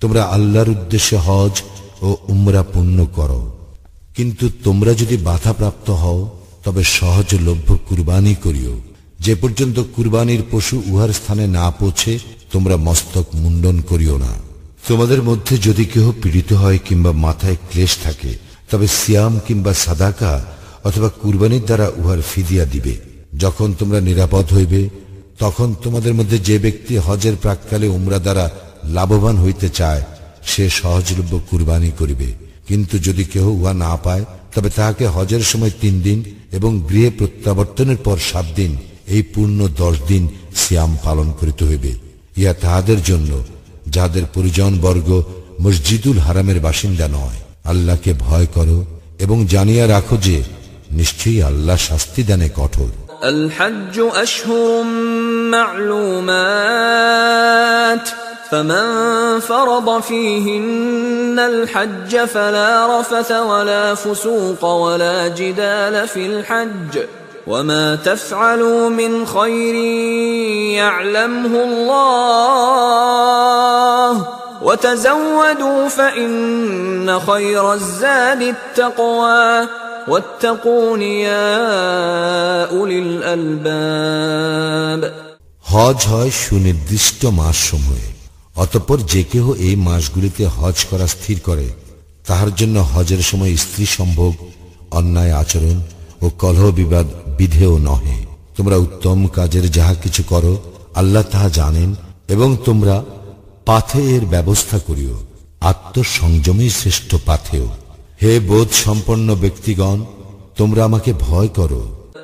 তোমরা আল্লাহর উদ্দেশ্যে হজ ও উমরা পূর্ণ করো। কিন্তু তোমরা যদি বাধাপ্রাপ্ত হও, তবে সহজলভ্য কুরবানি করিও। যে পর্যন্ত কুরবানির পশু উহার স্থানে না পৌঁছে, তোমরা মস্তক মুন্ডন করিও না। তোমাদের মধ্যে যদি কেহ পীড়িত হয় কিংবা মাথায় ক্লেশ থাকে, তবে সিয়াম কিংবা সাদাকা অথবা কুরবানির দ্বারা উহার ফিদিয়া দিবে। যখন তোমরা নিরাপদ হইবে, তখন তোমাদের মধ্যে যে ব্যক্তি হজের প্রাককালে উমরা দ্বারা লাভবান হইতে চায় সে সহজলভ্য কুরবানি করিবে কিন্তু যদি কেহ উহা না পায় তবে তাহাকে হজের সময় তিন দিন এবং গৃহে প্রত্যাবর্তনের পর সাত দিন এই পূর্ণ দশ দিন সিয়াম পালন করিতে হইবে ইয়া তাহাদের জন্য যাদের পরিজন বর্গ মসজিদুল হারামের বাসিন্দা নয় আল্লাহকে ভয় করো এবং জানিয়া রাখো যে নিশ্চয়ই আল্লাহ শাস্তি দানে কঠোর الحج أشهر معلومات فمن فرض فيهن الحج فلا رفث ولا فسوق ولا جدال في الحج وما تفعلوا من خير يعلمه الله وتزودوا فإن خير الزاد التقوى واتقون يا أولي الألباب হজ হয় সুনির্দিষ্ট মাস সমূহে অতঃপর যে কেহ এই মাসগুলিতে হজ করা স্থির করে, তাহার জন্য হজের সময় স্ত্রী সম্ভোগ অন্যায় আচরণ ও কলহ বিবাদ বিধেয় নহে। তোমরা উত্তম কাজের যাহা কিছু করো, আল্লাহ তাহা জানেন এবং তোমরা পাথে এর ব্যবস্থা করিও, আত্মসংযমই শ্রেষ্ঠ পাথেও হে বোধ সম্পন্ন ব্যক্তিগণ, তোমরা আমাকে ভয় করো।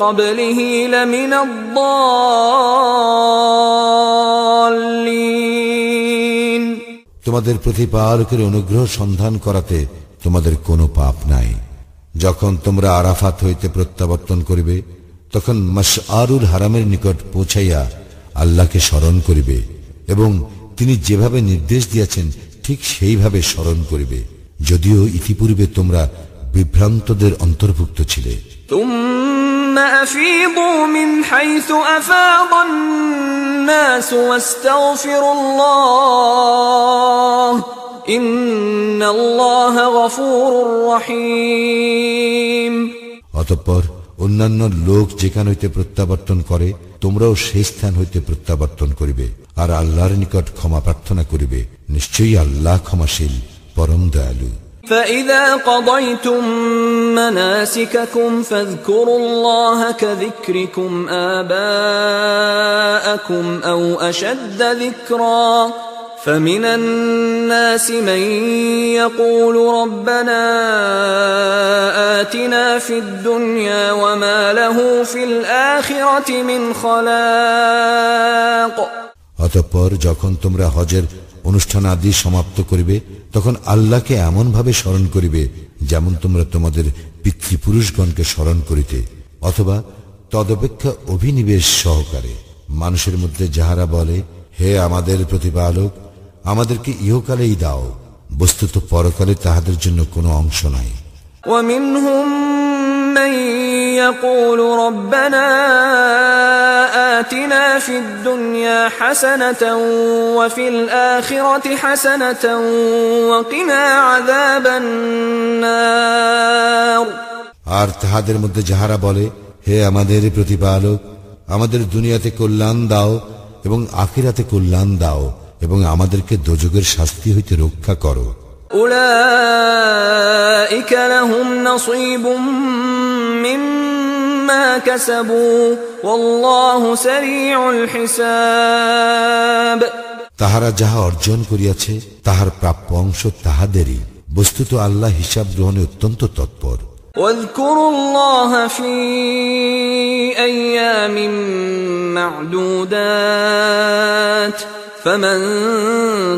قبله لمن الضالين তোমাদের প্রতিপালকের অনুগ্রহ সন্ধান করাতে তোমাদের কোনো পাপ নাই যখন তোমরা আরাফাত হইতে প্রত্যাবর্তন করিবে তখন মশআরুল হারামের নিকট পৌঁছাইয়া আল্লাহকে স্মরণ করিবে এবং তিনি যেভাবে নির্দেশ দিয়েছেন ঠিক সেইভাবে স্মরণ করিবে যদিও ইতিপূর্বে তোমরা বিভ্রান্তদের অন্তর্ভুক্ত ছিলে ثم أفيضوا من حيث أفاض الناس واستغفروا الله إن الله غفور رحيم অতঃপর অন্যান্য লোক যেখান হইতে প্রত্যাবর্তন করে তোমরাও সেই স্থান হইতে প্রত্যাবর্তন করিবে আর আল্লাহর নিকট ক্ষমা প্রার্থনা করিবে নিশ্চয়ই আল্লাহ ক্ষমাশীল পরম দয়ালু فإذا قضيتم مناسككم فاذكروا الله كذكركم آباءكم أو أشد ذكرا فمن الناس من يقول ربنا آتنا في الدنيا وما له في الآخرة من خلاق অতঃপর যখন তোমরা হজের অনুষ্ঠান আদি সমাপ্ত করিবে তখন আল্লাহকে এমন ভাবে স্মরণ করিবে যেমন তোমরা তোমাদের পিতৃপুরুষগণকে স্মরণ করিতে অথবা তদপেক্ষা অভিনিবেশ সহকারে মানুষের মধ্যে যাহারা বলে হে আমাদের প্রতিপালক আমাদেরকে ইহকালেই দাও বস্তুত পরকালে তাহাদের জন্য কোনো অংশ নাই ومنهم من يقول ربنا آتنا في الدنيا حسنة وفي الآخرة حسنة وقنا عذاب النار আর তাহাদের মধ্যে যাহারা বলে হে আমাদের প্রতিপালক আমাদের দুনিয়াতে কল্যাণ দাও এবং আখিরাতে কল্যাণ দাও এবং আমাদেরকে দোজগের শাস্তি হইতে রক্ষা করো أولئك لهم نصيب مما كسبوا والله سريع الحساب তাহারা যাহা অর্জন করিয়াছে তাহার প্রাপ্য অংশ তাহাদেরই বস্তুত আল্লাহ হিসাব গ্রহণে অত্যন্ত তৎপর واذكروا الله في ايام معدودات فمن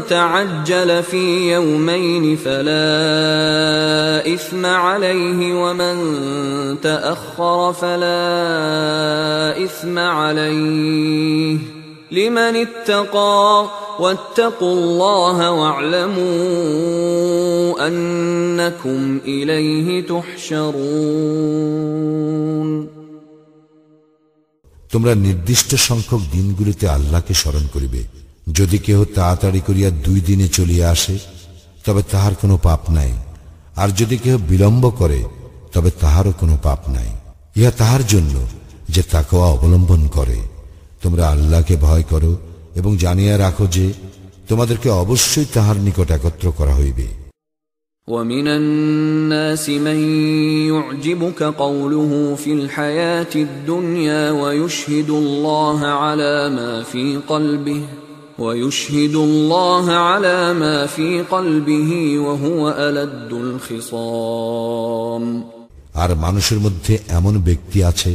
تعجل في يومين فلا اثم عليه ومن تاخر فلا اثم عليه لمن اتقى واتقوا الله واعلموا انكم اليه تحشرون তোমরা নির্দিষ্ট সংখ্যক দিনগুলিতে আল্লাহকে স্মরণ করিবে যদি কেহ তাড়াতাড়ি করিয়া দুই দিনে চলিয়া আসে তবে তাহার কোনো পাপ নাই আর যদি কেহ বিলম্ব করে তবে তাহারও কোনো পাপ নাই ইহা তাহার জন্য যে তাকওয়া অবলম্বন করে তোমরা আল্লাহকে ভয় করো এবং জানিয়া রাখো যে তোমাদেরকে অবশ্যই তাহার নিকট একত্র করা হইবে ومن الناس من يعجبك قوله في الحياة الدنيا ويشهد الله على ما في قلبه ويشهد الله على ما في قلبه وهو ألد الخصام আর মানুষের মধ্যে এমন ব্যক্তি আছে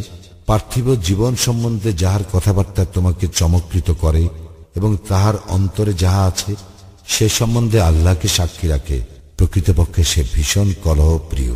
পার্থিব জীবন সম্বন্ধে যাহার কথাবার্তা তোমাকে চমৎকৃত করে এবং তাহার অন্তরে যাহা আছে সে সম্বন্ধে আল্লাহকে সাক্ষী রাখে প্রকৃতপক্ষে সে ভীষণ কলহ প্রিয়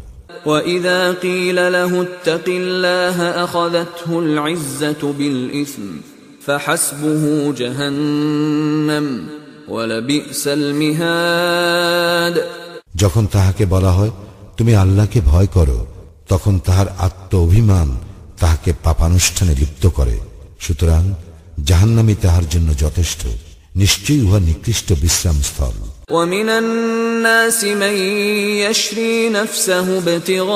وإذا قيل له اتق الله أخذته العزة بالإثم فحسبه جهنم ولبئس المهاد যখন তাহাকে বলা হয় তুমি আল্লাহকে ভয় করো তখন তাহার আত্ম অভিমান তাহাকে পাপানুষ্ঠানে লিপ্ত করে সুতরাং জাহান্নামি তাহার জন্য যথেষ্ট নিশ্চয়ই উহা নিকৃষ্ট বিশ্রামস্থল ومن الناس من يشري نفسه ابتغاء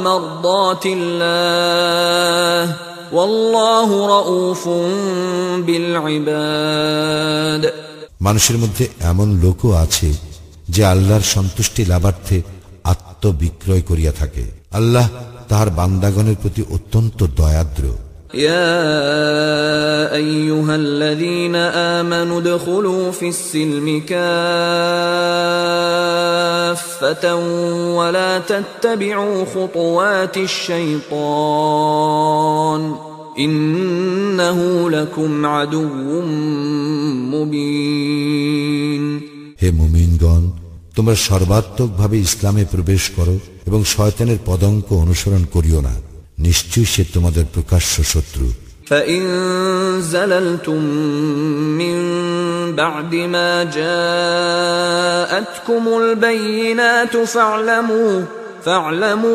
مرضات الله والله رؤوف بالعباد মানুষের মধ্যে এমন লোকও আছে যে আল্লাহর সন্তুষ্টি লাভার্থে আত্মবিক্রয় করিয়া থাকে আল্লাহ তাহার বান্দাগণের প্রতি অত্যন্ত দয়াদ্র يا ايها الذين امنوا ادخلوا في السلم كافه ولا تتبعوا خطوات الشيطان انه لكم عدو مبين হে মুমিনগণ তোমরা সর্বাত্মকভাবে ইসলামে প্রবেশ করো এবং শয়তানের পদঙ্ক অনুসরণ করিও না নিশ্চয়ই সে তোমাদের প্রকাশ্য শত্রু فإن زللتم من بعد ما جاءتكم البينات فاعلموا فاعلموا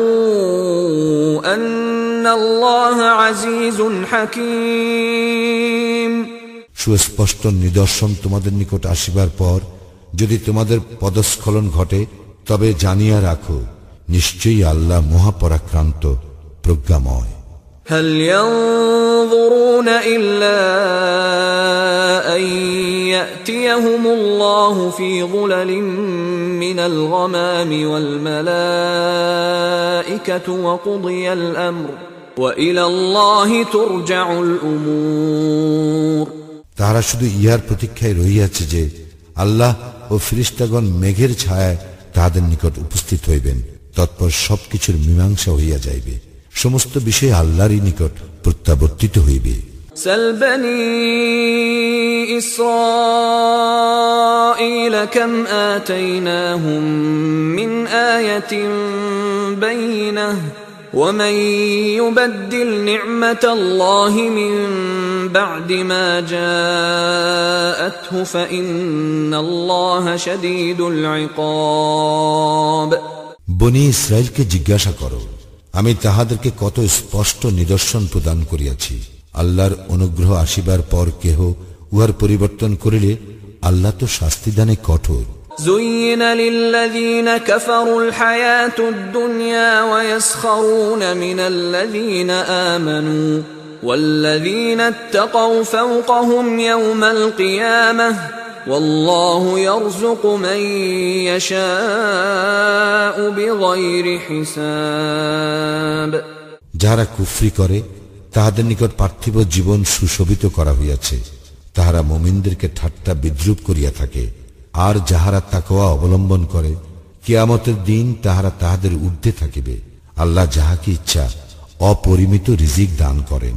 أن الله عزيز حكيم সুস্পষ্ট নিদর্শন তোমাদের নিকট আসিবার পর যদি তোমাদের পদস্খলন ঘটে তবে জানিয়া রাখো নিশ্চয়ই আল্লাহ মহাপরাক্রান্ত প্রজ্ঞাময় هل ينظرون إلا أن يأتيهم الله في ظلل من الغمام والملائكة وقضي الأمر وإلى الله ترجع الأمور তাহারা শুধু ইহার প্রতীক্ষায় রহিয়াছে যে আল্লাহ ও ফিরিস্তাগণ মেঘের ছায়ায় তাহাদের নিকট উপস্থিত হইবেন তৎপর সবকিছুর মীমাংসা হইয়া যাইবে সমস্ত বিষয় আল্লাহরই নিকট প্রত্যাবর্তিত হইবে سل بني إسرائيل كم آتيناهم من آية بينة ومن يبدل نعمة الله من بعد ما جاءته فإن الله شديد العقاب বনি ইসরায়েলকে জিজ্ঞাসা করো আমি তাহাদেরকে কত স্পষ্ট নিদর্শন প্রদান করিয়াছি আল্লাহর অনুগ্রহ আসিবার পর কেহ উহার পরিবর্তন করিলে আল্লাহ তো শাস্তিদানে কঠোর زين للذين كفروا الحياة الدنيا ويسخرون من الذين آمنوا والذين اتقوا فوقهم يوم القيامة والله يرزق من يشاء بغير حساب যাহারা কুফরি করে তাহাদের নিকট পার্থিব জীবন সুশোভিত করা হইয়াছে তাহারা মোমিনদেরকে ঠাট্টা বিদ্রুপ করিয়া থাকে আর যাহারা তাকওয়া অবলম্বন করে কিয়ামতের দিন তাহারা তাহাদের ঊর্ধ্বে থাকিবে আল্লাহ যাহাকে ইচ্ছা অপরিমিত রিজিক দান করেন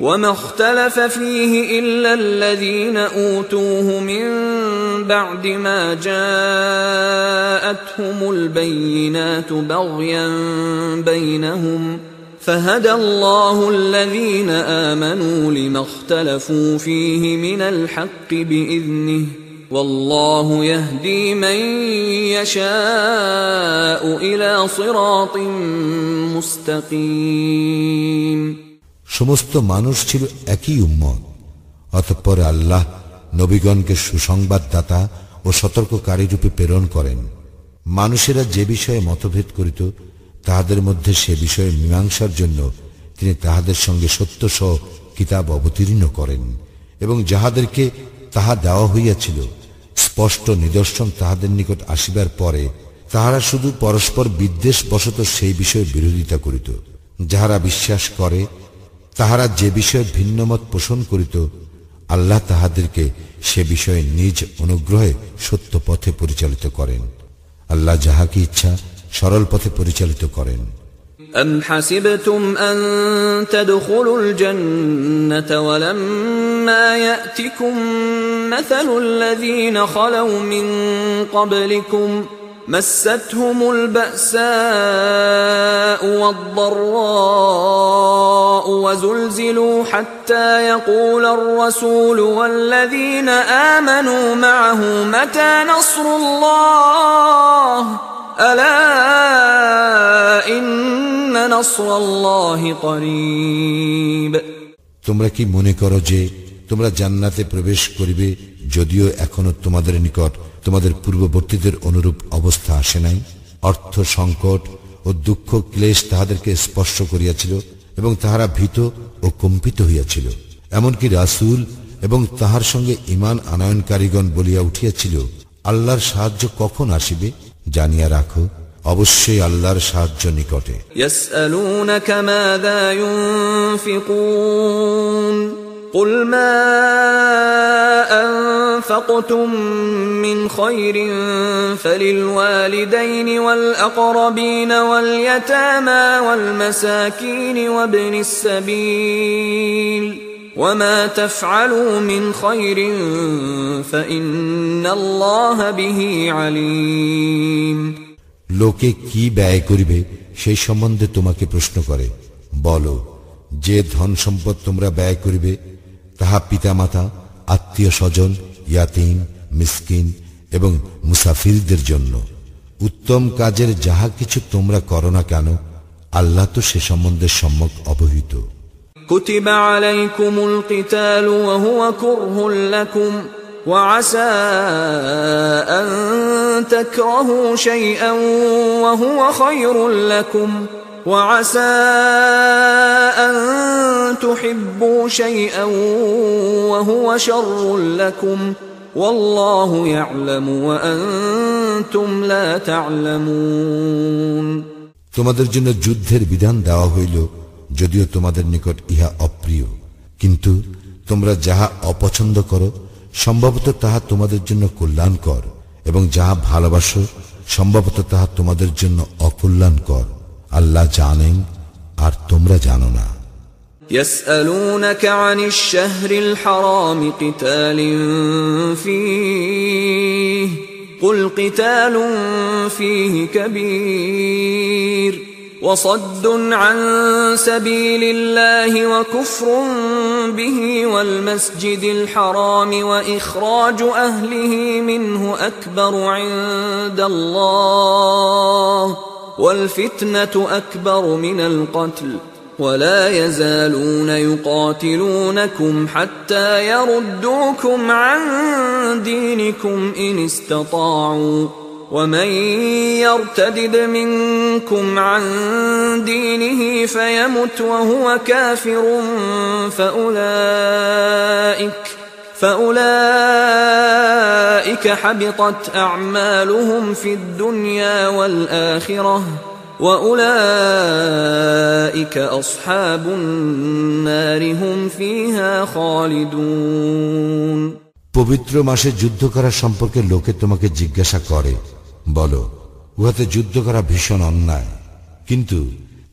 وما اختلف فيه إلا الذين أوتوه من بعد ما جاءتهم البينات بغيا بينهم فهدى الله الذين آمنوا لما اختلفوا فيه من الحق بإذنه والله يهدي من يشاء إلى صراط مستقيم সমস্ত মানুষ ছিল একই উম্মত। অতঃপর আল্লাহ নবীগণকে সুসংবাদদাতা ও সতর্ককারী রূপে প্রেরণ করেন। মানুষেরা যে বিষয়ে মতভেদ করিত, তাহাদের মধ্যে সে বিষয়ে মীমাংসার জন্য তিনি তাহাদের সঙ্গে সত্য সহ কিতাব অবতীর্ণ করেন এবং যাহাদেরকে তাহা দেওয়া হইয়াছিল, স্পষ্ট নিদর্শন তাহাদের নিকট আসিবার পরে তাহারা শুধু পরস্পর বিদ্বেষ বশত সেই বিষয়ে বিরোধিতা করিত, যাহারা বিশ্বাস করে তাহারা যে বিষয়ে ভিন্নমত পোষণ করিত আল্লাহ তাহাদেরকে সে বিষয়ে নিজ অনুগ্রহে সত্য পথে পরিচালিত করেন আল্লাহ যাহাকে ইচ্ছা সরল পথে পরিচালিত করেন أم حسبتم أن تدخلوا الجنة ولما يأتكم مثل الذين خلوا من قبلكم مستهم البأساء والضراء وزلزلوا حتى يقول الرسول والذين آمنوا معه متى نصر الله ألا إن نصر الله قريب তোমরা কি মনে করো যে তোমরা জান্নাতে প্রবেশ করিবে যদিও এখনও তোমাদের নিকট তোমাদের পূর্ববর্তীদের অনুরূপ অবস্থা আসে নাই। অর্থ সংকট ও দুঃখ ক্লেশ তাহাদেরকে স্পর্শ করিয়াছিল এবং তাহারা ভীত ও কম্পিত হইয়াছিল। এমনকি রাসুল এবং তাহার সঙ্গে ইমান আনয়নকারীগণ বলিয়া উঠিয়াছিল, আল্লাহর সাহায্য কখন আসিবে? জানিয়া রাখো, অবশ্যই আল্লাহর সাহায্য নিকটে। قل ما أنفقتم من خير فللوالدين والأقربين واليتامى والمساكين وابن السبيل وما تفعلوا من خير فإن الله به عليم লোকে কি ব্যয় করিবে সেই সম্বন্ধে তোমাকে প্রশ্ন করে বলো যে ধন সম্পদ তোমরা ব্যয় করিবে তাহা পিতামাতা আত্মীয় স্বজন ইয়াতিম মিসকিন এবং মুসাফিরদের জন্য উত্তম কাজের যাহা কিছু তোমরা করো না কেন আল্লাহ তো সে সম্বন্ধে সম্যক অবহিত كتب عليكم القتال وهو كره لكم وعسى أن تكرهوا شيئا وهو خير لكم وعسى أن تحبوا شيئا وهو شر لكم والله يعلم وأنتم لا تعلمون তোমাদের জন্য যুদ্ধের বিধান দেওয়া হইল যদিও তোমাদের নিকট ইহা অপ্রিয় কিন্তু তোমরা যাহা অপছন্দ করো সম্ভবত তাহা তোমাদের জন্য কল্যাণকর এবং যাহা ভালোবাসো সম্ভবত তাহা তোমাদের জন্য অকল্যাণকর আল্লাহ জানেন আর তোমরা জানো না يسألونك عن الشهر الحرام قتال فيه قل قتال فيه كبير وصد عن سبيل الله وكفر به والمسجد الحرام وإخراج أهله منه أكبر عند الله والفتنة أكبر من القتل ولا يزالون يقاتلونكم حتى يردوكم عن دينكم إن استطاعوا. ومن يرتدد منكم عن دينه فيمت وهو كافر فأولئك فأولئك حبطت أعمالهم في الدنيا والآخرة وأولئك أصحاب النار هم فيها خالدون পবিত্র মাসে যুদ্ধ করা সম্পর্কে লোকে তোমাকে জিজ্ঞাসা করে বলো উহাতে যুদ্ধ করা ভীষণ অন্যায় কিন্তু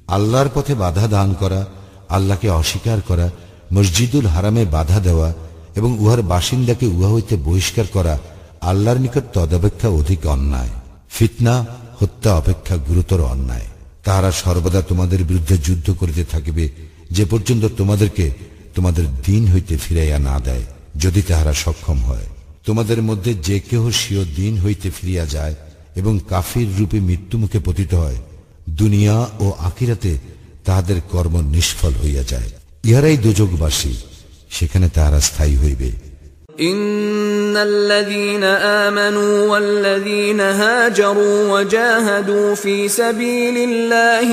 আল্লাহর পথে বাধা দান করা আল্লাহকে অস্বীকার করা মসজিদুল হারামে বাধা দেওয়া এবং উহার বাসিন্দাকে উহা হইতে বহিষ্কার করা আল্লাহর নিকট তদপেক্ষা অধিক অন্যায়। ফিতনা, হত্যা অপেক্ষা গুরুতর অন্যায়। তাহারা সর্বদা তোমাদের বিরুদ্ধে যুদ্ধ করিতে থাকিবে, যে পর্যন্ত তোমাদেরকে তোমাদের দিন হইতে ফিরাইয়া না দেয়, যদি তাহারা সক্ষম হয়। তোমাদের মধ্যে যে কেহ স্বীয় দিন হইতে ফিরিয়া যায় এবং কাফির রূপে মৃত্যুমুখে পতিত হয়, দুনিয়া ও আকিরাতে তাহাদের কর্ম নিষ্ফল হইয়া যায়। ইহারাই দুযোগবাসী সেখানে তাহারা স্থায়ী হইবে إن الذين آمنوا والذين هاجروا وجاهدوا في سبيل الله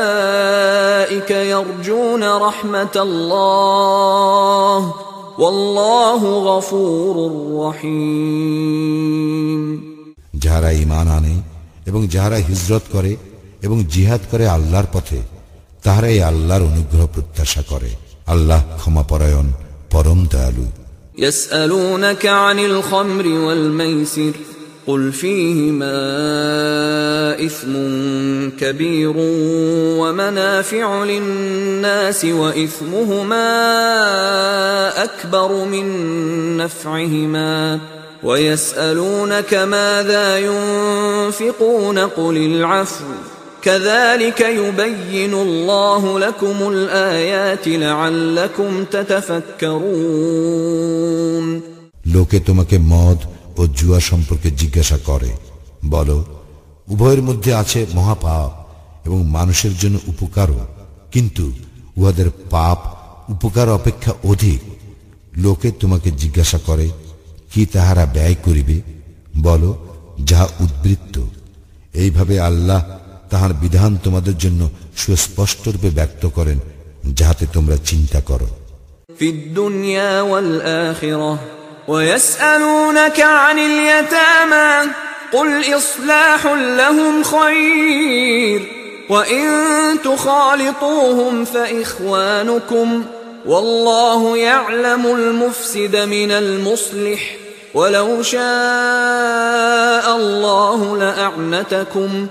أولئك يرجون رحمة الله والله غفور رحيم যাহারা ইমান আনে এবং যাহারা হিজরত করে এবং জিহাদ করে আল্লাহর পথে তাহারাই আল্লাহর অনুগ্রহ প্রত্যাশা করে আল্লাহ ক্ষমাপরায়ণ পরম দয়ালু يسألونك عن الخمر والميسر قل فيهما إثم كبير ومنافع للناس وإثمهما أكبر من نفعهما ويسألونك ماذا ينفقون قل العفو كذلك يبين الله لكم الآيات لعلكم تتفكرون লোকে তোমাকে মদ ও জুয়া সম্পর্কে জিজ্ঞাসা করে বলো উভয়ের মধ্যে আছে মহাপাপ এবং মানুষের জন্য উপকারও কিন্তু উহাদের পাপ উপকার অপেক্ষা অধিক লোকে তোমাকে জিজ্ঞাসা করে কি তাহারা ব্যয় করিবে বলো যাহা উদ্বৃত্ত এইভাবে আল্লাহ তাহার বিধান তোমাদের জন্য সুস্পষ্টরূপে ব্যক্ত করেন যাহাতে তোমরা চিন্তা করো في الدنيا والآخرة ويسألونك عن اليتامى قل إصلاح لهم خير وإن تخالطوهم فإخوانكم والله يعلم المفسد من المصلح ولو شاء الله لأعنتكم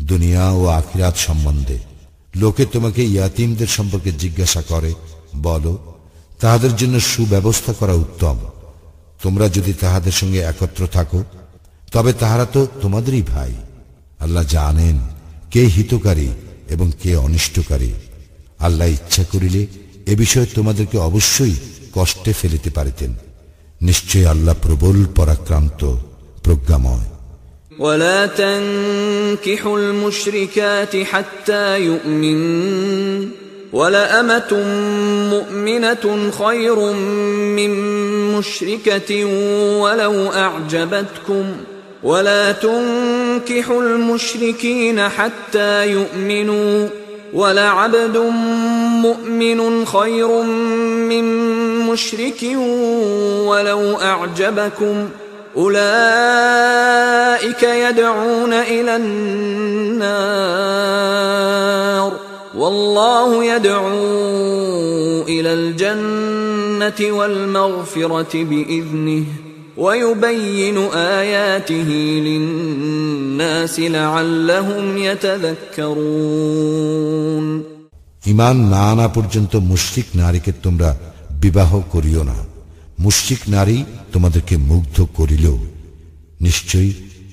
দুনিয়া ও আখিরাত সম্বন্ধে লোকে তোমাকে ইয়াতিমদের সম্পর্কে জিজ্ঞাসা করে, বলো, তাহাদের জন্য সুব্যবস্থা করা উত্তম। তোমরা যদি তাহাদের সঙ্গে একত্র থাকো, তবে তাহারা তো তোমাদেরই ভাই। আল্লাহ জানেন কে হিতকারী এবং কে অনিষ্টকারী। আল্লাহ ইচ্ছা করিলে এ বিষয়ে তোমাদেরকে অবশ্যই কষ্টে ফেলিতে পারিতেন। নিশ্চয় আল্লাহ প্রবল পরাক্রান্ত প্রজ্ঞাময় ولا تنكحوا المشركات حتى يؤمن ولأمة مؤمنة خير من مشركة ولو أعجبتكم ولا تنكحوا المشركين حتى يؤمنوا ولعبد مؤمن خير من مشرك ولو أعجبكم أولئك يدعون إلى النار والله يدعو إلى الجنة والمغفرة بإذنه ويبين آياته للناس لعلهم يتذكرون ইমান না আনা পর্যন্ত মুশরিক নারীকে তোমরা বিবাহ করিও না। মুশরিক নারী তোমাদেরকে মুগ্ধ করিল নিশ্চয়ই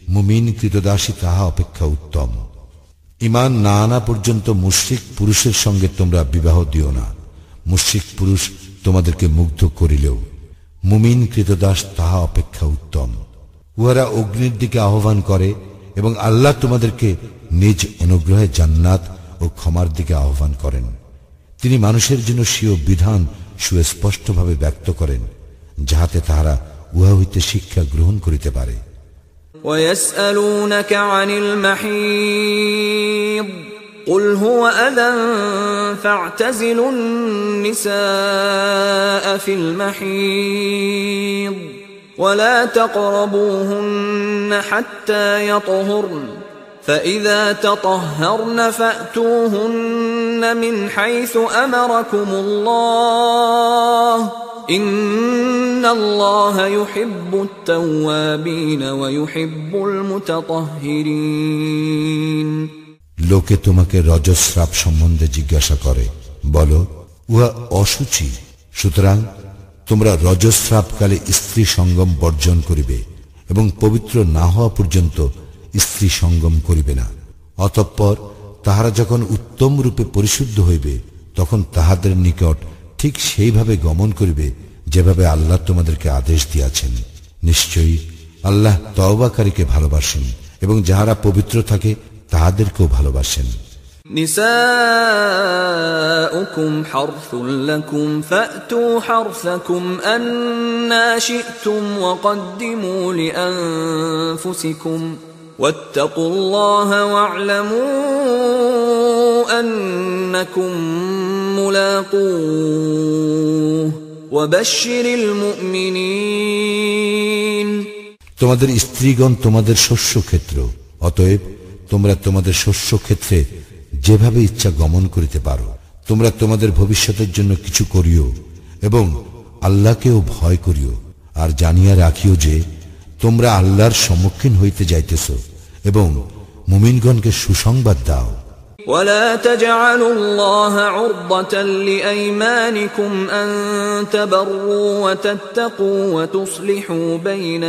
মুমিন কৃতদাসী তাহা অপেক্ষা উত্তম। ইমান না আনা পর্যন্ত মুশরিক পুরুষের সঙ্গে তোমরা বিবাহ দিও না। মুশরিক পুরুষ তোমাদেরকে মুগ্ধ করিলেও মুমিন কৃতদাস তাহা অপেক্ষা উত্তম। উহারা অগ্নির দিকে আহ্বান করে এবং আল্লাহ তোমাদেরকে নিজ অনুগ্রহে জান্নাত ও ক্ষমার দিকে আহ্বান করেন। তিনি মানুষের জন্য স্বীয় বিধান সুস্পষ্টভাবে ব্যক্ত করেন যাহাতে তাহারা উহা হইতে শিক্ষা গ্রহণ করিতে পারে ويسألونك عن المحيض قل هو أذى فاعتزلوا النساء في المحيض ولا تقربوهن حتى يطهرن فإذا تطهرن فأتوهن من حيث أمركم الله إن الله يحب التوابين ويحب المتطهرين লোকে তোমাকে রজস্রাব সম্বন্ধে জিজ্ঞাসা করে বলো উহা অসুচি সুতরাং তোমরা রজস্রাবকালে স্ত্রী সঙ্গম বর্জন করিবে এবং পবিত্র না হওয়া পর্যন্ত স্ত্রী সঙ্গম করিবে না অতঃপর তাহারা যখন উত্তম রূপে পরিশুদ্ধ হইবে তখন তাহাদের নিকট ঠিক সেইভাবে গমন করিবে যেভাবে আল্লাহ তোমাদেরকে আদেশ দিয়াছেন নিশ্চয়ই আল্লাহ তওবাকারীকে ভালোবাসেন এবং যাহারা পবিত্র থাকে তাহাদেরকেও ভালোবাসেন نساؤكم حرث لكم فأتوا حرثكم أنا شئتم وقدموا لأنفسكم واتقوا الله واعلموا أنكم ملاقوه وبشر المؤمنين তোমাদের স্ত্রীগণ তোমাদের শস্য ক্ষেত্র অতএব তোমরা তোমাদের শস্য ক্ষেত্রে যেভাবে ইচ্ছা গমন করিতে পারো তোমরা তোমাদের ভবিষ্যতের জন্য কিছু করিও এবং আল্লাহকেও ভয় করিও আর জানিয়া রাখিও যে তোমরা আল্লাহর সম্মুখীন হইতে যাইতেছ এবং মুমিনগণকে সুসংবাদ দাও ولا تجعلوا الله عرضة لأيمانكم أن تبروا وتتقوا وتصلحوا بين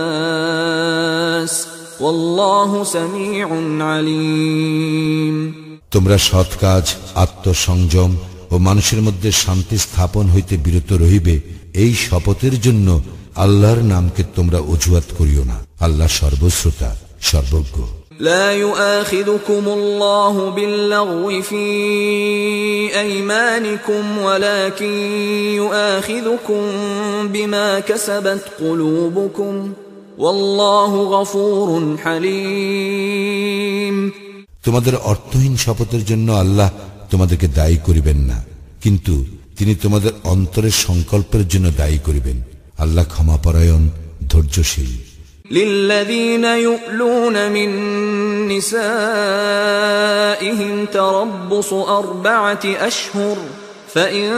الناس والله سميع عليم তোমরা সৎ কাজ আত্মসংযম ও মানুষের মধ্যে শান্তি স্থাপন হইতে বিরত রহিবে এই শপথের জন্য আল্লাহর নামকে তোমরা অজুহাত করিও না আল্লাহ সর্বশ্রোতা সর্বজ্ঞ لا يؤاخذكم الله باللغو في أيمانكم ولكن يؤاخذكم بما كسبت قلوبكم والله غفور حليم তোমাদের অর্থহীন শপথের জন্য আল্লাহ তোমাদেরকে দায়ী করিবেন না কিন্তু তিনি তোমাদের অন্তরের সংকল্পের জন্য দায়ী করিবেন আল্লাহ ক্ষমাপরায়ণ ধৈর্যশীল للذين يؤلون من نسائهم تربص أربعة أشهر فإن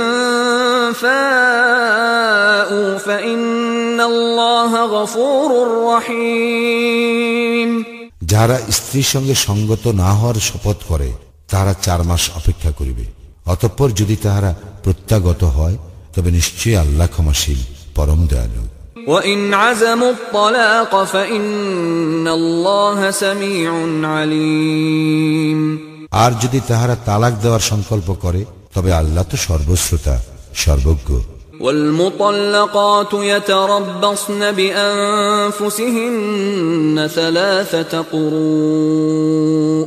فاءوا فإن الله غفور رحيم যারা স্ত্রীর সঙ্গে সঙ্গত না হওয়ার শপথ করে তারা চার মাস অপেক্ষা করিবে অতঃপর যদি তাহারা প্রত্যাগত হয় তবে নিশ্চয়ই আল্লাহ ক্ষমাশীল পরম দয়ালু وإن عزموا الطلاق فإن الله سميع عليم আর যদি তাহারা তালাক দেওয়ার সংকল্প করে তবে আল্লাহ তো সর্বশ্রোতা সর্বজ্ঞ والمطلقات يتربصن بأنفسهن ثلاثة قروء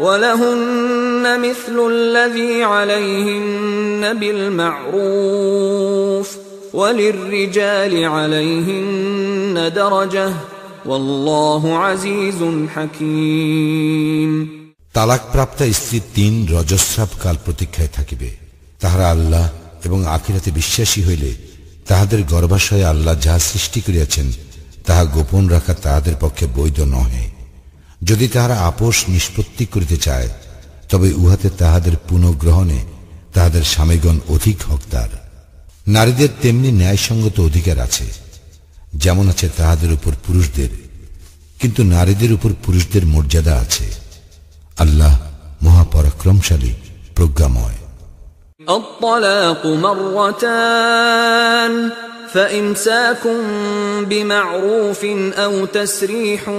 ولهن مثل الذي عليهن بالمعروف وللرجال عليهن درجة والله عزيز حكيم তালাকপ্রাপ্তা স্ত্রী তিন রজস্রাব কাল প্রতীক্ষায় থাকিবে তাহারা আল্লাহ এবং আখিরাতে বিশ্বাসী হইলে তাহাদের গর্ভাশয়ে আল্লাহ যাহা সৃষ্টি করিয়াছেন তাহা গোপন রাখা তাহাদের পক্ষে বৈধ নহে যদি তাহারা আপোষ নিষ্পত্তি করিতে চায় তবে উহাতে তাহাদের পুনঃগ্রহণে তাহাদের স্বামীগণ অধিক হকদার নারীদের তেমনি ন্যায়সঙ্গত অধিকার আছে যেমন আছে তাহাদের উপর পুরুষদের কিন্তু নারীদের উপর পুরুষদের মর্যাদা আছে আল্লাহ মহাপরাক্রমশালী প্রজ্ঞাময় الطلاق مرتان فإمساك بمعروف أو تسريح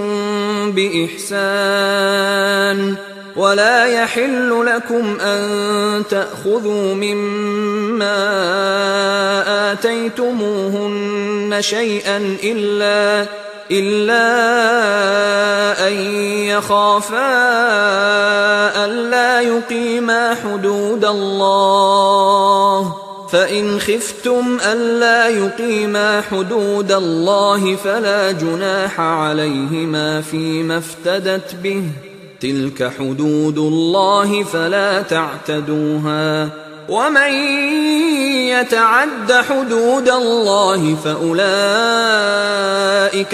بإحسان ولا يحل لكم أن تأخذوا مما آتيتموهن شيئا إلا إلا أن يخافا ألا يقيما حدود الله فإن خفتم ألا يقيما حدود الله فلا جناح عليهما فيما افتدت به تلك حدود الله فلا تعتدوها ومن يتعد حدود الله فأولئك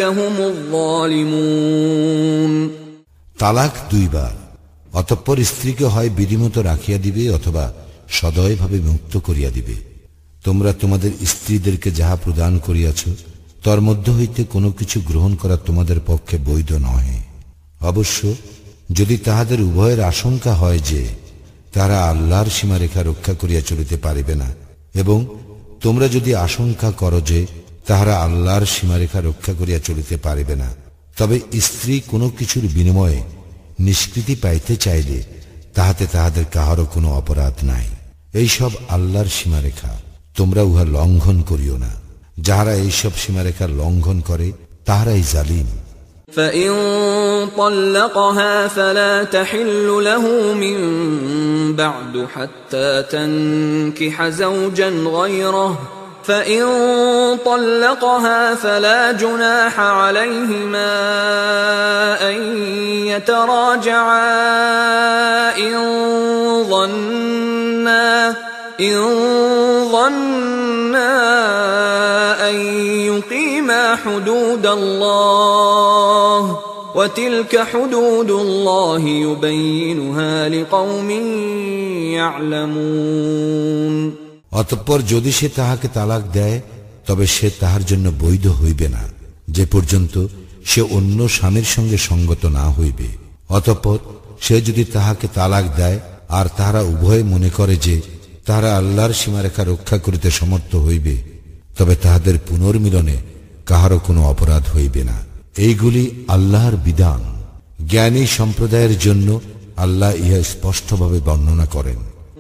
هم الظالمون তালাক দুইবার অতঃপর স্ত্রীকে হয় বিধিমতো রাখিয়া দিবে অথবা সদয়ভাবে মুক্ত করিয়া দিবে। তোমরা তোমাদের স্ত্রীদেরকে যাহা প্রদান করিয়াছ, তর মধ্য হইতে কোনো কিছু গ্রহণ করা তোমাদের পক্ষে বৈধ নহে। অবশ্য যদি তাহাদের উভয়ের আশঙ্কা হয় যে, তারা আল্লাহর সীমারেখা রক্ষা করিয়া চলিতে পারিবে না, এবং তোমরা যদি আশঙ্কা করো যে, তাহারা আল্লাহর সীমারেখা রক্ষা করিয়া চলিতে পারিবে না, তবে স্ত্রী কোনো কিছুর বিনিময়ে নিষ্কৃতি পাইতে চাইলে তাহাতে তাহাদের কাহারও কোনো অপরাধ নাই। এইসব আল্লাহর সীমারেখা তোমরা উহা লঙ্ঘন করিও না যাহারা এইসব সীমারেখা লঙ্ঘন করে তাহারাই জালিম فإن طلقها فلا تحل له من بعد حتى تنكح زوجا غيره فإن طلقها فلا جناح عليهما أن يتراجعا إن ظنا إن ظنا أن يقيما حدود الله وتلك حدود الله يبينها لقوم يعلمون অতঃপর যদি সে তাহাকে তালাক দেয়, তবে সে তাহার জন্য বৈধ হইবে না। যে পর্যন্ত সে অন্য স্বামীর সঙ্গে সঙ্গত না হইবে। অতঃপর সে যদি তাহাকে তালাক দেয়, আর তাহারা উভয়ে মনে করে যে তাহারা আল্লাহর সীমারেখা রক্ষা করিতে সমর্থ হইবে, তবে তাহাদের পুনর্মিলনে কাহারও কোনো অপরাধ হইবে না। এইগুলি আল্লাহর বিধান। জ্ঞানী সম্প্রদায়ের জন্য আল্লাহ ইহা স্পষ্টভাবে বর্ণনা করেন।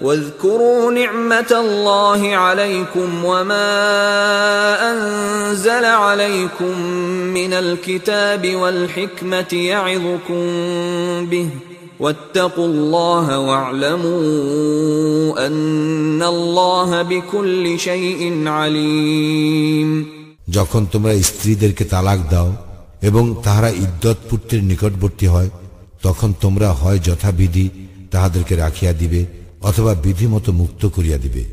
واذكروا نعمة الله عليكم وما أنزل عليكم من الكتاب والحكمة يعظكم به واتقوا الله واعلموا أن الله بكل شيء عليم যখন তোমরা স্ত্রীদেরকে তালাক দাও এবং তাহারা ইদ্যত পুত্রের নিকটবর্তী হয় তখন তোমরা হয় যথাবিধি তাহাদেরকে রাখিয়া দিবে অথবা বিধিমতো মুক্ত করিয়া দিবে।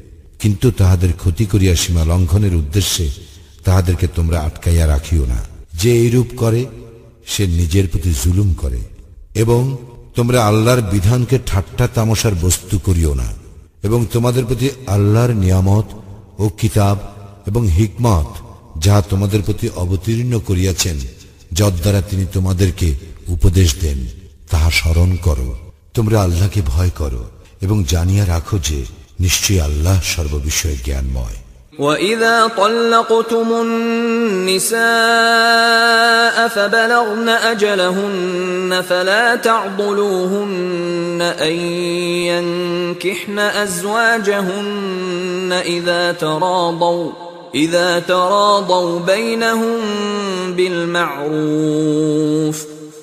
কিন্তু তাহাদের ক্ষতি করিয়া সীমা লঙ্ঘনের উদ্দেশ্যে তাহাদেরকে তোমরা আটকাইয়া রাখিও না। যে এইরূপ করে, সে নিজের প্রতি জুলুম করে এবং তোমরা আল্লাহর বিধানকে ঠাট্টা তামসার বস্তু করিও না এবং তোমাদের প্রতি আল্লাহর নিয়ামত ও কিতাব এবং হিকমত যাহা তোমাদের প্রতি অবতীর্ণ করিয়াছেন, যদ্বারা তিনি তোমাদেরকে উপদেশ দেন, তাহা স্মরণ করো। তোমরা আল্লাহকে ভয় করো। এবং জানিয়া রাখো যে নিশ্চয়ই আল্লাহ সর্ববিষয়ে জ্ঞানময় وإذا طلقتم النساء فبلغن أجلهن فلا تعضلوهن أن ينكحن أزواجهن إذا تراضوا إذا تراضوا بينهم بالمعروف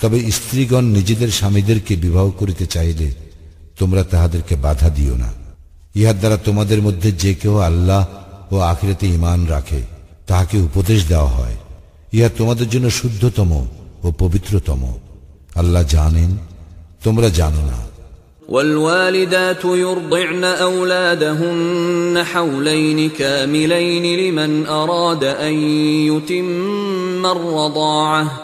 তবে স্ত্রীগণ নিজেদের স্বামীদেরকে বিবাহ করিতে চাইলে তোমরা তাহাদেরকে বাধা দিও না ইহার দ্বারা তোমাদের মধ্যে যে কেউ আল্লাহ ও আখিরাতে ইমান রাখে তাহাকে উপদেশ দেওয়া হয় ইহা তোমাদের জন্য শুদ্ধতম ও পবিত্রতম আল্লাহ জানেন তোমরা জানো না والوالدات يرضعن أولادهن حولين كاملين لمن أراد أن يتم الرضاعة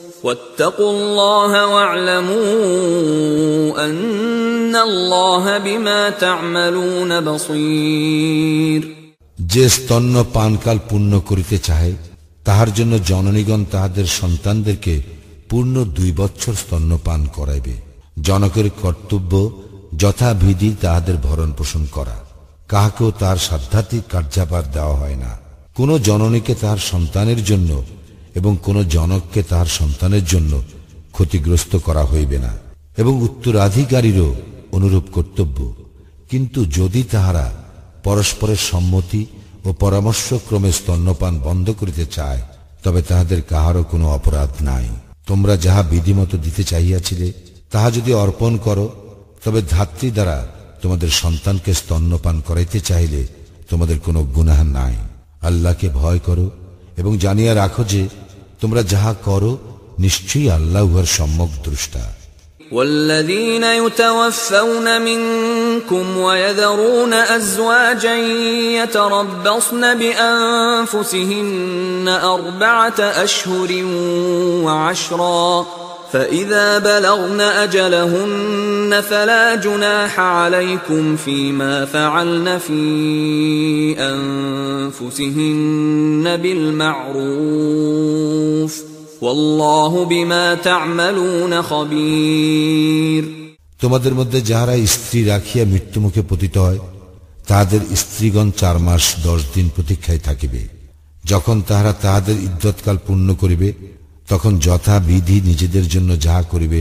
واتقوا الله واعلموا أن الله بما تعملون بصير যে স্তন্য পানকাল পূর্ণ করিতে চাহে তাহার জন্য জননীগণ তাহাদের সন্তানদেরকে পূর্ণ দুই বছর স্তন্যপান করাইবে জনকের কর্তব্য যথাবিধি তাহাদের ভরণ পোষণ করা কাহাকেও তার সাধ্যাত্মিক কার্যাপার দেওয়া হয় না কোন জননীকে তাহার সন্তানের জন্য এবং কোন জনককে তাহার সন্তানের জন্য ক্ষতিগ্রস্ত করা হইবে না। এবং উত্তরাধিকারীরও অনুরূপ কর্তব্য। কিন্তু যদি তাহারা পরস্পরের সম্মতি ও পরামর্শক্রমে স্তন্যপান বন্ধ করিতে চায়, তবে তাহাদের কাহারও কোনো অপরাধ নাই। তোমরা যাহা বিধিমতো দিতে চাহিয়াছিলে, তাহা যদি অর্পণ করো, তবে ধাত্রী দ্বারা তোমাদের সন্তানকে স্তন্যপান করাইতে চাইলে তোমাদের কোনো গুনাহ নাই। আল্লাহকে ভয় করো এবং জানিয়া রাখো যে তোমরা যাহা করো নিশ্চয়ই আল্লাহ উহার সম্যক দ্রষ্টা والذين يتوفون منكم ويذرون ازواجا يتربصن بانفسهن اربعه اشهر وعشرا فاذا بلغن اجلهن فلا جناح عليكم فيما فعلن في انفسهن بالمعروف والله بما تعملون خبير তোমাদের মধ্যে যাহারা স্ত্রী রাখিয়া মৃত্যুমুখে পতিত হয় তাহাদের স্ত্রীগণ চার মাস দশ দিন প্রতীক্ষায় থাকিবে যখন তাহারা তাহাদের ইদ্যৎকাল পূর্ণ করিবে তখন যথাবিধি নিজেদের জন্য যাহা করিবে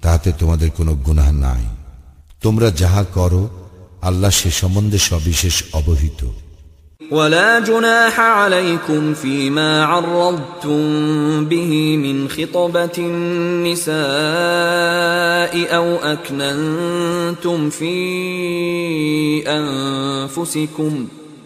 তাহাতে তোমাদের কোনো গুনাহ নাই তোমরা যাহা করো আল্লাহ সে সম্বন্ধে সবিশেষ অবহিত ولا جناح عليكم فيما عرضتم به من خطبة النساء أو أكننتم في أنفسكم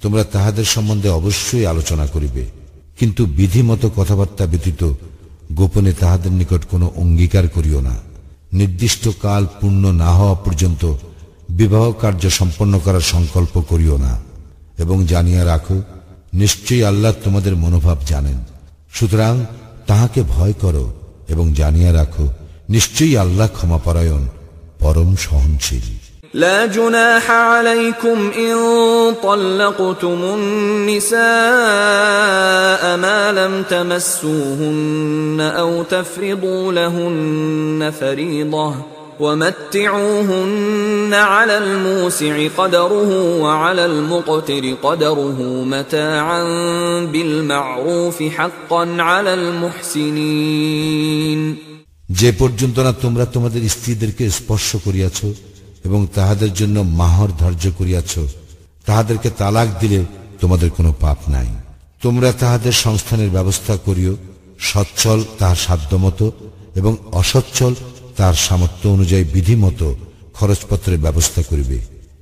তোমরা তাহাদের সম্বন্ধে অবশ্যই আলোচনা করিবে। কিন্তু বিধিমত কথাবার্তা ব্যতীত গোপনে তাহাদের নিকট কোনো অঙ্গীকার করিও না। নির্দিষ্ট কাল পূর্ণ না হওয়া পর্যন্ত বিবাহ কার্য সম্পন্ন করার সংকল্প করিও না। এবং জানিয়া রাখো, নিশ্চয়ই আল্লাহ তোমাদের মনোভাব জানেন। সুতরাং তাহাকে ভয় করো এবং জানিয়া রাখো, নিশ্চয়ই আল্লাহ ক্ষমাপরায়ণ পরম সহনশীল। لا جناح عليكم إن طلقتم النساء ما لم تمسوهن أو تفرضوا لهن فريضة ومتعوهن على الموسع قدره وعلى المقتر قدره متاعا بالمعروف حقا على المحسنين যে পর্যন্ত না তোমরা তোমাদের স্ত্রীদেরকে স্পর্শ করিয়াছ এবং তাহাদের জন্য মাহর ধার্য করিয়াছ। তাহাদেরকে তালাক দিলে তোমাদের কোনো পাপ নাই। তোমরা তাহাদের সংস্থানের ব্যবস্থা করিও। সচ্ছল তাহার সাধ্যমতো এবং অসচ্ছল তার সামর্থ্য অনুযায়ী বিধিমতো খরচপত্রের ব্যবস্থা করিবে।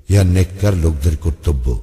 ইহা নেককার লোকদের কর্তব্য।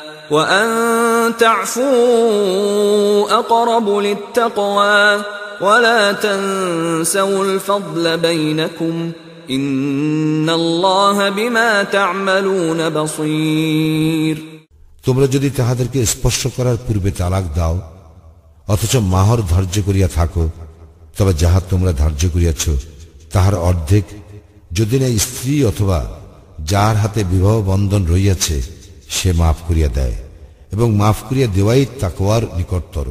وأن تعفوا أقرب للتقوى ولا تنسوا الفضل بينكم إن الله بما تعملون بصير তোমরা যদি তাহাদেরকে স্পর্শ করার পূর্বে তালাক দাও অথচ মাহর ধার্য করিয়া থাকো তবে যাহা তোমরা ধার্য করিয়াছ তাহার অর্ধেক যদি না স্ত্রী অথবা যার হাতে বিবাহ বন্ধন রইয়াছে সে মাফ করিয়া দেয় এবং মাফ করিয়া দেওয়াই তাকওয়ার নিকটতর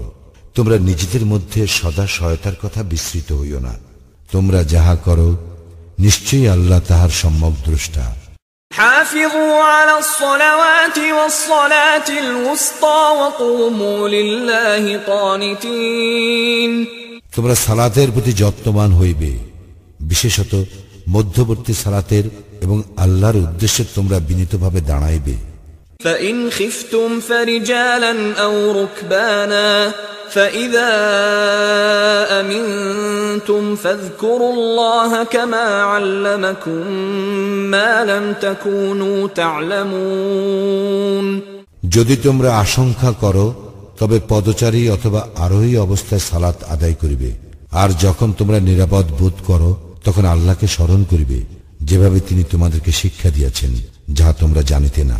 তোমরা নিজেদের মধ্যে সদা সহায়তার কথা বিস্তৃত হইও না তোমরা যাহা করো নিশ্চয়ই আল্লাহ তাহার সম্যক দ্রষ্টা حافظوا على الصلوات والصلاة الوسطى وقوموا لله قانتين তোমরা সালাতের প্রতি যত্নবান হইবে বিশেষত মধ্যবর্তী সালাতের এবং আল্লাহর উদ্দেশ্যে তোমরা বিনীতভাবে দাঁড়াইবে فإن خفتم فرجالا أو ركبانا فإذا أمنتم فاذكروا الله كما علمكم ما لم تكونوا تعلمون যদি তোমরা আশঙ্কা করো তবে পদচারী অথবা আরোহী অবস্থায় সালাত আদায় করিবে আর যখন তোমরা নিরাপদ বোধ করো তখন আল্লাহকে স্মরণ করিবে যেভাবে তিনি তোমাদেরকে শিক্ষা দিয়েছেন যাহা তোমরা জানিতে না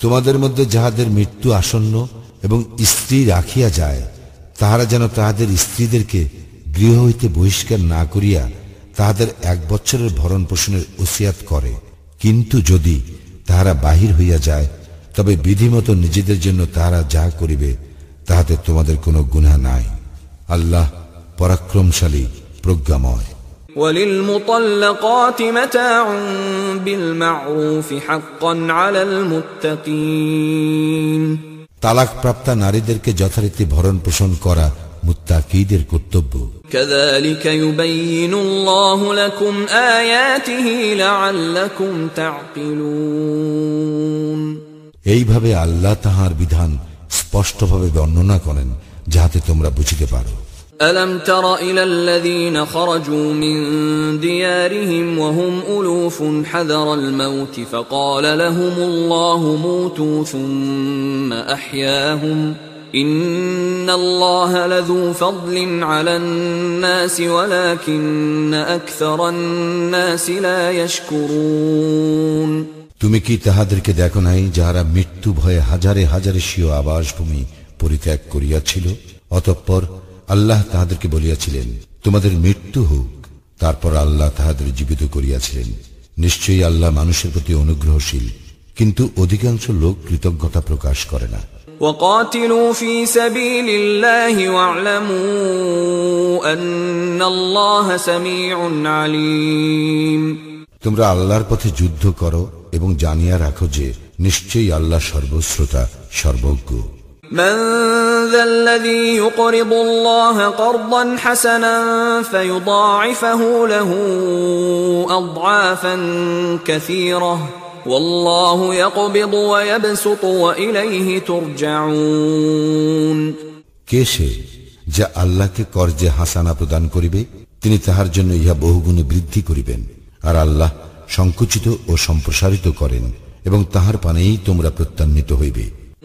তোমাদের মধ্যে যাহাদের মৃত্যু আসন্ন এবং স্ত্রী রাখিয়া যায়, তাহারা যেন তাহাদের স্ত্রীদেরকে গৃহ হইতে বহিষ্কার না করিয়া তাহাদের এক বছরের ভরণ পোষণের ওসিয়াত করে। কিন্তু যদি তাহারা বাহির হইয়া যায়, তবে বিধিমতো নিজেদের জন্য তাহারা যা করিবে, তাহাতে তোমাদের কোনো গুনাহ নাই। আল্লাহ পরাক্রমশালী, প্রজ্ঞাময়। وللمطلقات متاع بالمعروف حقا على المتقين তালাক প্রাপ্তা নারীদেরকে যথারীতি ভরণ পোষণ করা মুত্তাকিদের কর্তব্য كذلك يبين الله لكم آياته لعلكم تعقلون এইভাবে আল্লাহ তাহার বিধান স্পষ্টভাবে বর্ণনা করেন যাহাতে তোমরা বুঝিতে পারো ألم تر إلى الذين خرجوا من ديارهم وهم ألوف حذر الموت فقال لهم الله موتوا ثم أحياهم إن الله لذو فضل على الناس ولكن أكثر الناس لا يشكرون তুমি কি তাহাদেরকে দেখো নাই যাহারা মৃত্যু ভয়ে হাজারে হাজারে স্বীয় আবাসভূমি পরিত্যাগ করিয়াছিল অতঃপর আল্লাহ তাহাদেরকে বলিয়াছিলেন তোমাদের মৃত্যু হোক তারপর আল্লাহ তাহাদের জীবিত করিয়াছিলেন নিশ্চয়ই আল্লাহ মানুষের প্রতি অনুগ্রহশীল কিন্তু অধিকাংশ লোক কৃতজ্ঞতা প্রকাশ করে না وقاتلوا في سبيل الله واعلموا أن الله سميع عليم তোমরা আল্লাহর পথে যুদ্ধ করো এবং জানিয়া রাখো যে নিশ্চয়ই আল্লাহ সর্বশ্রোতা সর্বজ্ঞ من ذا الذي يقرض الله قرضا حسنا فيضاعفه له اضعافا كثيره والله يقبض ويبسط واليه ترجعون কে সে যা আল্লাহকে কর্জে হাসানা প্রদান করিবে তিনি তাহার জন্য ইহা বহুগুণে বৃদ্ধি করিবেন আর আল্লাহ সংকুচিত ও সম্প্রসারিত করেন এবং তাহার পানেই তোমরা প্রত্যান্বিত হইবে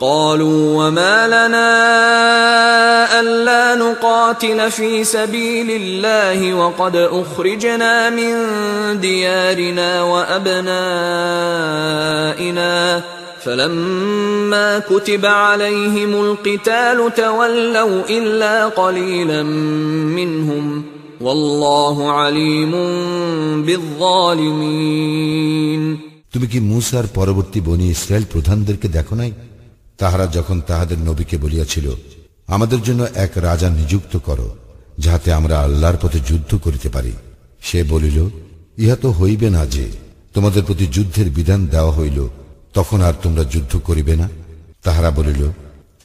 قالوا وما لنا ألا نقاتل في سبيل الله وقد أخرجنا من ديارنا وأبنائنا فلما كتب عليهم القتال تولوا إلا قليلا منهم والله عليم بالظالمين তুমি কি মুসার পরবর্তী বনি ইসরায়েল প্রধানদেরকে দেখো নাই তাহারা যখন তাহাদের নবীকে বলিয়াছিল, আমাদের জন্য এক রাজা নিযুক্ত করো, যাহাতে আমরা আল্লাহর পথে যুদ্ধ করিতে পারি। সে বলিল, ইহা তো হইবে না যে, তোমাদের প্রতি যুদ্ধের বিধান দেওয়া হইল, তখন আর তোমরা যুদ্ধ করিবে না? তাহারা বলিল,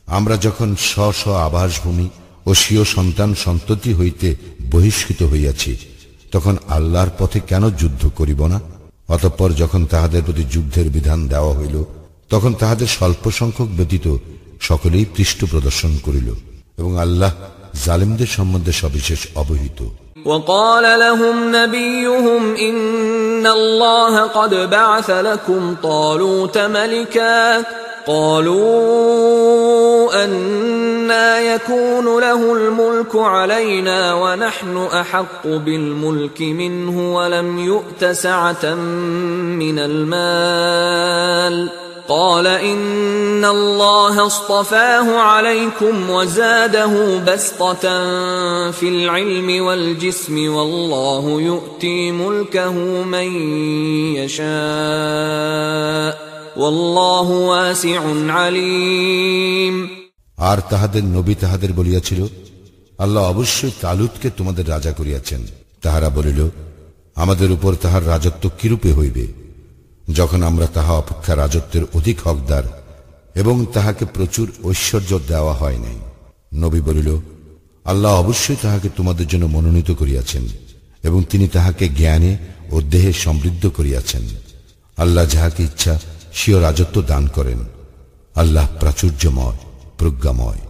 আমরা যখন স্ব স্ব আবাসভূমি ও স্বীয় সন্তান সন্ততি হইতে বহিষ্কৃত হইয়াছি, তখন আল্লাহর পথে কেন যুদ্ধ করিব না? অতঃপর যখন তাহাদের প্রতি যুদ্ধের বিধান দেওয়া হইল তখন তাহাদের স্বল্প সংখ্যক ব্যতীত সকলেই পৃষ্ঠ প্রদর্শন করিল এবং আল্লাহ জালিমদের সম্বন্ধে সবিশেষ অবহিত وقال لهم نبيهم إن الله قد بعث لكم طالوت ملكا قالوا أنا يكون له الملك علينا ونحن أحق بالملك منه ولم يؤت سعة من المال قال إن الله اصطفاه عليكم وزاده بسطة في العلم والجسم والله يؤتي ملكه من يشاء والله واسع عليم আর তাহাদের নবী তাহাদের বলিয়াছিল আল্লাহ অবশ্যই তালুতকে তোমাদের রাজা করিয়াছেন তাহারা বলিল আমাদের উপর তাহার রাজত্ব কিরূপে হইবে যখন আমরা তাহা অপেক্ষা রাজত্বের অধিক হকদার এবং তাহাকে প্রচুর ঐশ্বর্য দেওয়া হয় নাই। নবী বলিল, আল্লাহ অবশ্যই তাহাকে তোমাদের জন্য মনোনীত করিয়াছেন এবং তিনি তাহাকে জ্ঞানে ও দেহে সমৃদ্ধ করিয়াছেন। আল্লাহ যাহাকে ইচ্ছা, স্বীয় রাজত্ব দান করেন। আল্লাহ প্রাচুর্যময়, প্রজ্ঞাময়।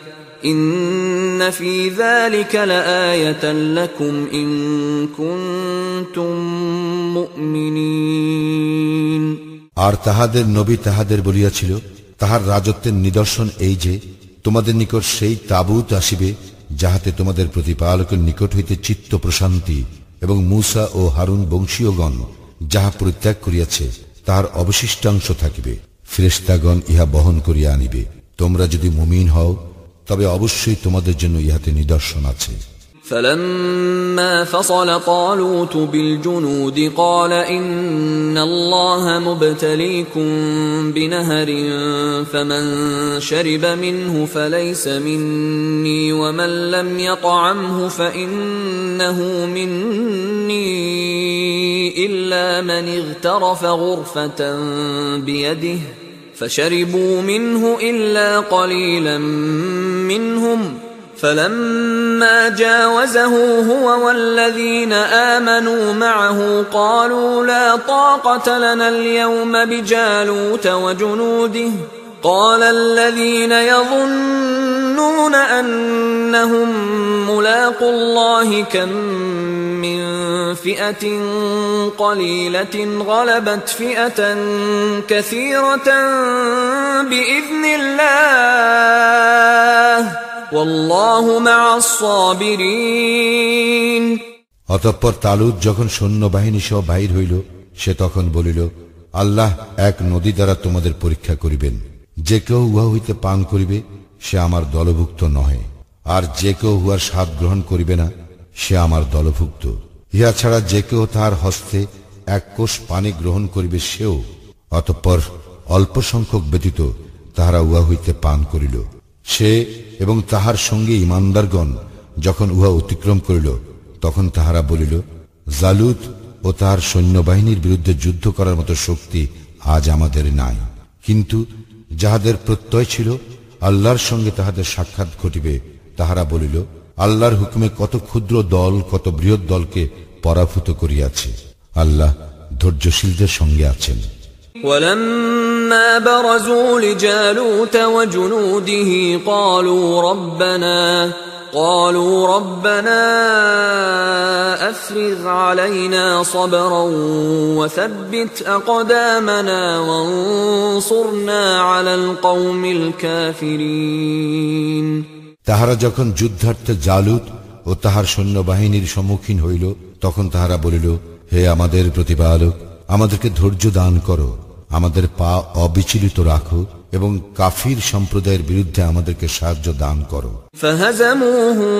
ইন আর তাহাদের নবী তাহাদের বলিয়াছিল, তাহার রাজত্বের নিদর্শন এই যে, তোমাদের নিকট সেই তাবুত আসিবে, যাহাতে তোমাদের প্রতিপালকের নিকট হইতে চিত্ত প্রশান্তি এবং মূসা ও হারুন বংশীয়গণ যাহা পরিত্যাগ করিয়াছে, তাহার অবশিষ্টাংশ থাকিবে। ফ্রেস্তাগণ ইহা বহন করিয়া আনিবে। তোমরা যদি মুমিন হও তবে অবশ্যই তোমাদের জন্য ইহাতে নিদর্শন আছে فلما فصل طالوت بالجنود قال إن الله مبتليكم بنهر فمن شرب منه فليس مني ومن لم يطعمه فإنه مني إلا من اغترف غرفة بيده فشربوا منه إلا قليلا منهم فلما جاوزه هو والذين آمنوا معه قالوا لا طاقة لنا اليوم بجالوت وجنوده قال الذين يظنون أنهم ملاقوا الله كم من فئة قليلة غلبت فئة كثيرة بإذن الله والله مع الصابرين অতঃপর তালুদ যখন সৈন্যবাহিনী সহ বাহির হইল সে তখন বলিল আল্লাহ এক নদী দ্বারা তোমাদের পরীক্ষা করিবেন যে কেউ উহা হইতে পান করিবে, সে আমার দলভুক্ত নহে। আর যে কেউ উহার স্বাদ গ্রহণ করিবে না, সে আমার দলভুক্ত। ইহা ছাড়া যে কেউ তাহার হস্তে এক কোষ পানি গ্রহণ করিবে সেও, অতঃপর অল্প সংখ্যক ব্যতীত তাহারা উহা হইতে পান করিল। সে এবং তাহার সঙ্গে ইমানদারগণ যখন উহা অতিক্রম করিল, তখন তাহারা বলিল জালুত ও তাহার সৈন্যবাহিনীর বিরুদ্ধে যুদ্ধ করার মতো শক্তি আজ আমাদের নাই। কিন্তু যাহাদের প্রত্যয় ছিল আল্লাহর সঙ্গে তাহাদের সাক্ষাৎ ঘটিবে তাহারা বলিল আল্লাহর হুকুমে কত ক্ষুদ্র দল কত বৃহৎ দলকে পরাভূত করিয়াছে আল্লাহ ধৈর্যশীলদের সঙ্গে আছেন ولما برزوا لجالوت وجنوده قالوا ربنا قالوا ربنا افرغ علينا صبرا وثبت اقدامنا وانصرنا على القوم الكافرين তাহারা যখন যুদ্ধার্থে জালুত ও তাহার সৈন্যবাহিনীর সম্মুখীন হইল তখন তাহারা বলিল হে আমাদের প্রতিপালক আমাদেরকে ধৈর্য দান করো আমাদের পা অবিচলিত রাখো এবং কাফির সম্প্রদায়ের বিরুদ্ধে আমাদেরকে সাহায্য দান করো فهزموهم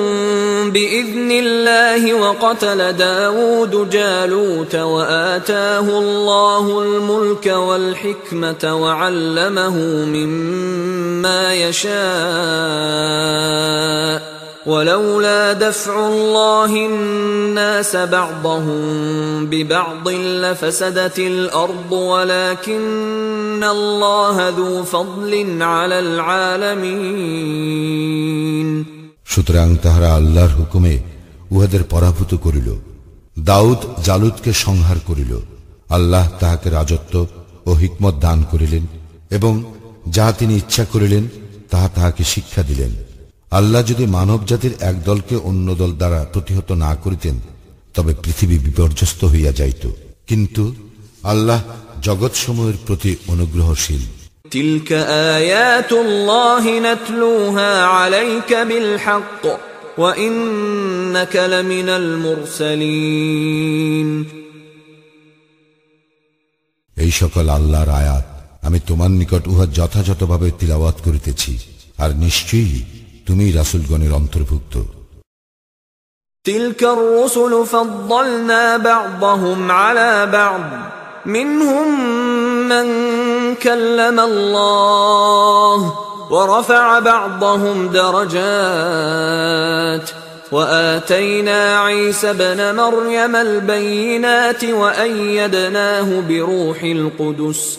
بإذن الله وقتل داود جالوت وآتاه الله الملك والحكمة وعلمه مما يشاء ولولا دفع الله الناس بعضهم ببعض لفسدت الارض ولكن الله ذو فضل على العالمين সুতরাং তাহারা আল্লাহর হুকুমে উহাদের পরাভূত করিল দাউদ জালুদকে সংহার করিল আল্লাহ তাহাকে রাজত্ব ও হিকমত দান করিলেন এবং যাহা তিনি ইচ্ছা করিলেন তাহা তাহাকে শিক্ষা দিলেন আল্লাহ যদি মানব জাতির এক দলকে অন্য দল দ্বারা প্রতিহত না করিতেন তবে পৃথিবী বিপর্যস্ত হইয়া যাইত কিন্তু আল্লাহ জগৎসমূহের প্রতি অনুগ্রহশীল تلك آيات الله نتلوها عليك بالحق وإنك لمن المرسلين এই সকল আল্লাহর আয়াত আমি তোমার নিকট উহা যথাযথভাবে তিলাওয়াত করিতেছি আর নিশ্চয়ই তুমি রাসুলগণের অন্তর্ভুক্ত تلك الرسل فضلنا بعضهم على بعض منهم من كلم الله ورفع بعضهم درجات واتينا عيسى ابن مريم البينات وايدناه بروح القدس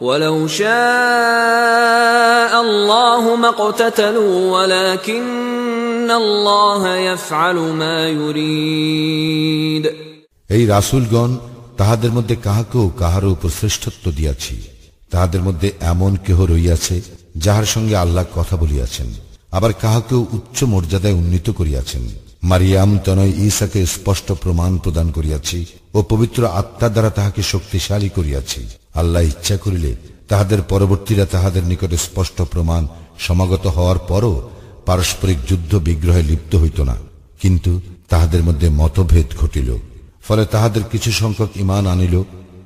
ولو شاء الله ما اقتتلوا ولكن إن الله يفعل ما يريد এই রাসূলগণ তাহাদের মধ্যে কাহাকেও কাহার উপর শ্রেষ্ঠত্ব দিয়াছি তাহাদের মধ্যে এমন কেহ রইয়াছে যাহার সঙ্গে আল্লাহ কথা বলিয়াছেন আবার কাহাকেও উচ্চ মর্যাদায় উন্নীত করিয়াছেন মারিয়াম তনয় ঈসাকে স্পষ্ট প্রমাণ প্রদান করিয়াছি ও পবিত্র আত্মা দ্বারা তাহাকে শক্তিশালী করিয়াছি। আল্লাহ ইচ্ছা করিলে তাহাদের পরবর্তীরা তাহাদের নিকটে স্পষ্ট প্রমাণ সমাগত হওয়ার পরও পারস্পরিক যুদ্ধ বিগ্রহে লিপ্ত হইত না। কিন্তু তাহাদের মধ্যে মতভেদ ঘটিল, ফলে তাহাদের কিছু সংখ্যক ইমান আনিল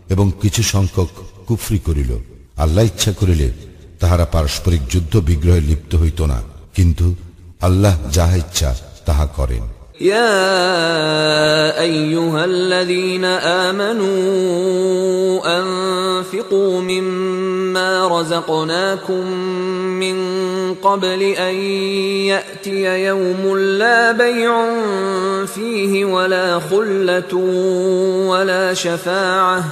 এবং কিছু সংখ্যক কুফরি করিল। আল্লাহ ইচ্ছা করিলে তাহারা পারস্পরিক যুদ্ধ বিগ্রহে লিপ্ত হইত না, কিন্তু আল্লাহ যাহা ইচ্ছা তাহা করেন يا ايها الذين امنوا انفقوا مما رزقناكم من قبل ان ياتي يوم لا بيع فيه ولا خله ولا شفاعه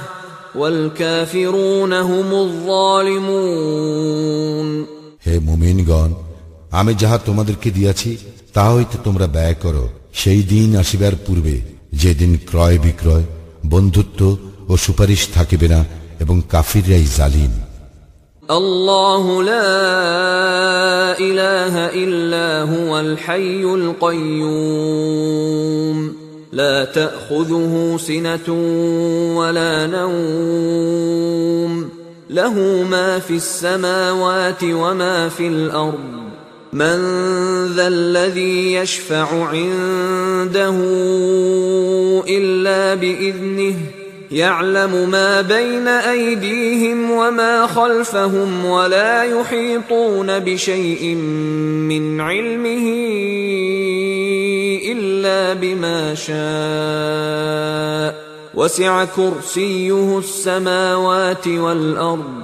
والكافرون هم الظالمون হে মুমিনগণ আমি যাহা তোমাদেরকে দিয়াছি তাহা হইতে তোমরা ব্যয় করো সেই দিন আসিবার পূর্বে যেদিন ক্রয় বিক্রয় বন্ধুত্ব ও সুপারিশ থাকিবে না এবং কাফিররাই জালিম الله لا اله الا هو الحي القيوم لا تاخذه سنه ولا نوم له ما في السماوات وما في الارض من ذا الذي يشفع عنده إلا بإذنه يعلم ما بين أيديهم وما خلفهم ولا يحيطون بشيء من علمه إلا بما شاء. وسع كرسيه السماوات والأرض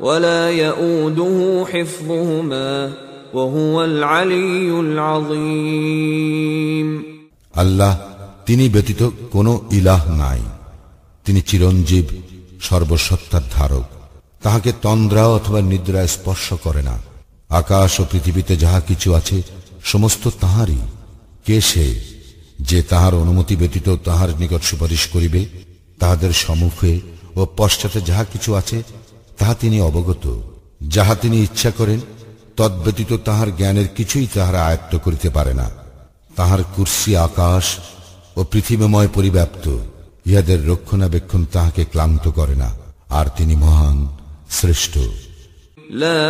ولا يئوده حفظهما. আল্লাহ, তিনি ব্যতীত কোনো ইলাহ নাই। তিনি চিরঞ্জীব সর্বসত্তার ধারক তাহাকে তন্দ্রা অথবা নিদ্রায় স্পর্শ করে না। আকাশ ও পৃথিবীতে যাহা কিছু আছে, সমস্ত তাহারই। কে সে যে তাহার অনুমতি ব্যতীত তাহার নিকট সুপারিশ করিবে, তাহাদের সম্মুখে ও পশ্চাতে যাহা কিছু আছে, তাহা তিনি অবগত। যাহা তিনি ইচ্ছা করেন তদ্ব্যতীত তাহার জ্ঞানের কিছুই তাহারা আয়ত্ত করিতে পারে না তাহার কুর্সি আকাশ ও পৃথিবীময় পরিব্যাপ্ত ইহাদের রক্ষণাবেক্ষণ তাহাকে ক্লান্ত করে না আর তিনি মহান শ্রেষ্ঠ لا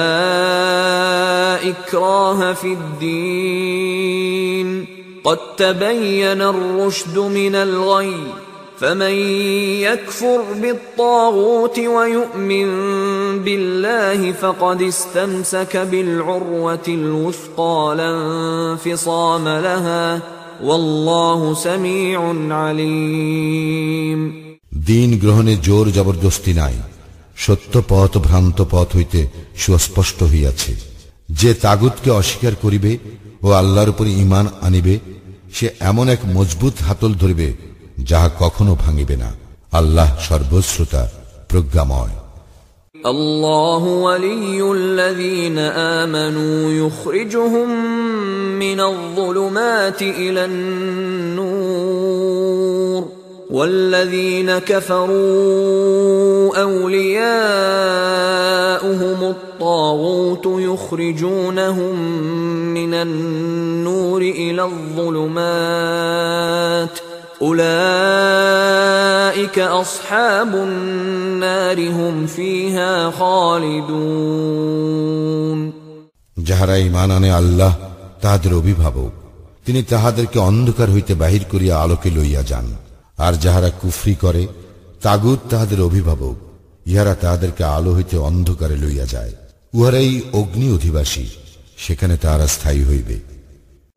إكراه في الدين قد تبين الرشد من الغي فمن يكفر بالطاغوت ويؤمن بالله فقد استمسك بالعروة الوثقى لا انفصام لها والله سميع عليم দিন গ্রহণে জোর জবরদস্তি নাই সত্য পথ ভ্রান্ত পথ হইতে সুস্পষ্ট হইয়াছে যে তাগুতকে অস্বীকার করিবে ও আল্লাহর উপর ইমান আনিবে সে এমন এক মজবুত হাতল ধরিবে যাহা কখনো ভাঙিবে না আল্লাহ সর্বশ্রোতা প্রজ্ঞাময় الله ولي الذين آمنوا يخرجهم من الظلمات إلى النور والذين كفروا أولياؤهم الطاغوت يخرجونهم من النور إلى الظلمات যাহারা ইমান আনে আল্লাহ, তাহাদের অভিভাবক। তিনি তাহাদেরকে অন্ধকার হইতে বাহির করিয়া আলোকে লইয়া যান। আর যাহারা কুফরি করে তাগুদ তাহাদের অভিভাবক, ইহারা তাহাদেরকে আলো হইতে অন্ধকারে লইয়া যায়। উহারাই অগ্নি অধিবাসী, সেখানে তাহারা স্থায়ী হইবে।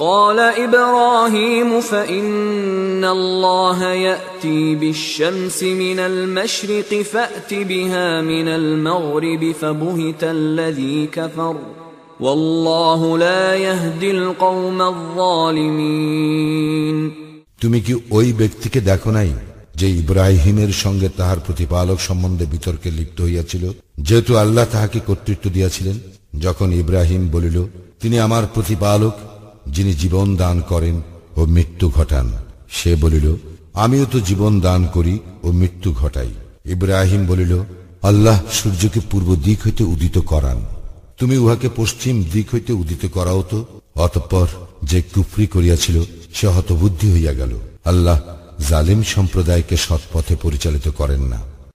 قال إبراهيم فإن الله يأتي بالشمس من المشرق فأت بها من المغرب فبهت الذي كفر والله لا يهدي القوم الظالمين তুমি কি ওই ব্যক্তিকে দেখো নাই যে ইব্রাহিমের সঙ্গে তাহার প্রতিপালক সম্বন্ধে বিতর্কে লিপ্ত হইয়াছিল যেহেতু আল্লাহ তাহাকে কর্তৃত্ব দিয়াছিলেন যখন ইব্রাহিম বলিল তিনি আমার প্রতিপালক যিনি জীবন দান করেন ও মৃত্যু ঘটান। সে বলিল, আমিও তো জীবন দান করি ও মৃত্যু ঘটাই। ইব্রাহিম বলিল, আল্লাহ সূর্যকে পূর্ব দিক হইতে উদিত করান। তুমি উহাকে পশ্চিম দিক হইতে উদিত করাও তো। অতঃপর যে কুফরি করিয়াছিল, সে হতবুদ্ধি হইয়া গেল। আল্লাহ জালিম সম্প্রদায়কে সৎপথে পরিচালিত করেন না।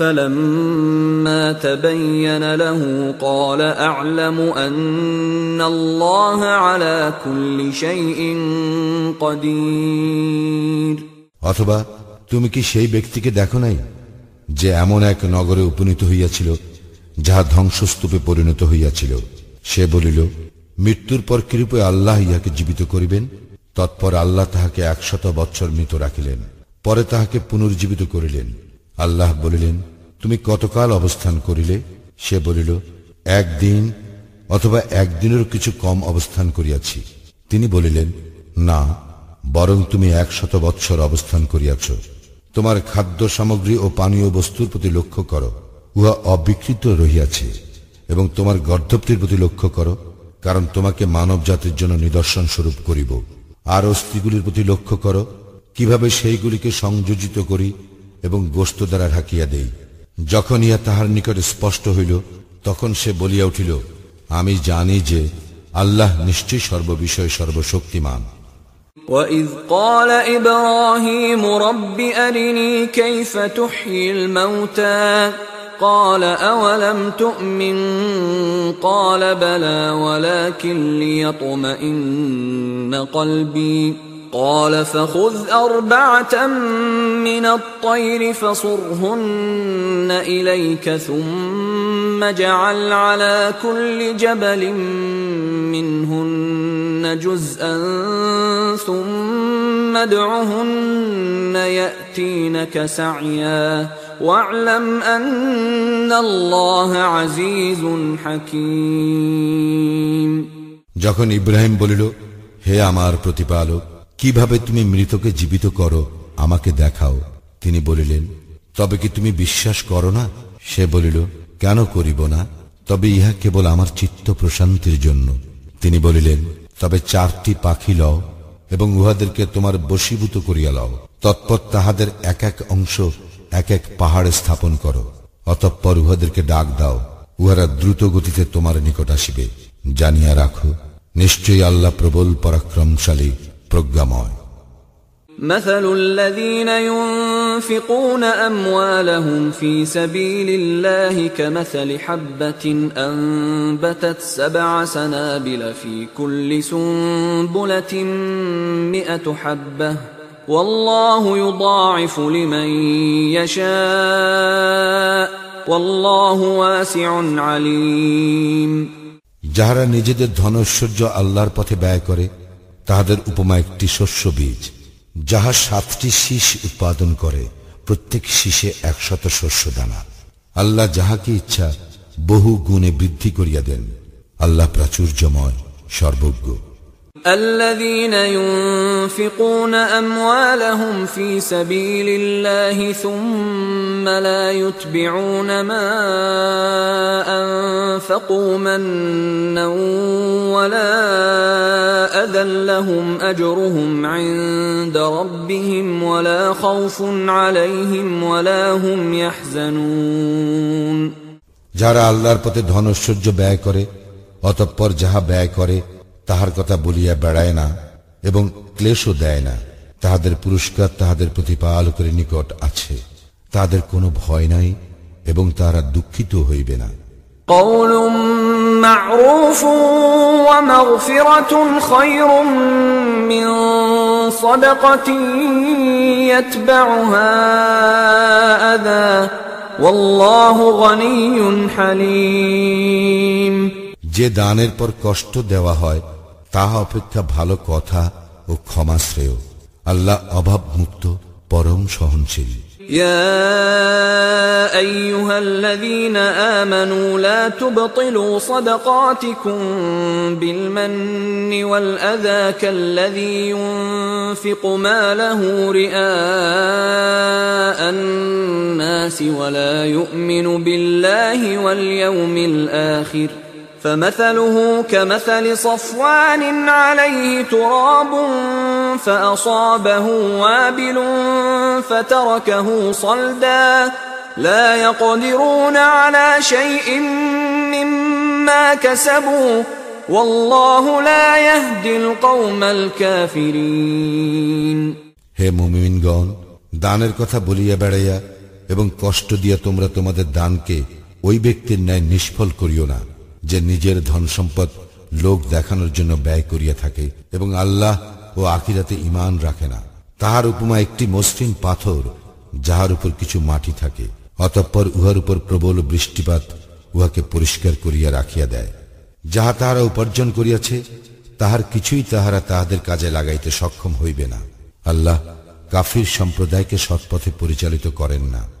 فلما تبين له قال اعلم ان الله على كل شيء قدير অথবা তুমি কি সেই ব্যক্তিকে দেখো নাই যে এমন এক নগরে উপনীত হইয়াছিল যাহা ধ্বংসস্তূপে পরিণত হইয়াছিল সে বলিল মৃত্যুর পর কৃপে আল্লাহ ইহাকে জীবিত করিবেন তৎপর আল্লাহ তাহাকে একশত বৎসর মৃত রাখিলেন পরে তাহাকে পুনর্জীবিত করিলেন আল্লাহ বলিলেন তুমি কতকাল অবস্থান করিলে? সে বলিল, একদিন অথবা একদিনেরও কিছু কম অবস্থান করিয়াছি। তিনি বলিলেন, না, বরং তুমি একশত বৎসর অবস্থান করিয়াছ। তোমার খাদ্য সামগ্রী ও পানীয় বস্তুর প্রতি লক্ষ্য করো, উহা অবিকৃত রহিয়াছে। এবং তোমার গর্ধপ্তির প্রতি লক্ষ্য করো, কারণ তোমাকে মানব জাতির জন্য নিদর্শন স্বরূপ করিব। আর অস্থিগুলির প্রতি লক্ষ্য করো, কীভাবে সেইগুলিকে সংযোজিত করি এবং গোস্ত দ্বারা ঢাকিয়া দেই। যখন ইহা তাহার নিকট স্পষ্ট হইল তখন সে বলিয়া উঠিল আমি জানি যে আল্লাহ নিশ্চয়ই সর্ববিষয়ে সর্বশক্তিমান وإذ قال إبراهيم رب أرني كيف تحيي الموتى قال أولم تؤمن قال بلى ولكن ليطمئن قلبي قال فخذ أربعة من الطير فصرهن إليك ثم اجعل على كل جبل منهن جزءا ثم ادعهن يأتينك سعيا واعلم أن الله عزيز حكيم যখন ইব্রাহিম বলিল হে আমার প্রতিপালক কীভাবে তুমি মৃতকে জীবিত করো, আমাকে দেখাও। তিনি বলিলেন, তবে কি তুমি বিশ্বাস করো না? সে বলিল, কেন করিব না? তবে ইহা কেবল আমার চিত্ত প্রশান্তির জন্য। তিনি বলিলেন, তবে চারটি পাখি লও এবং উহাদেরকে তোমার বশীভূত করিয়া লও। তৎপর তাহাদের এক এক অংশ, এক এক পাহাড়ে স্থাপন করো। অতঃপর উহাদেরকে ডাক দাও, উহারা দ্রুত গতিতে তোমার নিকট আসিবে। জানিয়া রাখো, নিশ্চয়ই আল্লাহ প্রবল পরাক্রমশালী। প্রজ্ঞাময় مثل الذين ينفقون أموالهم في سبيل الله كمثل حبة أنبتت سبع سنابل في كل سنبلة مئة حبة والله يضاعف لمن يشاء والله واسع عليم যাহারা নিজেদের ধনৈশ্বর্য আল্লাহর পথে ব্যয় করে তাহাদের উপমা একটি শস্য বীজ, যাহা সাতটি শীষ উৎপাদন করে, প্রত্যেক শীষে একশত শস্য দানা। আল্লাহ যাহাকে ইচ্ছা, বহু গুণে বৃদ্ধি করিয়া দেন। আল্লাহ প্রাচুর্যময়, সর্বজ্ঞ। الذين ينفقون اموالهم في سبيل الله ثم لا يتبعون ما انفقوا منا ولا اذى لهم اجرهم عند ربهم ولا خوف عليهم ولا هم يحزنون যারা আল্লাহর পথে ধনৈশ্বর্য ব্যয় করে অতঃপর যাহা ব্যয় করে তাহার কথা বলিয়া বেড়ায় না এবং ক্লেশও দেয় না তাহাদের পুরস্কার তাহাদের প্রতিপালকের নিকট আছে তাদের কোনো ভয় নাই এবং তাহারা দুঃখিত হইবে না قول معروف ومغفرة خير من صدقة يتبعها أذى والله غني حليم যে দানের পর কষ্ট দেওয়া হয় তাহা অপেক্ষা ভালো কথা ও ক্ষমা শ্রেয় আল্লাহ অভাবমুক্ত পরম সহনশীল يا ايها الذين امنوا لا تبطلوا صدقاتكم بالمن والاذى كالذي ينفق ماله رئاء الناس ولا يؤمن بالله واليوم الاخر فمثله كمثل صفوان عليه تراب فأصابه وابل فتركه صلدا لا يقدرون على شيء مما كسبوا والله لا يهدي القوم الكافرين হে মুমিনগণ দানের কথা বলিয়া বেড়াইয়া এবং কষ্ট দিয়া তোমরা তোমাদের দানকে ওই ব্যক্তির ন্যায় নিষ্ফল করিও না যে নিজের ধন সম্পদ লোক দেখানোর জন্য ব্যয় করিয়া থাকে এবং আল্লাহ ও আখিরাতে ইমান রাখে না। তাহার উপমা একটি মসৃণ পাথর, যাহার উপর কিছু মাটি থাকে, অতঃপর উহার উপর প্রবল বৃষ্টিপাত উহাকে পরিষ্কার করিয়া রাখিয়া দেয়। যাহা তাহারা উপার্জন করিয়াছে, তাহার কিছুই তাহারা তাহাদের কাজে লাগাইতে সক্ষম হইবে না। আল্লাহ কাফির সম্প্রদায়কে সৎপথে পরিচালিত করেন না।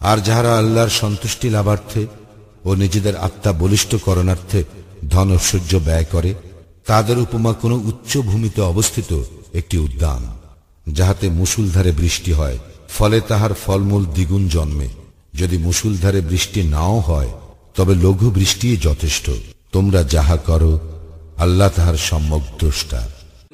আর যাহারা আল্লাহর সন্তুষ্টি লাভার্থে ও নিজেদের আত্মা বলিষ্ঠ করণার্থে ধন ঐশ্বর্য ব্যয় করে, তাদের উপমা কোনো উচ্চ ভূমিতে অবস্থিত একটি উদ্যান, যাহাতে মুসুলধারে বৃষ্টি হয়, ফলে তাহার ফলমূল দ্বিগুণ জন্মে। যদি মুসুলধারে বৃষ্টি নাও হয়, তবে লঘু বৃষ্টিই যথেষ্ট। তোমরা যাহা করো, আল্লাহ তাহার সম্যক দ্রষ্টা।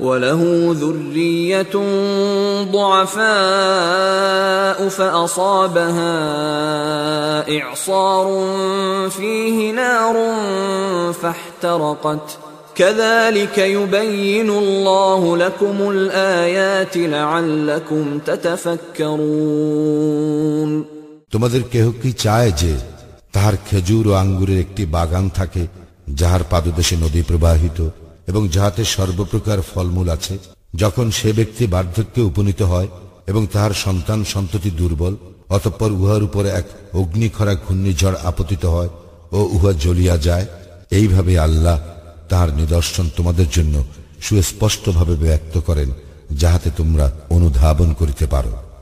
وله ذرية ضعفاء فأصابها إعصار فيه نار فاحترقت كذلك يبين الله لكم الآيات لعلكم تتفكرون তোমাদের কেহ কি চায় যে তাহার খেজুর ও আঙ্গুরের একটি বাগান থাকে যাহার পাদদেশে নদী প্রবাহিত এবং যাহাতে সর্বপ্রকার ফলমূল আছে, যখন সে ব্যক্তি বার্ধক্যে উপনীত হয় এবং তাহার সন্তান সন্ততি দুর্বল, অতঃপর উহার উপরে এক অগ্নিখরা ঘূর্ণিঝড় আপতিত হয় ও উহা জ্বলিয়া যায়, এইভাবে আল্লাহ তাহার নিদর্শন তোমাদের জন্য সুস্পষ্টভাবে ব্যক্ত করেন, যাহাতে তোমরা অনুধাবন করিতে পারো।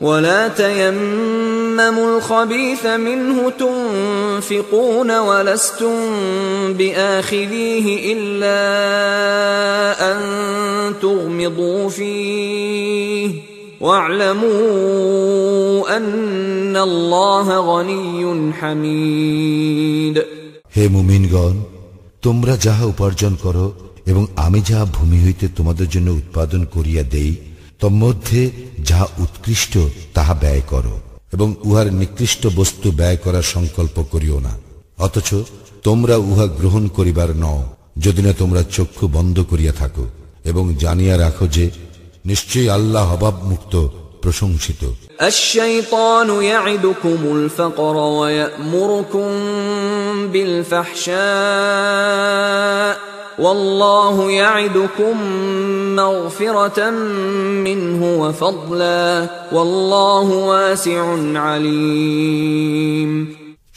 ولا تيمموا تيمموا الخبيث منه تنفقون ولستم بآخذيه إلا أن تغمضوا فيه واعلموا أن الله غني حميد হে মুমিনগণ তোমরা যাহা উপার্জন করো এবং আমি যাহা ভূমি হইতে তোমাদের জন্য উৎপাদন করিয়া দেই তন্মধ্যে যাহা উৎকৃষ্ট তাহা ব্যয় করো এবং উহার নিকৃষ্ট বস্তু ব্যয় করার সংকল্প করিও না অথচ তোমরা উহা গ্রহণ করিবার নও যদি না তোমরা চক্ষু বন্ধ করিয়া থাকো এবং জানিয়া রাখো যে নিশ্চয়ই আল্লাহ অভাবমুক্ত প্রশংসিত الشيطان يعدكم الفقر ويأمركم بالفحشاء والله يعدكم مغفرة منه وفضلا والله واسع عليم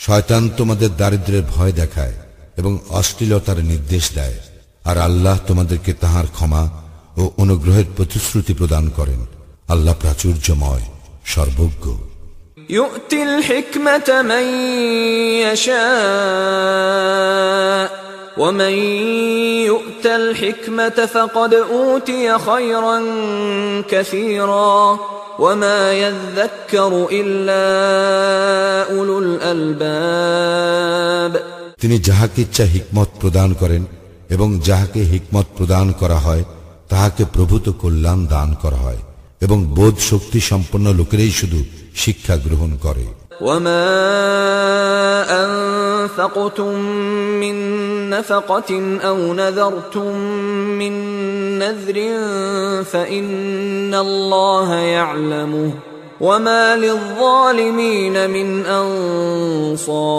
শয়তান তোমাদের দারিদ্রের ভয় দেখায় এবং অশ্লীলতার নির্দেশ দেয় আর আল্লাহ তোমাদেরকে তাহার ক্ষমা ও অনুগ্রহের প্রতিশ্রুতি প্রদান করেন আল্লাহ প্রাচুর্যময় সর্বজ্ঞ يؤتي الحكمة من يشاء ومن يؤت الحكمة فقد أوتي خيرا كثيرا وما يذكر إلا أولو الألباب তিনি যাহাকে ইচ্ছা হিকমত প্রদান করেন এবং যাহাকে হিকমত প্রদান করা হয় তাহাকে প্রভূত কল্যাণ দান করা হয় এবং বোধ শক্তি সম্পন্ন লোকেরাই শুধু শিক্ষা গ্রহণ করে وما أنفقتم من نفقة أو نذرتم من نذر فإن الله يعلمه وما للظالمين من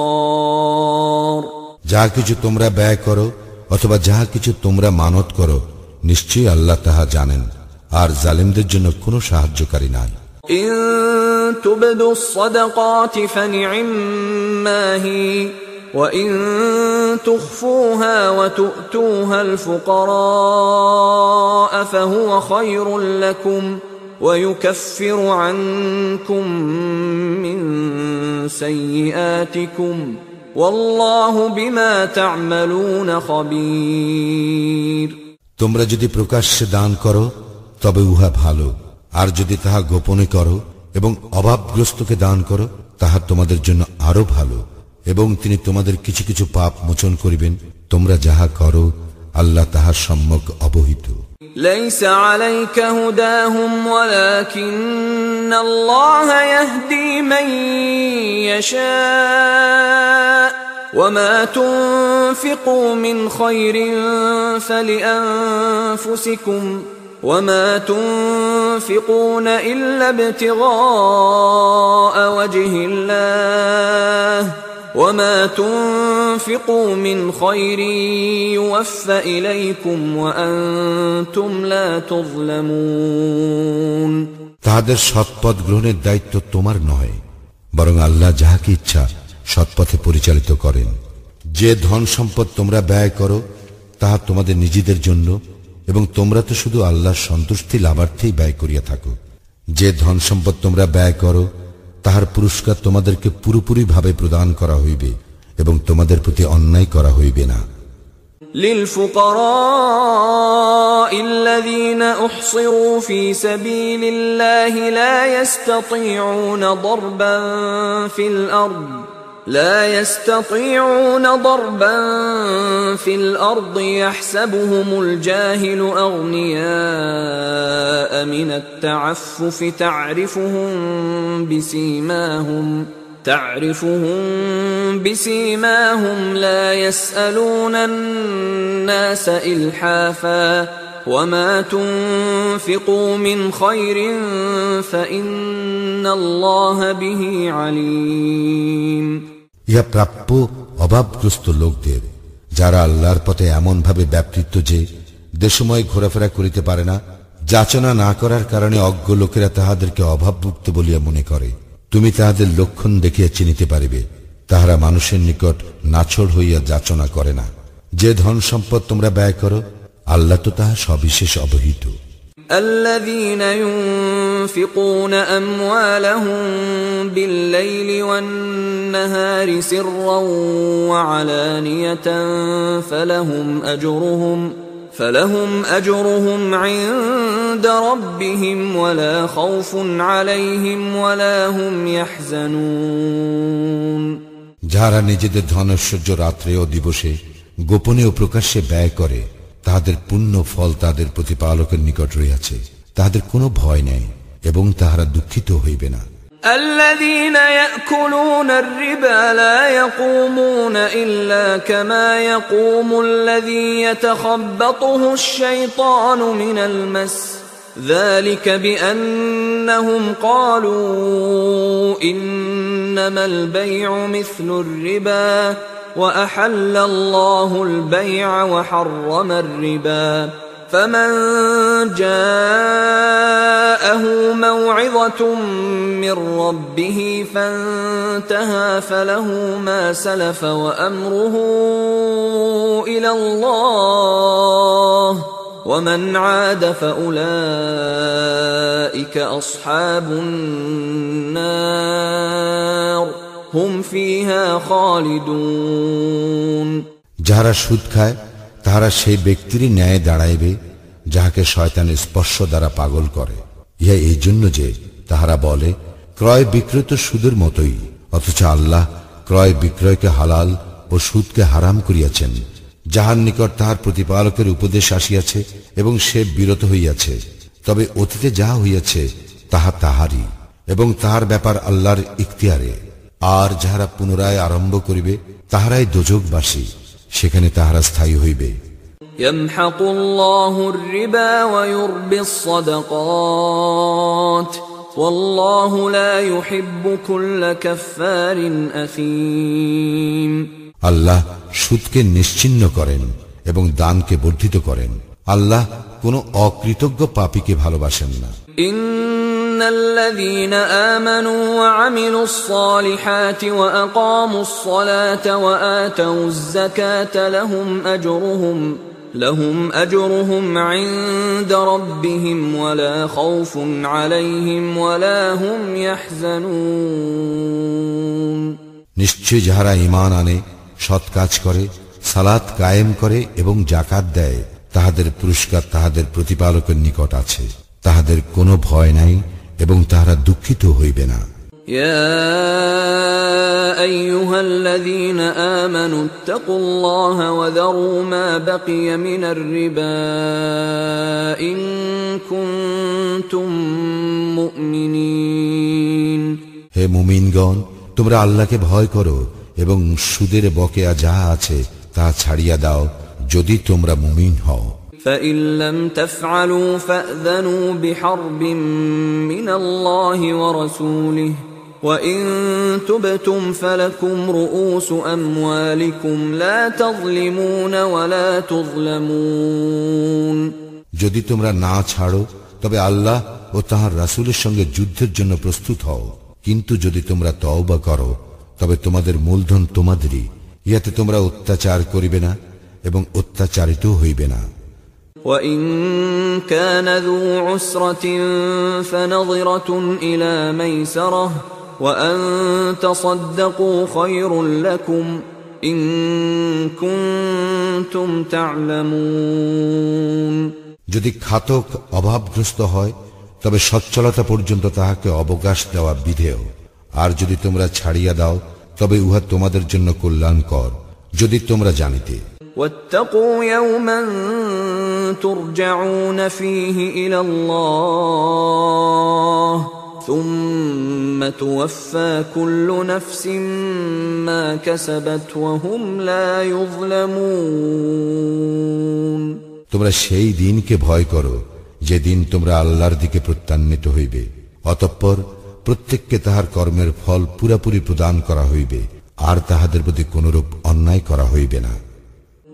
أنصار যাহা কিছু তোমরা ব্যয় করো অথবা যাহা কিছু তোমরা মানত করো নিশ্চয়ই আল্লাহ তাহা জানেন আর জালিমদের জন্য কোনো সাহায্যকারী নাই إن تبدوا الصدقات فنعما هي وإن تخفوها وتؤتوها الفقراء فهو خير لكم ويكفر عنكم من سيئاتكم والله بما تعملون خبير তোমরা যদি প্রকাশ্যে দান করো তবে উহা ভালো আর যদি তাহা গোপনে করো এবং অভাবগ্রস্তকে দান করো তাহা তোমাদের জন্য আরো ভালো এবং তিনি তোমাদের কিছু কিছু পাপ মোচন করিবেন তোমরা যাহা করো আল্লাহ তাহার সম্যক অবহিত ليس عليك هداهم ولكن الله يهدي من يشاء وما تنفقوا من خير فلانفسكم وما تنفقون الا ابتغاء وجه الله وما تنفقوا من خير يوفى اليكم وانتم لا تظلمون তাহাদের সৎপথ গ্রহণের দায়িত্ব তোমার নয় বরং আল্লাহ যাহাকে ইচ্ছা সৎপথে পরিচালিত করেন যে ধন সম্পদ তোমরা ব্যয় করো তাহা তোমাদের নিজেদের জন্য এবং তোমরা তো শুধু আল্লাহর সন্তুষ্টি লাভার্থেই ব্যয় করিয়া থাকো যে ধন সম্পদ তোমরা ব্যয় করো তাহার পুরস্কার তোমাদেরকে পুরোপুরি ভাবে প্রদান করা হইবে এবং তোমাদের প্রতি অন্যায় করা হইবে না للفقراء الذين احصروا في سبيل الله لا يستطيعون ضربا في الارض لا يستطيعون ضربا في الأرض يحسبهم الجاهل أغنياء من التعفف تعرفهم بسيماهم تعرفهم بسيماهم لا يسألون الناس إلحافا وما تنفقوا من خير فإن الله به عليم. ইহা প্রাপ্য অভাবগ্রস্ত লোকদের, যারা আল্লাহর পথে এমন ভাবে ব্যাপৃত যে দেশময় ঘোরাফেরা করিতে পারে না, যাচনা না করার কারণে অজ্ঞ লোকেরা তাহাদেরকে অভাবভুক্ত বলিয়া মনে করে। তুমি তাহাদের লক্ষণ দেখিয়া চিনিতে পারিবে, তাহারা মানুষের নিকট নাছড় হইয়া যাচনা করে না। যে ধন সম্পদ তোমরা ব্যয় করো, আল্লাহ তো তাহা সবিশেষ অবহিত। الذين ينفقون اموالهم بالليل والنهار سرا وعلانيه فلهم اجرهم فلهم اجرهم عند ربهم ولا خوف عليهم ولا هم يحزنون যাহারা নিজেদের ধনৈশ্বর্য রাত্রে ও দিবসে গোপনে ও প্রকাশ্যে ব্যয় করে তাহাদের পুণ্য ফল তাদের প্রতিপালকের নিকট রইয়াছে তাহাদের কোনো ভয় নেই এবং তাহারা দুঃখিত হইবে না الذين ياكلون الربا لا يقومون الا كما يقوم الذي يتخبطه الشيطان من المس ذلك بانهم قالوا انما البيع مثل الربا وأحل الله البيع وحرم الربا. فمن جاءه موعظة من ربه فانتهى فله ما سلف وأمره إلى الله. ومن عاد فأولئك أصحاب النار. হুম যাহারা সুদ খায়, তাহারা সেই ব্যক্তিরই ন্যায় দাঁড়াইবে, যাহাকে শয়তানের স্পর্শ দ্বারা পাগল করে। ইহা এই জন্য যে তাহারা বলে, ক্রয় বিক্রয় তো সুদের মতোই, অথচ আল্লাহ ক্রয় বিক্রয়কে হালাল ও সুদকে হারাম করিয়াছেন। যাহার নিকট তাহার প্রতিপালকের উপদেশ আসিয়াছে এবং সে বিরত হইয়াছে, তবে অতীতে যা হইয়াছে, তাহা তাহারই এবং তাহার ব্যাপার আল্লাহর ইখতিয়ারে। আর যাহারা পুনরায় আরম্ভ করিবে তাহারাই দোজকবাসী সেখানে তাহারা স্থায়ী হইবে يمحق الله الربا ويربي الصدقات والله لا يحب كل كفار اثيم আল্লাহ সুদকে নিশ্চিন্ন করেন এবং দানকে বর্ধিত করেন আল্লাহ কোন অকৃতজ্ঞ পাপীকে ভালোবাসেন না ان الذين امنوا وعملوا الصالحات واقاموا الصلاه واتوا الزكاه لهم اجرهم لهم اجرهم عند ربهم ولا خوف عليهم ولا هم يحزنون নিশ্চয় যাহারা ইমান আনে সৎ কাজ করে সালাত কায়েম করে এবং জাকাত দেয় তাহাদের পুরস্কার তাহাদের প্রতিপালকের নিকট আছে তাহাদের কোনো ভয় নাই এবং তাহারা দুঃখিত হইবে না يا ايها الذين امنوا اتقوا الله وذروا ما بقي من الربا ان كنتم مؤمنين হে মুমিনগণ তোমরা আল্লাহকে ভয় করো এবং সুদের বকেয়া যাহা আছে তাহা ছাড়িয়া দাও যদি তোমরা মুমিন হও فان لم تفعلوا فاذنوا بحرب من الله ورسوله وان تبتم فلكم رؤوس اموالكم لا تظلمون ولا تظلمون যদি তোমরা না ছাড়ো তবে আল্লাহ ও তাহার রাসূলের সঙ্গে যুদ্ধের জন্য প্রস্তুত হও কিন্তু যদি তোমরা তওবা করো তবে তোমাদের মূলধন তোমাদেরই ইহাতে তোমরা অত্যাচার করিবে না এবং অত্যাচারিত হইবে না وإن كان ذو عسرة فنظرة إلى ميسرة وأن تصدقوا خير لكم إن كنتم تعلمون যদি খাতক অভাবগ্রস্ত হয় তবে সচ্ছলতা পর্যন্ত তাহাকে অবকাশ দেওয়া বিধেয় আর যদি তোমরা ছাড়িয়া দাও তবে উহা তোমাদের জন্য কল্যাণকর যদি তোমরা জানিতে واتقوا يوما ترجعون فيه إلى الله ثم توفى كل نفس ما كسبت وهم لا يظلمون তোমরা সেই দিনকে ভয় করো যেদিন তোমরা আল্লাহর দিকে প্রত্যান্বিত হইবে অতঃপর প্রত্যেককে তাহার কর্মের ফল পুরাপুরি প্রদান করা হইবে আর তাহাদের প্রতি কোনরূপ অন্যায় করা হইবে না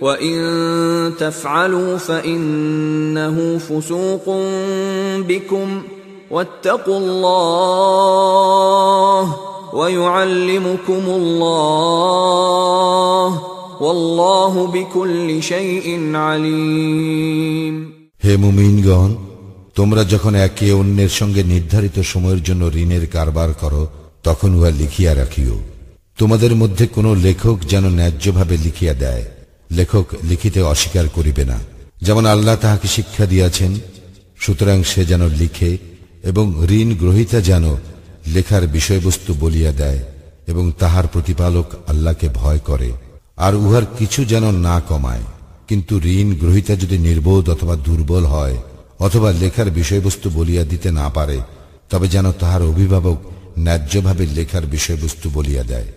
وان تفعلوا فانه فسوق بكم واتقوا الله ويعلمكم الله والله بكل شيء عليم হে মুমিনগণ তোমরা যখন একে অন্যের সঙ্গে নির্ধারিত সময়ের জন্য ঋণের কারবার করো তখন উহা লিখিয়া রাখিও তোমাদের মধ্যে কোনো লেখক যেন ন্যায্যভাবে লিখিয়া দেয় লেখক লিখিতে অস্বীকার করিবে না। যেমন আল্লাহ তাহাকে শিক্ষা দিয়াছেন, সুতরাং সে যেন লিখে এবং ঋণ গ্রহিতা যেন লেখার বিষয়বস্তু বলিয়া দেয় এবং তাহার প্রতিপালক আল্লাহকে ভয় করে, আর উহার কিছু যেন না কমায়। কিন্তু ঋণ গ্রহিতা যদি নির্বোধ অথবা দুর্বল হয়, অথবা লেখার বিষয়বস্তু বলিয়া দিতে না পারে, তবে যেন তাহার অভিভাবক ন্যায্যভাবে লেখার বিষয়বস্তু বলিয়া দেয়।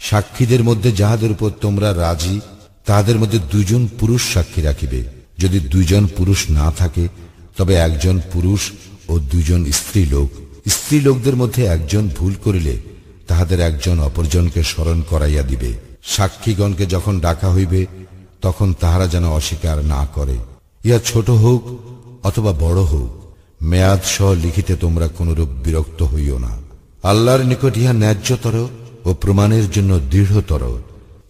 সাক্ষীদের মধ্যে যাহাদের উপর তোমরা রাজি তাহাদের মধ্যে দুইজন পুরুষ সাক্ষী রাখিবে। যদি দুইজন পুরুষ না থাকে, তবে একজন পুরুষ ও দুইজন স্ত্রী লোক স্ত্রী লোকদের মধ্যে একজন ভুল করিলে, তাহাদের একজন অপরজনকে স্মরণ করাইয়া দিবে। সাক্ষীগণকে যখন ডাকা হইবে, তখন তাহারা যেন অস্বীকার না করে। ইহা ছোট হোক অথবা বড় হোক মেয়াদ সহ লিখিতে তোমরা কোনরূপ বিরক্ত হইও না। আল্লাহর নিকট ইহা ন্যায্যতর ও প্রমাণের জন্য দৃঢ়তর।